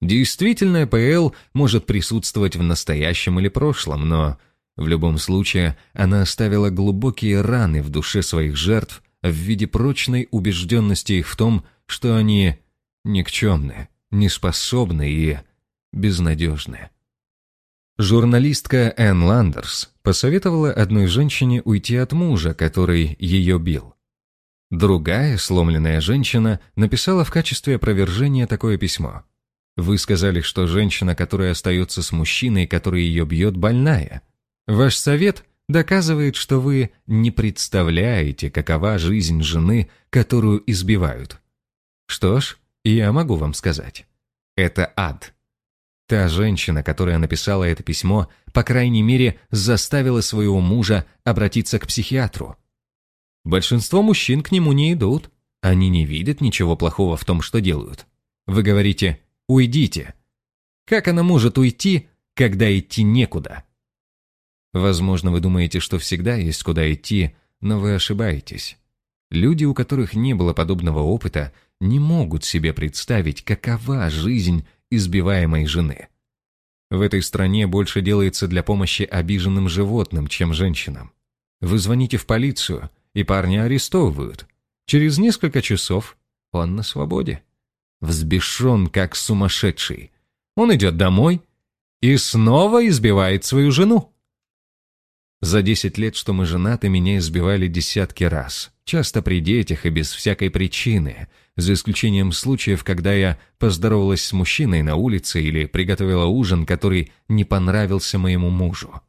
Действительно, ПЛ может присутствовать в настоящем или прошлом, но в любом случае она оставила глубокие раны в душе своих жертв в виде прочной убежденности их в том, что они никчемны, неспособны и безнадежны. Журналистка Энн Ландерс посоветовала одной женщине уйти от мужа, который ее бил. Другая, сломленная женщина, написала в качестве опровержения такое письмо. «Вы сказали, что женщина, которая остается с мужчиной, который ее бьет, больная. Ваш совет доказывает, что вы не представляете, какова жизнь жены, которую избивают. Что ж, я могу вам сказать. Это ад». Та женщина, которая написала это письмо, по крайней мере, заставила своего мужа обратиться к психиатру. Большинство мужчин к нему не идут. Они не видят ничего плохого в том, что делают. Вы говорите «уйдите». Как она может уйти, когда идти некуда? Возможно, вы думаете, что всегда есть куда идти, но вы ошибаетесь. Люди, у которых не было подобного опыта, не могут себе представить, какова жизнь избиваемой жены. В этой стране больше делается для помощи обиженным животным, чем женщинам. Вы звоните в полицию, и парня арестовывают. Через несколько часов он на свободе. Взбешен, как сумасшедший. Он идет домой и снова избивает свою жену. За десять лет, что мы женаты, меня избивали десятки раз, часто при детях и без всякой причины, за исключением случаев, когда я поздоровалась с мужчиной на улице или приготовила ужин, который не понравился моему мужу.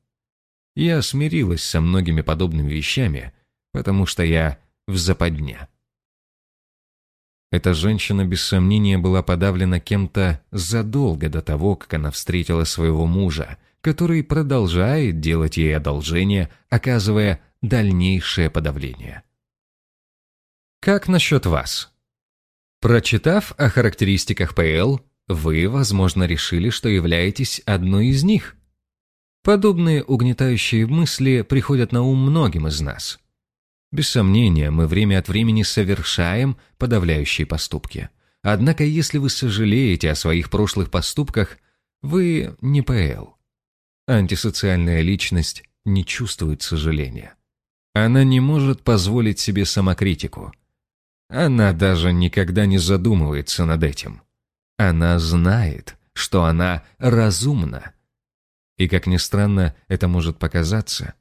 Я смирилась со многими подобными вещами, потому что я в западне. Эта женщина без сомнения была подавлена кем-то задолго до того, как она встретила своего мужа, который продолжает делать ей одолжение, оказывая дальнейшее подавление. Как насчет вас? Прочитав о характеристиках ПЛ, вы, возможно, решили, что являетесь одной из них. Подобные угнетающие мысли приходят на ум многим из нас. Без сомнения, мы время от времени совершаем подавляющие поступки. Однако, если вы сожалеете о своих прошлых поступках, вы не ПЛ. Антисоциальная личность не чувствует сожаления. Она не может позволить себе самокритику. Она даже никогда не задумывается над этим. Она знает, что она разумна. И, как ни странно, это может показаться,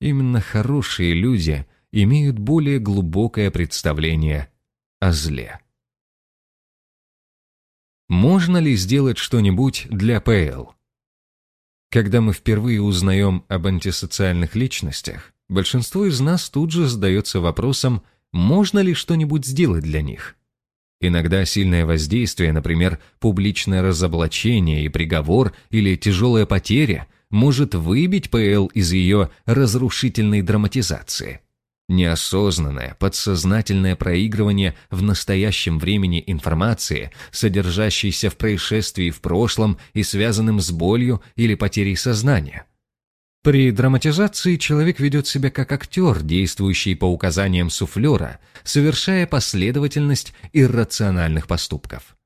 именно хорошие люди имеют более глубокое представление о зле. Можно ли сделать что-нибудь для ПЛ? Когда мы впервые узнаем об антисоциальных личностях, большинство из нас тут же задается вопросом, можно ли что-нибудь сделать для них. Иногда сильное воздействие, например, публичное разоблачение и приговор или тяжелая потеря, может выбить ПЛ из ее разрушительной драматизации. Неосознанное, подсознательное проигрывание в настоящем времени информации, содержащейся в происшествии в прошлом и связанным с болью или потерей сознания. При драматизации человек ведет себя как актер, действующий по указаниям суфлера, совершая последовательность иррациональных поступков.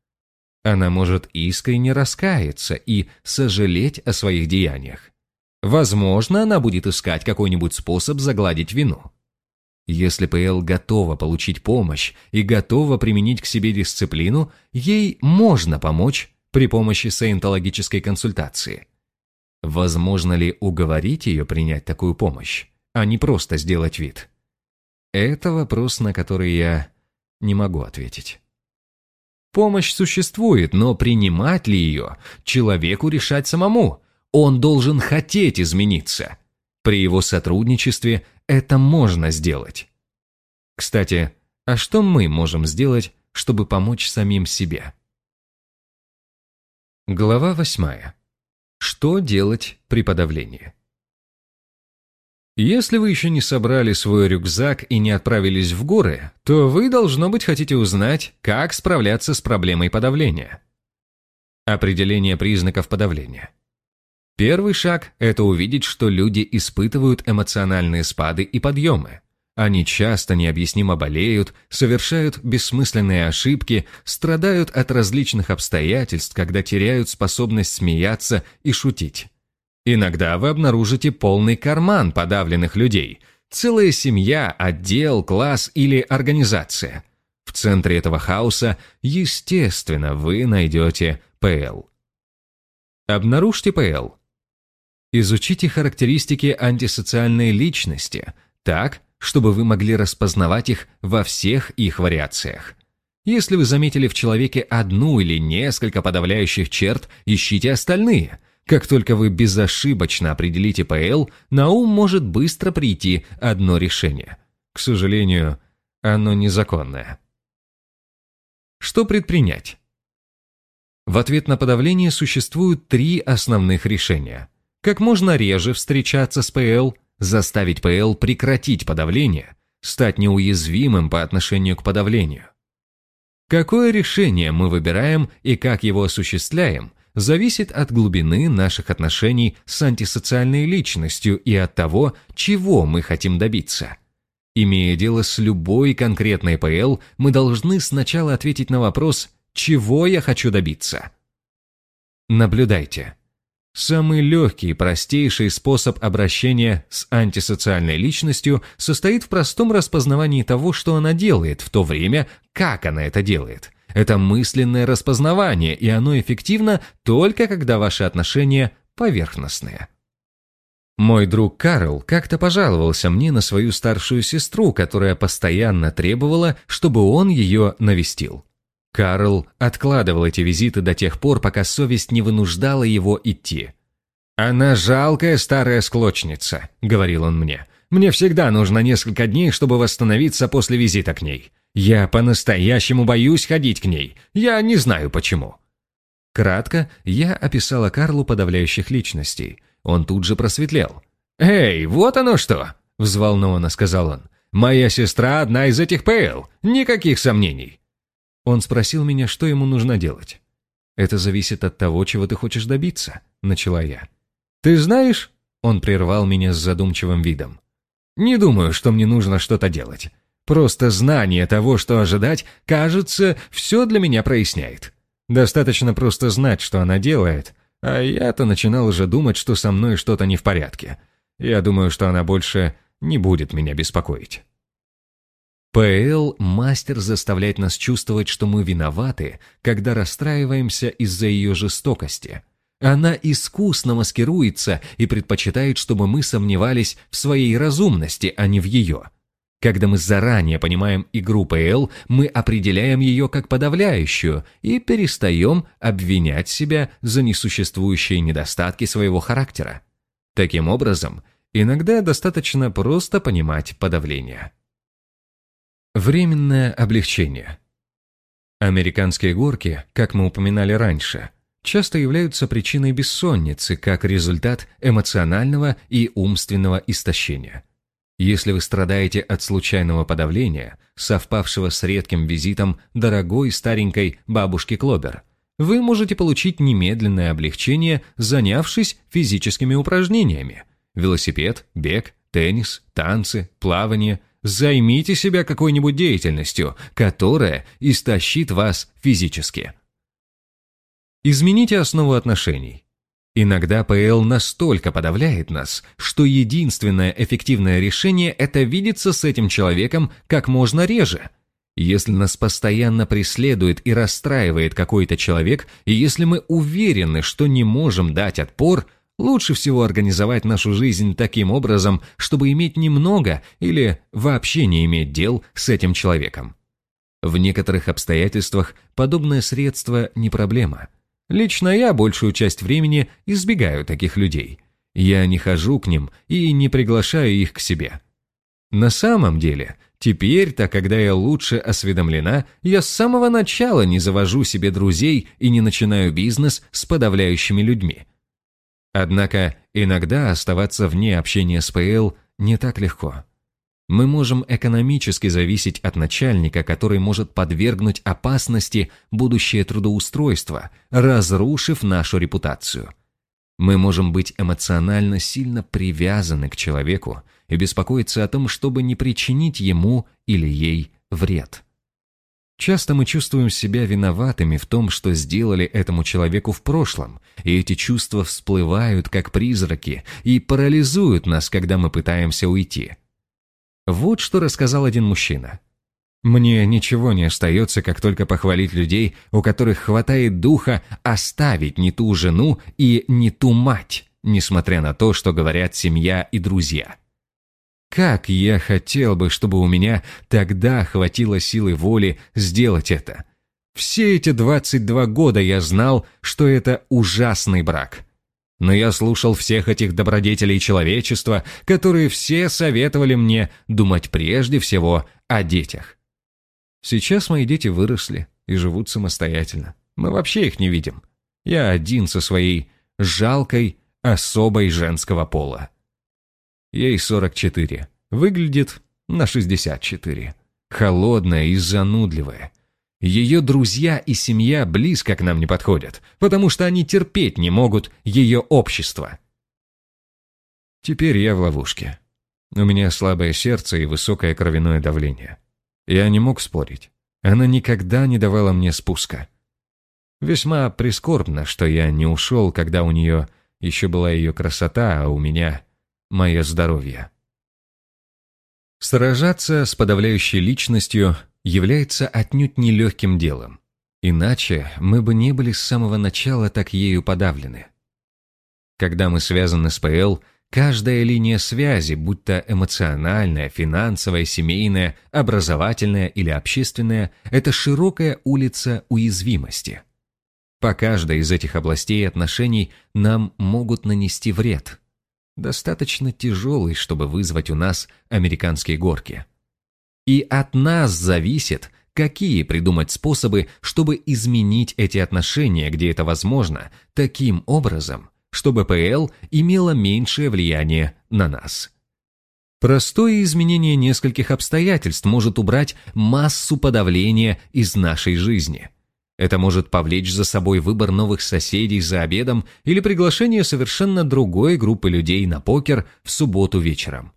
Она может искренне раскаяться и сожалеть о своих деяниях. Возможно, она будет искать какой-нибудь способ загладить вину. Если ПЛ готова получить помощь и готова применить к себе дисциплину, ей можно помочь при помощи саентологической консультации. Возможно ли уговорить ее принять такую помощь, а не просто сделать вид? Это вопрос, на который я не могу ответить. Помощь существует, но принимать ли ее, человеку решать самому. Он должен хотеть измениться. При его сотрудничестве это можно сделать. Кстати, а что мы можем сделать чтобы помочь самим себе. Глава восьмая. Что делать при подавлении? Если вы еще не собрали свой рюкзак и не отправились в горы, то вы, должно быть, хотите узнать, как справляться с проблемой подавления. Определение признаков подавления. Первый шаг – это увидеть, что люди испытывают эмоциональные спады и подъемы. Они часто необъяснимо болеют, совершают бессмысленные ошибки, страдают от различных обстоятельств, когда теряют способность смеяться и шутить. Иногда вы обнаружите полный карман подавленных людей, целая семья, отдел, класс или организация. В центре этого хаоса, естественно, вы найдете ПЛ. Обнаружьте ПЛ. Изучите характеристики антисоциальной личности так, чтобы вы могли распознавать их во всех их вариациях. Если вы заметили в человеке одну или несколько подавляющих черт, ищите остальные – как только вы безошибочно определите ПЛ, на ум может быстро прийти одно решение. К сожалению, оно незаконное. Что предпринять? В ответ на подавление существуют три основных решения. Как можно реже встречаться с ПЛ, заставить ПЛ прекратить подавление, стать неуязвимым по отношению к подавлению. Какое решение мы выбираем и как его осуществляем, зависит от глубины наших отношений с антисоциальной личностью и от того, чего мы хотим добиться. Имея дело с любой конкретной ПЛ, мы должны сначала ответить на вопрос «Чего я хочу добиться?». Наблюдайте. Самый легкий и простейший способ обращения с антисоциальной личностью состоит в простом распознавании того, что она делает, в то время, как она это делает – это мысленное распознавание, и оно эффективно только когда ваши отношения поверхностные. Мой друг Карл как-то пожаловался мне на свою старшую сестру, которая постоянно требовала, чтобы он ее навестил. Карл откладывал эти визиты до тех пор, пока совесть не вынуждала его идти. «Она жалкая старая склочница», — говорил он мне. «Мне всегда нужно несколько дней, чтобы восстановиться после визита к ней. Я по-настоящему боюсь ходить к ней. Я не знаю почему». Кратко я описала Карлу подавляющих личностей. Он тут же просветлел. «Эй, вот оно что!» – взволнованно сказал он. «Моя сестра одна из этих ПЛ. Никаких сомнений». Он спросил меня, что ему нужно делать. «Это зависит от того, чего ты хочешь добиться», – начала я. «Ты знаешь...» – он прервал меня с задумчивым видом. «Не думаю, что мне нужно что-то делать. Просто знание того, что ожидать, кажется, все для меня проясняет. Достаточно просто знать, что она делает, а я-то начинал уже думать, что со мной что-то не в порядке. Я думаю, что она больше не будет меня беспокоить. ПЛ – мастер заставлять нас чувствовать, что мы виноваты, когда расстраиваемся из-за ее жестокости. Она искусно маскируется и предпочитает, чтобы мы сомневались в своей разумности, а не в ее – когда мы заранее понимаем игру ПЛ, мы определяем ее как подавляющую и перестаем обвинять себя за несуществующие недостатки своего характера. Таким образом, иногда достаточно просто понимать подавление. Временное облегчение. Американские горки, как мы упоминали раньше, часто являются причиной бессонницы как результат эмоционального и умственного истощения – если вы страдаете от случайного подавления, совпавшего с редким визитом дорогой старенькой бабушки Клобер, вы можете получить немедленное облегчение, занявшись физическими упражнениями. Велосипед, бег, теннис, танцы, плавание. Займите себя какой-нибудь деятельностью, которая истощит вас физически. Измените основу отношений. Иногда ПЛ настолько подавляет нас, что единственное эффективное решение – это видеться с этим человеком как можно реже. Если нас постоянно преследует и расстраивает какой-то человек, и если мы уверены, что не можем дать отпор, лучше всего организовать нашу жизнь таким образом, чтобы иметь немного или вообще не иметь дел с этим человеком. В некоторых обстоятельствах подобное средство не проблема – Лично я большую часть времени избегаю таких людей. Я не хожу к ним и не приглашаю их к себе. На самом деле, Теперь-то, когда я лучше осведомлена, я с самого начала не завожу себе друзей и не начинаю бизнес с подавляющими людьми. Однако иногда оставаться вне общения с ПЛ не так легко. Мы можем экономически зависеть от начальника, который может подвергнуть опасности будущее трудоустройство, разрушив нашу репутацию. Мы можем быть эмоционально сильно привязаны к человеку и беспокоиться о том, чтобы не причинить ему или ей вред. Часто мы чувствуем себя виноватыми в том, что сделали этому человеку в прошлом, и эти чувства всплывают как призраки и парализуют нас, когда мы пытаемся уйти. Вот что рассказал один мужчина. Мне ничего не остается, как только похвалить людей, у которых хватает духа оставить не ту жену и не ту мать, несмотря на то, что говорят семья и друзья. Как я хотел бы, чтобы у меня тогда хватило силы воли сделать это. Все эти 22 года я знал, что это ужасный брак. Но я слушал всех этих добродетелей человечества, которые все советовали мне думать прежде всего о детях. Сейчас мои дети выросли и живут самостоятельно. Мы вообще их не видим. Я один со своей жалкой особой женского пола. Ей 44. Выглядит на 64. Холодная и занудливая. Ее друзья и семья близко к нам не подходят, потому что они терпеть не могут ее общество. Теперь я в ловушке. У меня слабое сердце и высокое кровяное давление. Я не мог спорить. Она никогда не давала мне спуска. Весьма прискорбно, что я не ушел, когда у нее еще была ее красота, а у меня мое здоровье. Сражаться с подавляющей личностью является отнюдь нелегким делом. Иначе мы бы не были с самого начала так ею подавлены. Когда мы связаны с ПЛ, Каждая линия связи, будь то эмоциональная, финансовая, семейная, образовательная или общественная, это широкая улица уязвимости. По каждой из этих областей отношений нам могут нанести вред. Достаточно тяжелый, чтобы вызвать у нас американские горки. И от нас зависит, какие придумать способы, чтобы изменить эти отношения, где это возможно, таким образом, чтобы ПЛ имела меньшее влияние на нас. Простое изменение нескольких обстоятельств может убрать массу подавления из нашей жизни. Это может повлечь за собой выбор новых соседей за обедом или приглашение совершенно другой группы людей на покер в субботу вечером.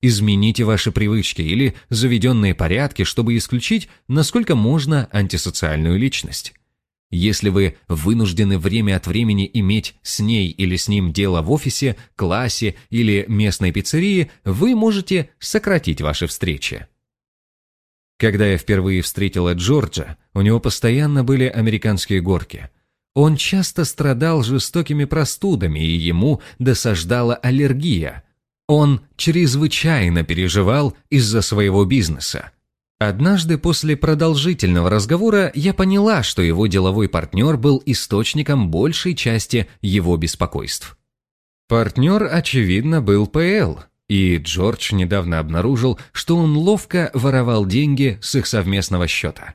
Измените ваши привычки или заведенные порядки, чтобы исключить, насколько можно, антисоциальную личность. Если вы вынуждены время от времени иметь с ней или с ним дело в офисе, классе или местной пиццерии, вы можете сократить ваши встречи. Когда я впервые встретила Джорджа, у него постоянно были американские горки. Он часто страдал жестокими простудами, и ему досаждала аллергия. Он чрезвычайно переживал из-за своего бизнеса. Однажды после продолжительного разговора я поняла, что его деловой партнер был источником большей части его беспокойств. Партнер, очевидно, был ПЛ, и Джордж недавно обнаружил, что он ловко воровал деньги с их совместного счета.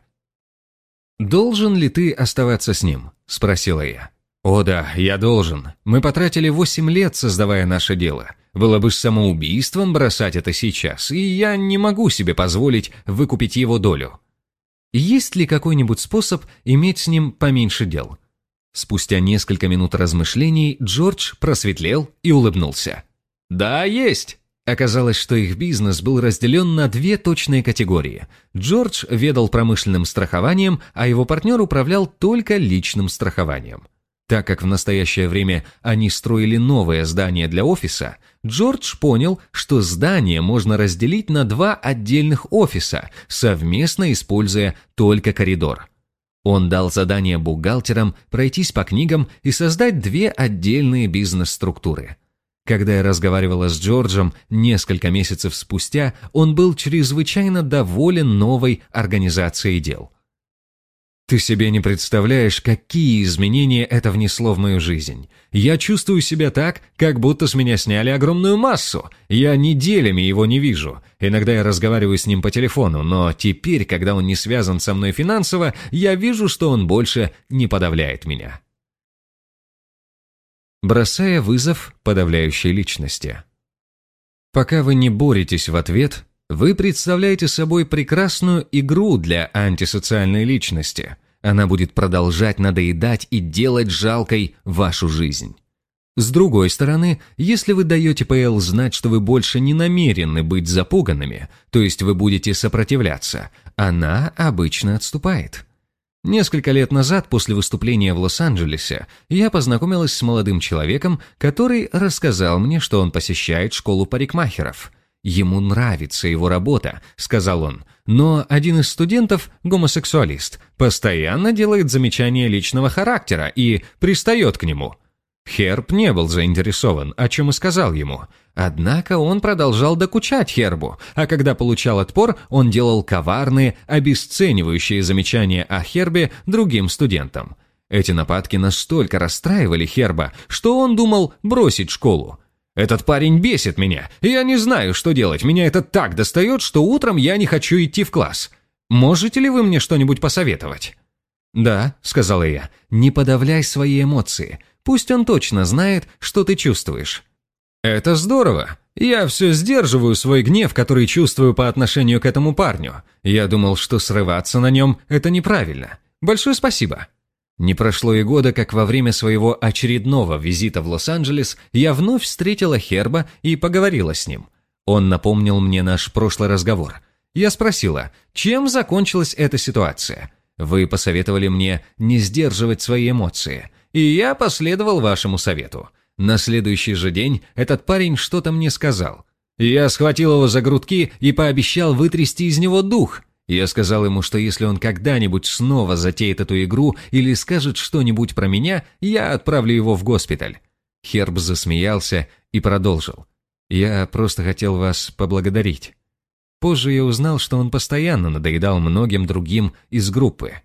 «Должен ли ты оставаться с ним?» – спросила я. «О да, я должен. Мы потратили восемь лет, создавая наше дело. Было бы самоубийством бросать это сейчас, и я не могу себе позволить выкупить его долю. Есть ли какой-нибудь способ иметь с ним поменьше дел? Спустя несколько минут размышлений Джордж просветлел и улыбнулся. «Да, есть!» Оказалось, что их бизнес был разделен на две точные категории. Джордж ведал промышленным страхованием, а его партнер управлял только личным страхованием. Так как в настоящее время они строили новое здание для офиса, Джордж понял, что здание можно разделить на два отдельных офиса, совместно используя только коридор. Он дал задание бухгалтерам пройтись по книгам и создать две отдельные бизнес-структуры. Когда я разговаривала с Джорджем несколько месяцев спустя, он был чрезвычайно доволен новой организацией дел – Ты себе не представляешь, какие изменения это внесло в мою жизнь. Я чувствую себя так, как будто с меня сняли огромную массу. Я неделями его не вижу. Иногда я разговариваю с ним по телефону, но теперь, когда он не связан со мной финансово, я вижу, что он больше не подавляет меня. Бросая вызов подавляющей личности. Пока вы не боретесь в ответ, вы представляете собой прекрасную игру для антисоциальной личности. Она будет продолжать надоедать и делать жалкой вашу жизнь. С другой стороны, если вы даете ПЛ знать, что вы больше не намерены быть запуганными, то есть вы будете сопротивляться, она обычно отступает. Несколько лет назад, после выступления в Лос-Анджелесе, я познакомилась с молодым человеком, который рассказал мне, что он посещает школу парикмахеров. «Ему нравится его работа», — сказал он, но один из студентов, гомосексуалист, постоянно делает замечания личного характера и пристает к нему — Херб не был заинтересован, о чем и сказал ему. Однако он продолжал докучать Хербу, а когда получал отпор, он делал коварные, обесценивающие замечания о Хербе другим студентам. Эти нападки настолько расстраивали Херба, что он думал бросить школу. «Этот парень бесит меня, я не знаю, что делать. Меня это так достает, что утром я не хочу идти в класс. Можете ли вы мне что-нибудь посоветовать?» «Да», — сказала я, — «не подавляй свои эмоции. Пусть он точно знает, что ты чувствуешь». «Это здорово. Я все сдерживаю свой гнев, который чувствую по отношению к этому парню. Я думал, что срываться на нем – это неправильно. Большое спасибо». Не прошло и года, как во время своего очередного визита в Лос-Анджелес я вновь встретила Херба и поговорила с ним. Он напомнил мне наш прошлый разговор. Я спросила, чем закончилась эта ситуация? Вы посоветовали мне не сдерживать свои эмоции – и я последовал вашему совету. На следующий же день этот парень что-то мне сказал. Я схватил его за грудки и пообещал вытрясти из него дух. Я сказал ему, что если он когда-нибудь снова затеет эту игру или скажет что-нибудь про меня, я отправлю его в госпиталь. Херб засмеялся и продолжил. «Я просто хотел вас поблагодарить». Позже я узнал, что он постоянно надоедал многим другим из группы.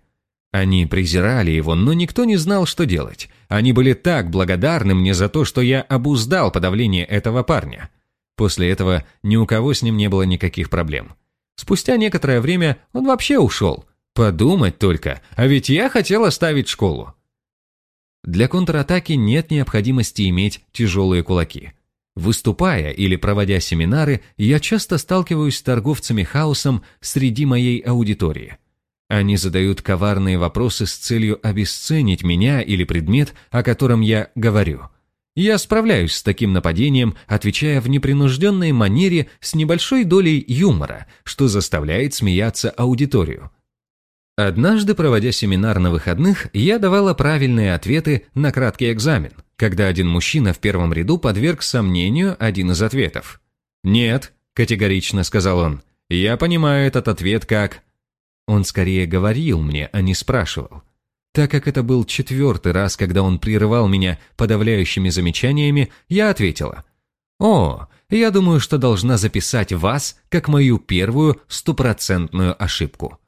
Они презирали его, но никто не знал, что делать. Они были так благодарны мне за то, что я обуздал подавление этого парня. После этого ни у кого с ним не было никаких проблем. Спустя некоторое время он вообще ушел. Подумать только, а ведь я хотел оставить школу. Для контратаки нет необходимости иметь тяжелые кулаки. Выступая или проводя семинары, я часто сталкиваюсь с торговцами хаосом среди моей аудитории – они задают коварные вопросы с целью обесценить меня или предмет, о котором я говорю. Я справляюсь с таким нападением, отвечая в непринужденной манере с небольшой долей юмора, что заставляет смеяться аудиторию. Однажды, проводя семинар на выходных, я давала правильные ответы на краткий экзамен, когда один мужчина в первом ряду подверг сомнению один из ответов. «Нет», – категорично сказал он, – «я понимаю этот ответ как он скорее говорил мне, а не спрашивал. Так как это был четвертый раз, когда он прерывал меня подавляющими замечаниями, я ответила. «О, я думаю, что должна записать вас как мою первую стопроцентную ошибку».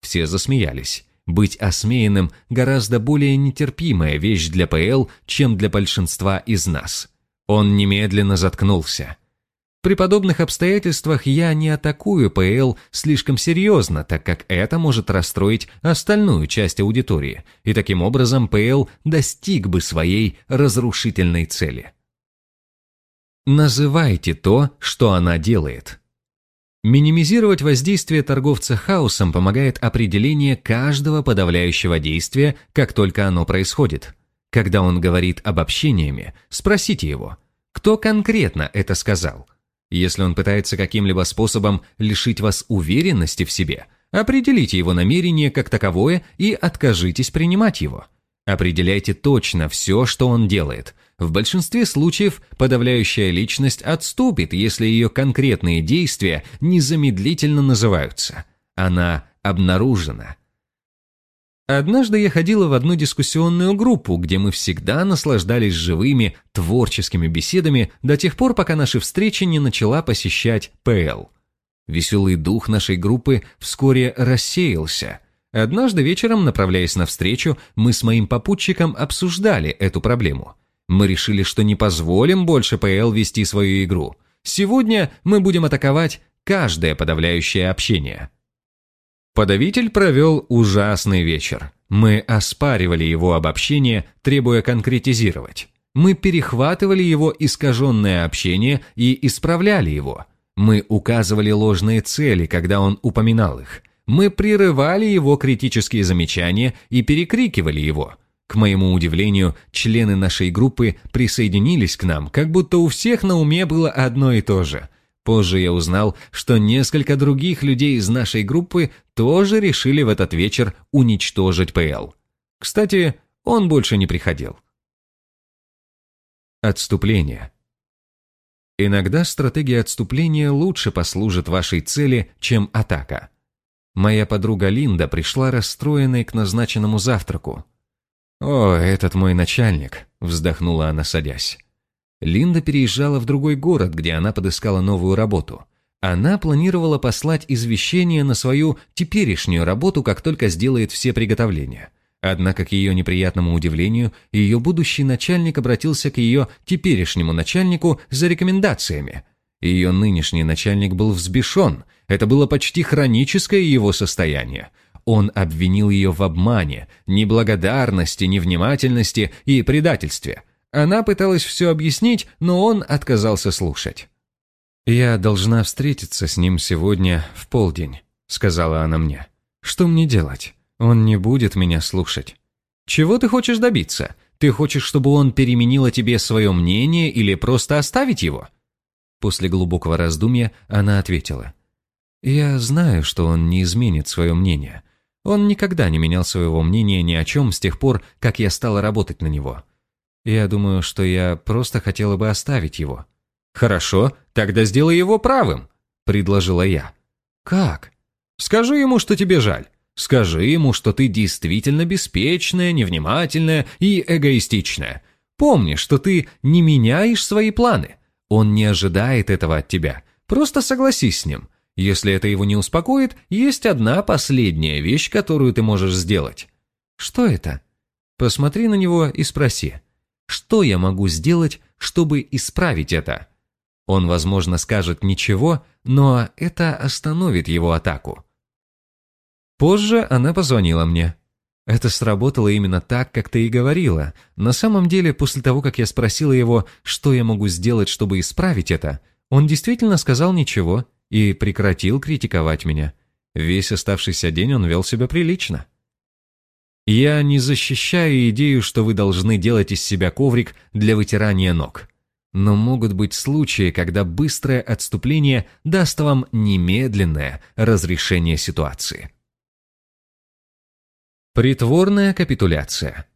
Все засмеялись. Быть осмеянным гораздо более нетерпимая вещь для ПЛ, чем для большинства из нас. Он немедленно заткнулся. При подобных обстоятельствах я не атакую ПЛ слишком серьезно, так как это может расстроить остальную часть аудитории, и таким образом ПЛ достиг бы своей разрушительной цели. Называйте то, что она делает. Минимизировать воздействие торговца хаосом помогает определение каждого подавляющего действия, как только оно происходит. Когда он говорит обобщениями, спросите его, кто конкретно это сказал – если он пытается каким-либо способом лишить вас уверенности в себе, определите его намерение как таковое и откажитесь принимать его. Определяйте точно все, что он делает. В большинстве случаев подавляющая личность отступит, если ее конкретные действия незамедлительно называются. Она обнаружена. Однажды я ходила в одну дискуссионную группу, где мы всегда наслаждались живыми, творческими беседами до тех пор, пока наша встреча не начала посещать ПЛ. Веселый дух нашей группы вскоре рассеялся. Однажды вечером, направляясь на встречу, мы с моим попутчиком обсуждали эту проблему. Мы решили, что не позволим больше ПЛ вести свою игру. Сегодня мы будем атаковать каждое подавляющее общение. Подавитель провел ужасный вечер. Мы оспаривали его обобщение, требуя конкретизировать. Мы перехватывали его искаженное общение и исправляли его. Мы указывали ложные цели, когда он упоминал их. Мы прерывали его критические замечания и перекрикивали его. К моему удивлению, члены нашей группы присоединились к нам, как будто у всех на уме было одно и то же. Позже я узнал, что несколько других людей из нашей группы тоже решили в этот вечер уничтожить ПЛ. Кстати, он больше не приходил. Отступление. Иногда стратегия отступления лучше послужит вашей цели, чем атака. Моя подруга Линда пришла расстроенной к назначенному завтраку. «О, этот мой начальник», — вздохнула она, садясь. Линда переезжала в другой город, где она подыскала новую работу. Она планировала послать извещение на свою теперешнюю работу, как только сделает все приготовления. Однако, к ее неприятному удивлению, ее будущий начальник обратился к ее теперешнему начальнику за рекомендациями. Ее нынешний начальник был взбешен, это было почти хроническое его состояние. Он обвинил ее в обмане, неблагодарности, невнимательности и предательстве. Она пыталась все объяснить, но он отказался слушать. «Я должна встретиться с ним сегодня в полдень», — сказала она мне. «Что мне делать? Он не будет меня слушать». «Чего ты хочешь добиться? Ты хочешь, чтобы он переменил о тебе свое мнение или просто оставить его?» После глубокого раздумья она ответила. «Я знаю, что он не изменит свое мнение. Он никогда не менял своего мнения ни о чем с тех пор, как я стала работать на него. Я думаю, что я просто хотела бы оставить его». «Хорошо, тогда сделай его правым», — предложила я. «Как?» «Скажи ему, что тебе жаль. Скажи ему, что ты действительно беспечная, невнимательная и эгоистичная. Помни, что ты не меняешь свои планы. Он не ожидает этого от тебя. Просто согласись с ним. Если это его не успокоит, есть одна последняя вещь, которую ты можешь сделать. Что это? Посмотри на него и спроси. Что я могу сделать, чтобы исправить это? Он, возможно, скажет ничего, но это остановит его атаку. Позже она позвонила мне. Это сработало именно так, как ты и говорила. На самом деле, после того, как я спросила его, что я могу сделать, чтобы исправить это, он действительно сказал ничего и прекратил критиковать меня. Весь оставшийся день он вел себя прилично. Я не защищаю идею, что вы должны делать из себя коврик для вытирания ног. Но могут быть случаи, когда быстрое отступление даст вам немедленное разрешение ситуации. Притворная капитуляция.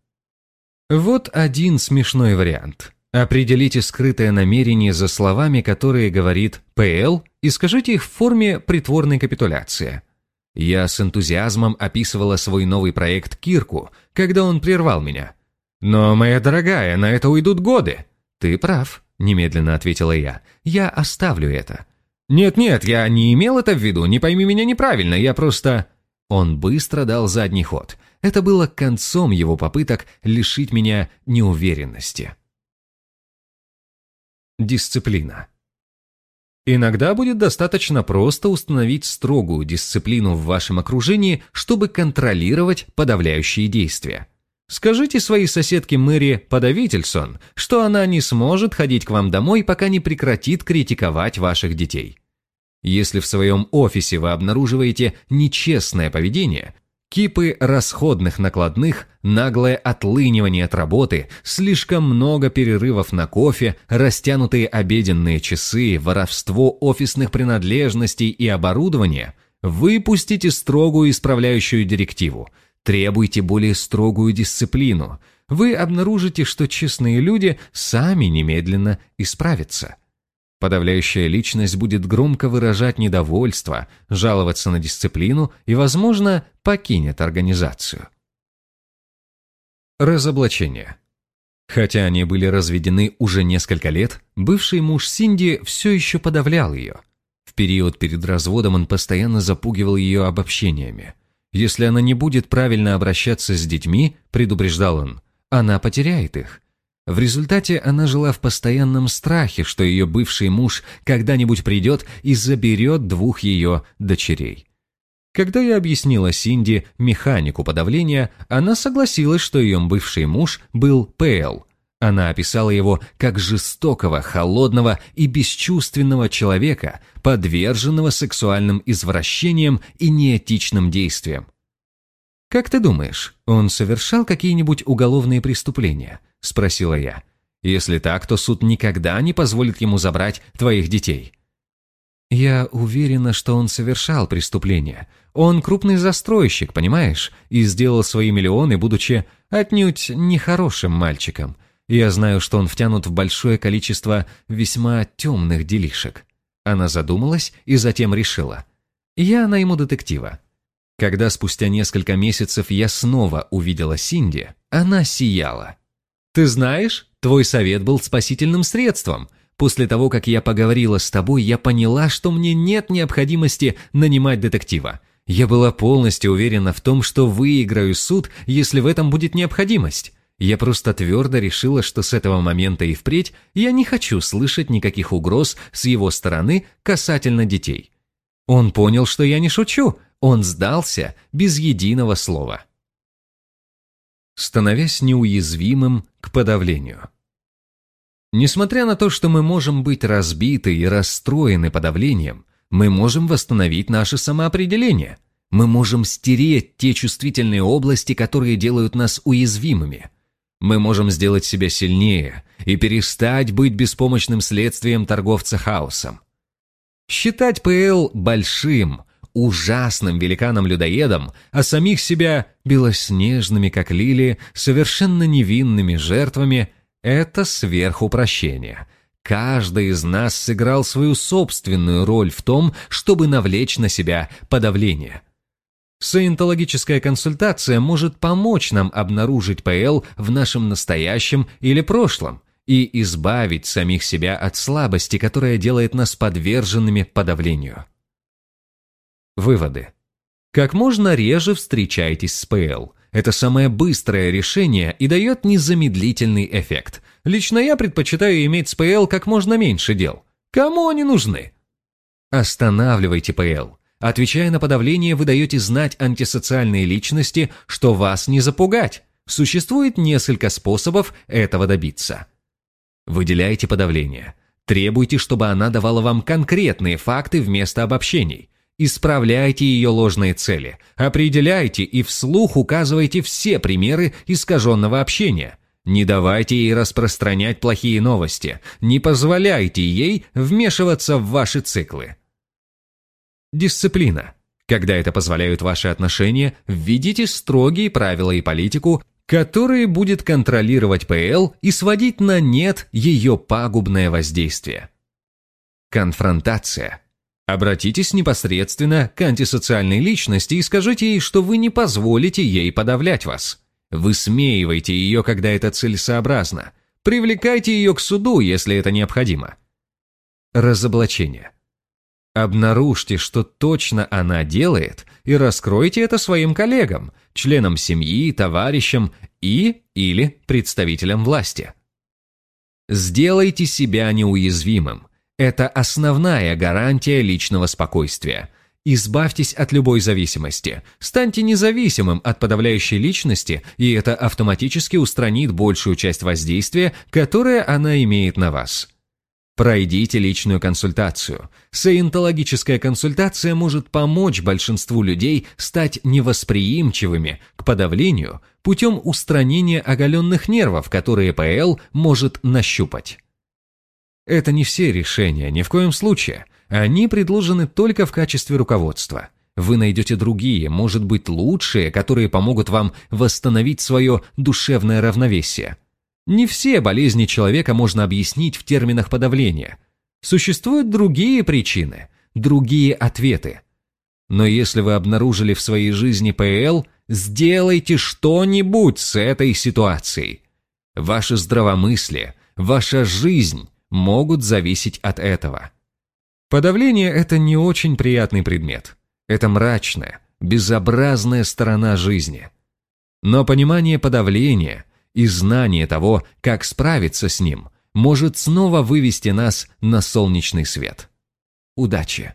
Вот один смешной вариант. Определите скрытое намерение за словами, которые говорит ПЛ, и скажите их в форме притворной капитуляции. Я с энтузиазмом описывала свой новый проект Кирку, когда он прервал меня. «Но, моя дорогая, на это уйдут годы». «Ты прав», — немедленно ответила я. «Я оставлю это». «Нет-нет, я не имел это в виду, не пойми меня неправильно, я просто...» Он быстро дал задний ход. Это было концом его попыток лишить меня неуверенности. Дисциплина. Иногда будет достаточно просто установить строгую дисциплину в вашем окружении, чтобы контролировать подавляющие действия. Скажите своей соседке Мэри Подавительсон, что она не сможет ходить к вам домой, пока не прекратит критиковать ваших детей. Если в своем офисе вы обнаруживаете нечестное поведение, кипы расходных накладных, наглое отлынивание от работы, слишком много перерывов на кофе, растянутые обеденные часы, воровство офисных принадлежностей и оборудования, выпустите строгую исправляющую директиву, требуйте более строгую дисциплину. Вы обнаружите, что честные люди сами немедленно исправятся. Подавляющая личность будет громко выражать недовольство, жаловаться на дисциплину и, возможно, покинет организацию. Разоблачение. Хотя они были разведены уже несколько лет, бывший муж Синди все еще подавлял ее. В период перед разводом он постоянно запугивал ее обобщениями. Если она не будет правильно обращаться с детьми, предупреждал он, она потеряет их. В результате она жила в постоянном страхе, что ее бывший муж когда-нибудь придет и заберет двух ее дочерей. Когда я объяснила Синди механику подавления, она согласилась, что ее бывший муж был ПЛ. Она описала его как жестокого, холодного и бесчувственного человека, подверженного сексуальным извращениям и неэтичным действиям. «Как ты думаешь, он совершал какие-нибудь уголовные преступления?» – спросила я. «Если так, то суд никогда не позволит ему забрать твоих детей». «Я уверена, что он совершал преступления. Он крупный застройщик, понимаешь, и сделал свои миллионы, будучи отнюдь нехорошим мальчиком. Я знаю, что он втянут в большое количество весьма темных делишек». Она задумалась и затем решила. «Я найму детектива. Когда спустя несколько месяцев я снова увидела Синди, она сияла. «Ты знаешь, твой совет был спасительным средством. После того, как я поговорила с тобой, я поняла, что мне нет необходимости нанимать детектива. Я была полностью уверена в том, что выиграю суд, если в этом будет необходимость. Я просто твердо решила, что с этого момента и впредь я не хочу слышать никаких угроз с его стороны касательно детей. Он понял, что я не шучу, он сдался без единого слова. Становясь неуязвимым к подавлению. Несмотря на то, что мы можем быть разбиты и расстроены подавлением, мы можем восстановить наше самоопределение. Мы можем стереть те чувствительные области, которые делают нас уязвимыми. Мы можем сделать себя сильнее и перестать быть беспомощным следствием торговца хаосом. Считать ПЛ большим, ужасным великаном-людоедом, а самих себя белоснежными, как лилии, совершенно невинными жертвами – это сверхупрощение. Каждый из нас сыграл свою собственную роль в том, чтобы навлечь на себя подавление. Саентологическая консультация может помочь нам обнаружить ПЛ в нашем настоящем или прошлом и избавить самих себя от слабости, которая делает нас подверженными подавлению. Выводы. Как можно реже встречайтесь с ПЛ. Это самое быстрое решение и дает незамедлительный эффект. Лично я предпочитаю иметь с ПЛ как можно меньше дел. Кому они нужны? Останавливайте ПЛ. Отвечая на подавление, вы даете знать антисоциальной личности, что вас не запугать. Существует несколько способов этого добиться. Выделяйте подавление. Требуйте, чтобы она давала вам конкретные факты вместо обобщений. Исправляйте ее ложные цели, определяйте и вслух указывайте все примеры искаженного общения. Не давайте ей распространять плохие новости, не позволяйте ей вмешиваться в ваши циклы. Дисциплина. Когда это позволяют ваши отношения, введите строгие правила и политику, которые будет контролировать ПЛ и сводить на нет ее пагубное воздействие. Конфронтация. Обратитесь непосредственно к антисоциальной личности и скажите ей, что вы не позволите ей подавлять вас. Высмеивайте ее, когда это целесообразно. Привлекайте ее к суду, если это необходимо. Разоблачение. Обнаружьте, что точно она делает, и раскройте это своим коллегам, членам семьи, товарищам и или представителям власти. Сделайте себя неуязвимым. Это основная гарантия личного спокойствия. Избавьтесь от любой зависимости. Станьте независимым от подавляющей личности, и это автоматически устранит большую часть воздействия, которое она имеет на вас. Пройдите личную консультацию. Саентологическая консультация может помочь большинству людей стать невосприимчивыми к подавлению путем устранения оголенных нервов, которые ПЛ может нащупать. Это не все решения, ни в коем случае. Они предложены только в качестве руководства. Вы найдете другие, может быть, лучшие, которые помогут вам восстановить свое душевное равновесие. Не все болезни человека можно объяснить в терминах подавления. Существуют другие причины, другие ответы. Но если вы обнаружили в своей жизни ПЛ, сделайте что-нибудь с этой ситуацией. Ваше здравомыслие, ваша жизнь могут зависеть от этого. Подавление – это не очень приятный предмет. Это мрачное, безобразная сторона жизни. Но понимание подавления и знание того, как справиться с ним, может снова вывести нас на солнечный свет. Удачи!